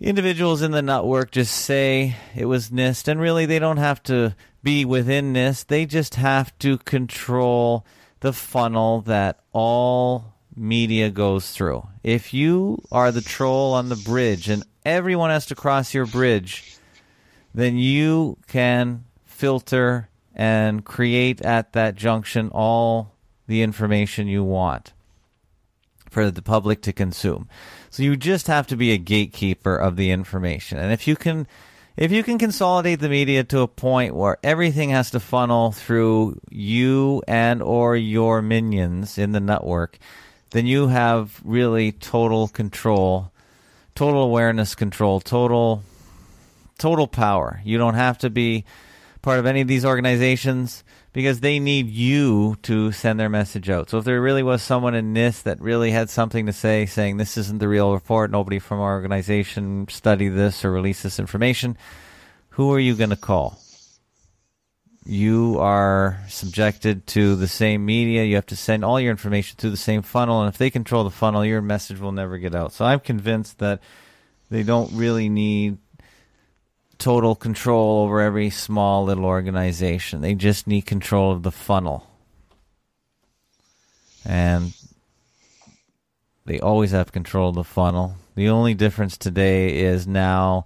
individuals in the network just say it was NIST, and really, they don't have to be within NIST, they just have to control the funnel that all media goes through. If you are the troll on the bridge and everyone has to cross your bridge, then you can filter and create at that junction all the information you want for the public to consume. So you just have to be a gatekeeper of the information. And if you can if you can consolidate the media to a point where everything has to funnel through you and or your minions in the network then you have really total control total awareness control total total power. You don't have to be part of any of these organizations because they need you to send their message out. So if there really was someone in NIST that really had something to say, saying this isn't the real report, nobody from our organization study this or release this information, who are you going to call? You are subjected to the same media. You have to send all your information through the same funnel, and if they control the funnel, your message will never get out. So I'm convinced that they don't really need total control over every small little organization. They just need control of the funnel. And they always have control of the funnel. The only difference today is now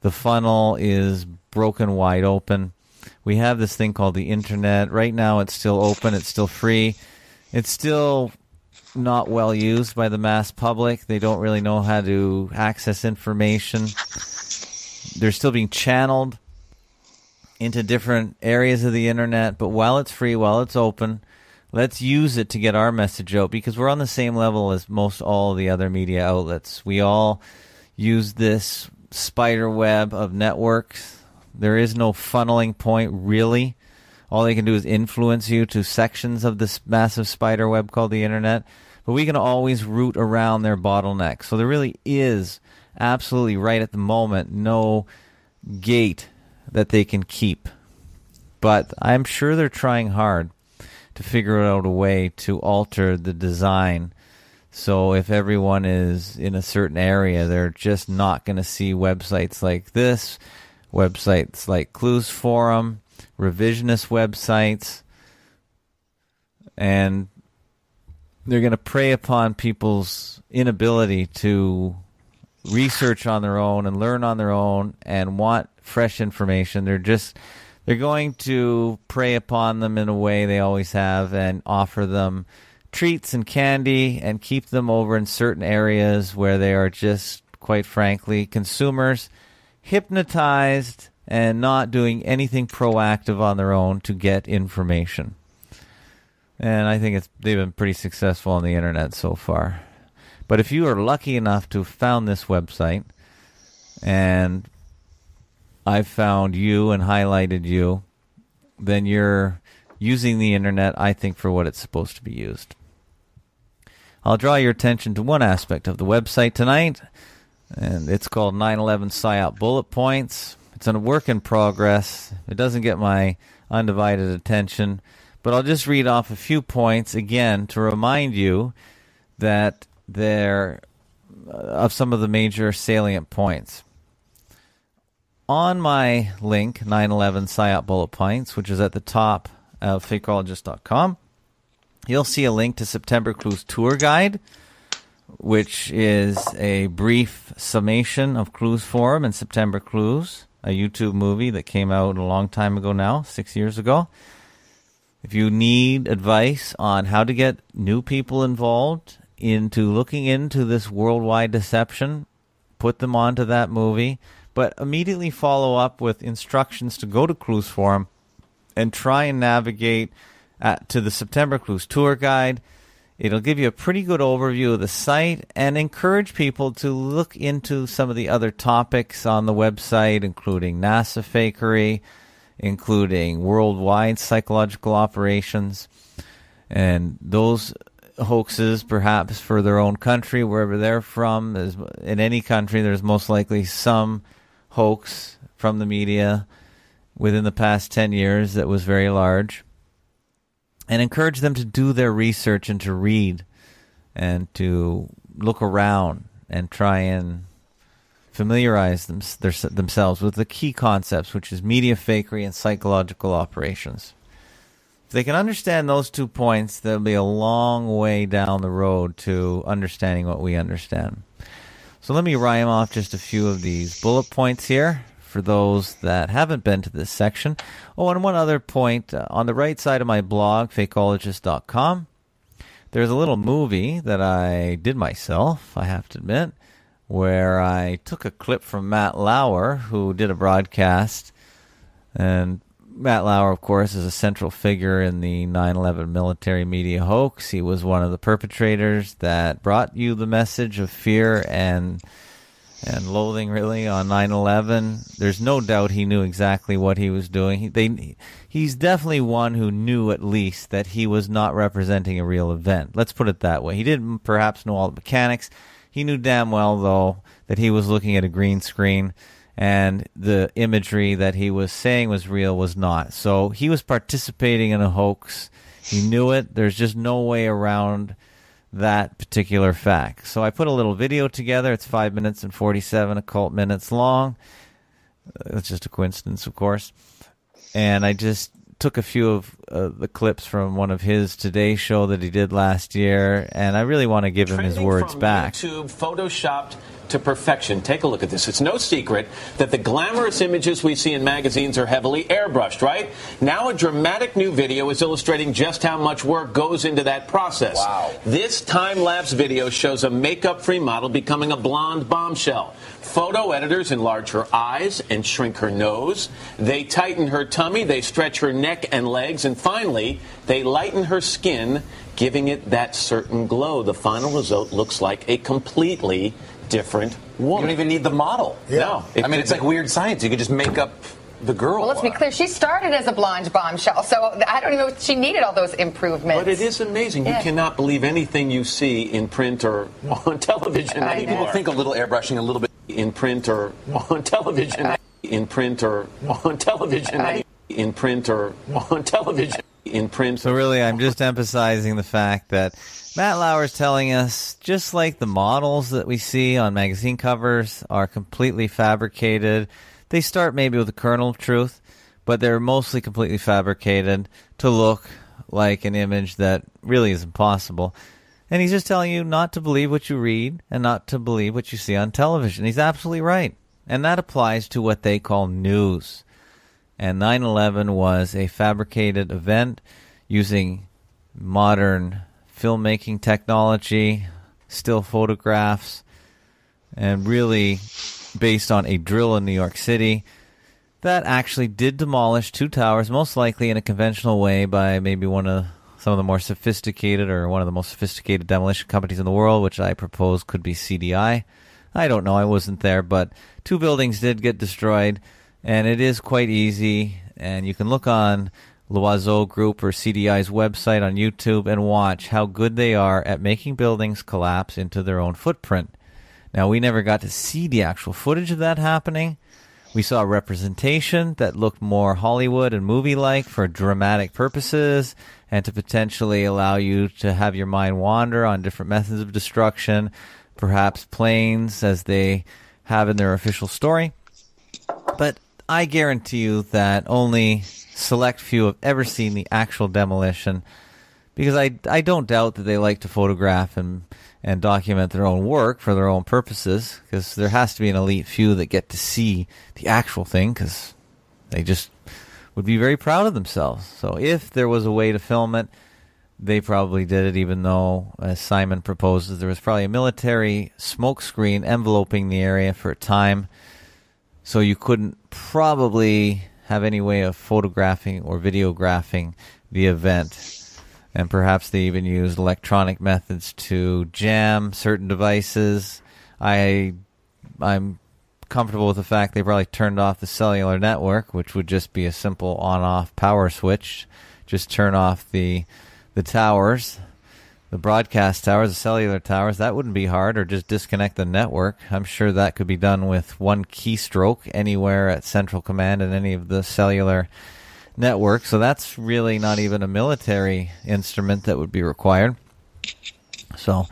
the funnel is broken wide open. We have this thing called the internet. Right now it's still open, it's still free. It's still not well used by the mass public. They don't really know how to access information they're still being channeled into different areas of the internet. But while it's free, while it's open, let's use it to get our message out because we're on the same level as most all the other media outlets. We all use this spider web of networks. There is no funneling point really. All they can do is influence you to sections of this massive spider web called the internet. But we can always root around their bottlenecks. So there really is absolutely right at the moment no gate that they can keep. But I'm sure they're trying hard to figure out a way to alter the design. So if everyone is in a certain area, they're just not going to see websites like this, websites like Clues Forum, revisionist websites, and they're going to prey upon people's inability to research on their own and learn on their own and want fresh information. They're just they're going to prey upon them in a way they always have and offer them treats and candy and keep them over in certain areas where they are just quite frankly consumers hypnotized and not doing anything proactive on their own to get information. And I think it's they've been pretty successful on the internet so far. But if you are lucky enough to have found this website and I've found you and highlighted you, then you're using the internet, I think, for what it's supposed to be used. I'll draw your attention to one aspect of the website tonight, and it's called 9/11 PSYOP Bullet Points. It's a work in progress. It doesn't get my undivided attention, but I'll just read off a few points again to remind you that there uh, of some of the major salient points. On my link, 911 PSYOP Bullet Points, which is at the top of fakeologist.com, you'll see a link to September Clues Tour Guide, which is a brief summation of Clues Forum and September Clues, a YouTube movie that came out a long time ago now, six years ago. If you need advice on how to get new people involved into looking into this worldwide deception, put them onto that movie, but immediately follow up with instructions to go to Clues Forum and try and navigate at, to the September Cruise tour guide. It'll give you a pretty good overview of the site and encourage people to look into some of the other topics on the website, including NASA fakery, including worldwide psychological operations, and those hoaxes, perhaps for their own country, wherever they're from. In any country, there's most likely some hoax from the media within the past 10 years that was very large. And encourage them to do their research and to read and to look around and try and familiarize them, their, themselves with the key concepts, which is media fakery and psychological operations. If they can understand those two points, they'll be a long way down the road to understanding what we understand. So let me rhyme off just a few of these bullet points here for those that haven't been to this section. Oh, and one other point uh, on the right side of my blog, fakeologist.com, there's a little movie that I did myself, I have to admit, where I took a clip from Matt Lauer, who did a broadcast. And Matt Lauer, of course, is a central figure in the 9 11 military media hoax. He was one of the perpetrators that brought you the message of fear and and loathing really on 9/11. There's no doubt he knew exactly what he was doing. He, they, he's definitely one who knew at least that he was not representing a real event. Let's put it that way. He didn't perhaps know all the mechanics. He knew damn well though that he was looking at a green screen and the imagery that he was saying was real was not. So he was participating in a hoax. He knew it. There's just no way around that particular fact. So I put a little video together. It's five minutes and 47 occult minutes long. It's just a coincidence, of course. And I just took a few of uh, the clips from one of his Today show that he did last year, and I really want to give him his words back. YouTube photoshopped to perfection. Take a look at this. It's no secret that the glamorous images we see in magazines are heavily airbrushed, right? Now a dramatic new video is illustrating just how much work goes into that process. Wow. This time-lapse video shows a makeup-free model becoming a blonde bombshell. Photo editors enlarge her eyes and shrink her nose. They tighten her tummy, they stretch her neck and legs, and finally, they lighten her skin, giving it that certain glow. The final result looks like a completely different woman. You don't even need the model. No. I mean, it's like weird science. You could just make up the girl. Well, let's be clear. She started as a blonde bombshell, so I don't even know if she needed all those improvements. But it is amazing. Yeah. You cannot believe anything you see in print or on television I anymore. People think a little airbrushing, a little bit in print or on television. In print or on television. In print or on television. In print. So really, I'm just emphasizing the fact that Matt Lauer is telling us, just like the models that we see on magazine covers are completely fabricated. They start maybe with a kernel of truth, but they're mostly completely fabricated to look like an image that really is impossible. And he's just telling you not to believe what you read and not to believe what you see on television. He's absolutely right. And that applies to what they call news. And 9 11 was a fabricated event using modern filmmaking technology, still photographs, and really based on a drill in New York City that actually did demolish two towers, most likely in a conventional way by maybe one of some of the more sophisticated or one of the most sophisticated demolition companies in the world, which I propose could be CDI. I don't know, I wasn't there, but two buildings did get destroyed, and it is quite easy. And you can look on Loiseau Group or CDI's website on YouTube and watch how good they are at making buildings collapse into their own footprint. Now, we never got to see the actual footage of that happening. We saw a representation that looked more Hollywood and movie like for dramatic purposes and to potentially allow you to have your mind wander on different methods of destruction, perhaps planes as they have in their official story. But I guarantee you that only select few have ever seen the actual demolition because I, I don't doubt that they like to photograph and and document their own work for their own purposes because there has to be an elite few that get to see the actual thing because they just would be very proud of themselves. So if there was a way to film it, they probably did it, even though, as Simon proposes, there was probably a military smoke screen enveloping the area for a time. So you couldn't probably have any way of photographing or videographing the event and perhaps they even used electronic methods to jam certain devices. I I'm comfortable with the fact they probably turned off the cellular network, which would just be a simple on-off power switch. Just turn off the the towers, the broadcast towers, the cellular towers. That wouldn't be hard, or just disconnect the network. I'm sure that could be done with one keystroke anywhere at Central Command and any of the cellular networks. So that's really not even a military instrument that would be required. So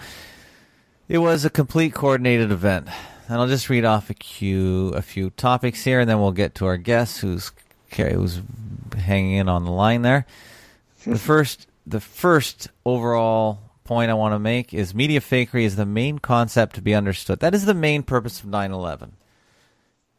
it was a complete coordinated event. And I'll just read off a few, a few topics here, and then we'll get to our guest who's who's hanging in on the line there. the hmm. first, the first overall point I want to make is media fakery is the main concept to be understood. That is the main purpose of 9/11.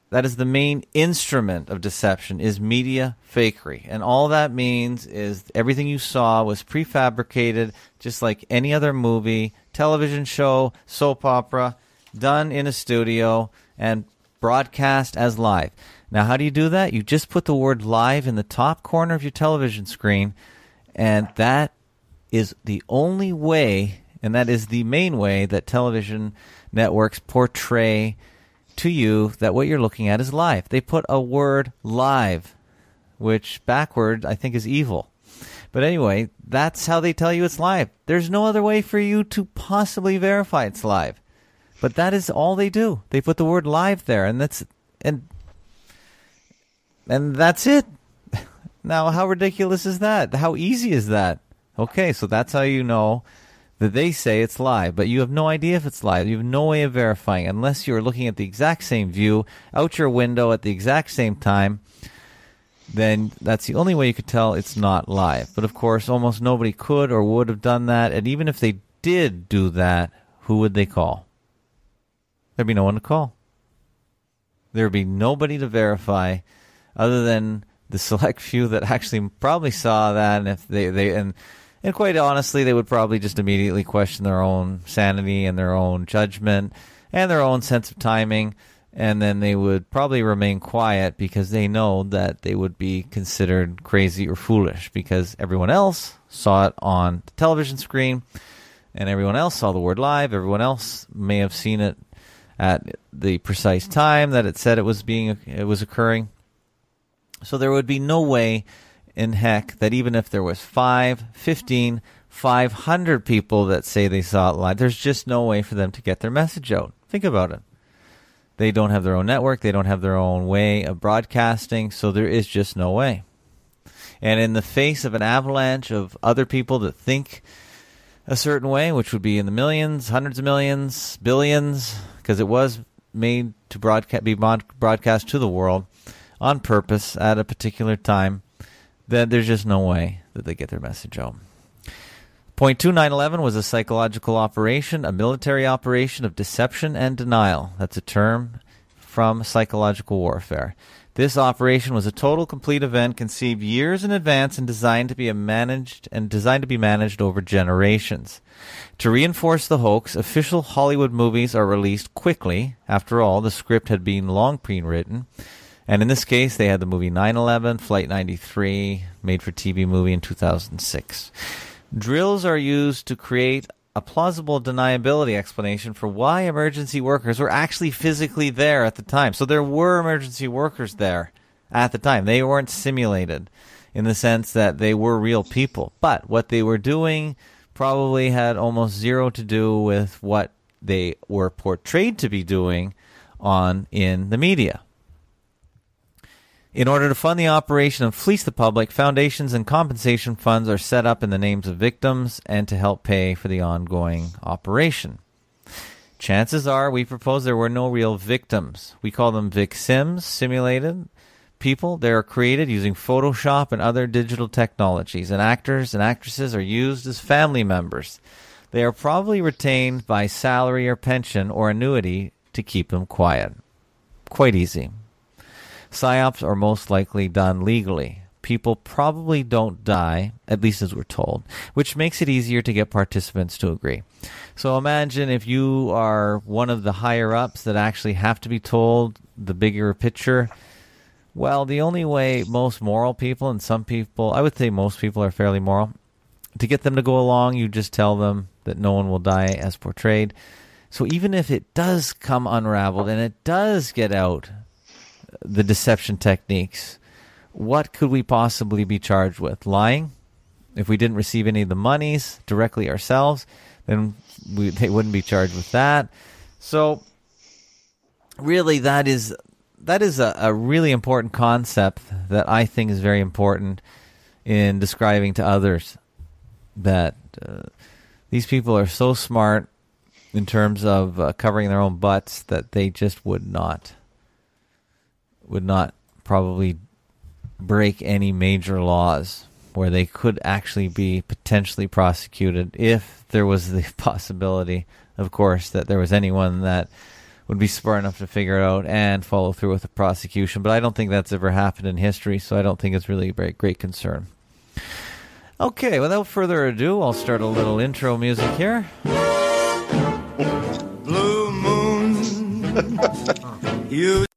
That is the main instrument of deception is media fakery. And all that means is everything you saw was prefabricated just like any other movie, television show, soap opera, done in a studio and broadcast as live. Now, how do you do that? You just put the word live in the top corner of your television screen, and that is the only way, and that is the main way that television networks portray to you that what you're looking at is live. They put a word live, which backward I think is evil. But anyway, that's how they tell you it's live. There's no other way for you to possibly verify it's live. But that is all they do. They put the word live there and that's and and that's it. Now, how ridiculous is that? How easy is that? Okay, so that's how you know that they say it's live, but you have no idea if it's live. You have no way of verifying unless you're looking at the exact same view out your window at the exact same time. Then that's the only way you could tell it's not live. But of course, almost nobody could or would have done that. And even if they did do that, who would they call? There'd be no one to call. There'd be nobody to verify other than the select few that actually probably saw that. And if they, they, and, and quite honestly, they would probably just immediately question their own sanity and their own judgment and their own sense of timing. And then they would probably remain quiet because they know that they would be considered crazy or foolish because everyone else saw it on the television screen and everyone else saw the word live. Everyone else may have seen it at the precise time that it said it was being it was occurring. So there would be no way in heck that even if there was 5, 15, 500 people that say they saw it live, there's just no way for them to get their message out. Think about it. They don't have their own network, they don't have their own way of broadcasting, so there is just no way. And in the face of an avalanche of other people that think a certain way, which would be in the millions, hundreds of millions, billions, because it was made to broadcast, be broadcast to the world on purpose at a particular time, that there's just no way that they get their message out. Point two, 9/11 was a psychological operation, a military operation of deception and denial. That's a term from psychological warfare. This operation was a total complete event conceived years in advance and designed to be managed and designed to be managed over generations. To reinforce the hoax, official Hollywood movies are released quickly. After all, the script had been long pre-written. And in this case, they had the movie 9/11, Flight 93, made for TV movie in 2006. Drills are used to create a plausible deniability explanation for why emergency workers were actually physically there at the time. So there were emergency workers there at the time. They weren't simulated in the sense that they were real people. But what they were doing probably had almost zero to do with what they were portrayed to be doing on in the media. In order to fund the operation and fleece the public, foundations and compensation funds are set up in the names of victims and to help pay for the ongoing operation. Chances are we propose there were no real victims. We call them Vic Sims, simulated people. They are created using Photoshop and other digital technologies, and actors and actresses are used as family members. They are probably retained by salary or pension or annuity to keep them quiet. Quite easy. PSYOPs are most likely done legally. People probably don't die, at least as we're told, which makes it easier to get participants to agree. So imagine if you are one of the higher ups that actually have to be told the bigger picture. Well, the only way most moral people, and some people, I would say most people are fairly moral, to get them to go along, you just tell them that no one will die as portrayed. So even if it does come unraveled and it does get out the deception techniques, what could we possibly be charged with? Lying? If we didn't receive any of the monies directly ourselves, then we, they wouldn't be charged with that. So, really, that is that is a, a really important concept that I think is very important in describing to others that uh, these people are so smart in terms of uh, covering their own butts that they just would not would not probably break any major laws where they could actually be potentially prosecuted if there was the possibility, of course, that there was anyone that would be smart enough to figure it out and follow through with the prosecution. But I don't think that's ever happened in history, so I don't think it's really a great, great concern. Okay, without further ado, I'll start a little intro music here. Blue moon, you.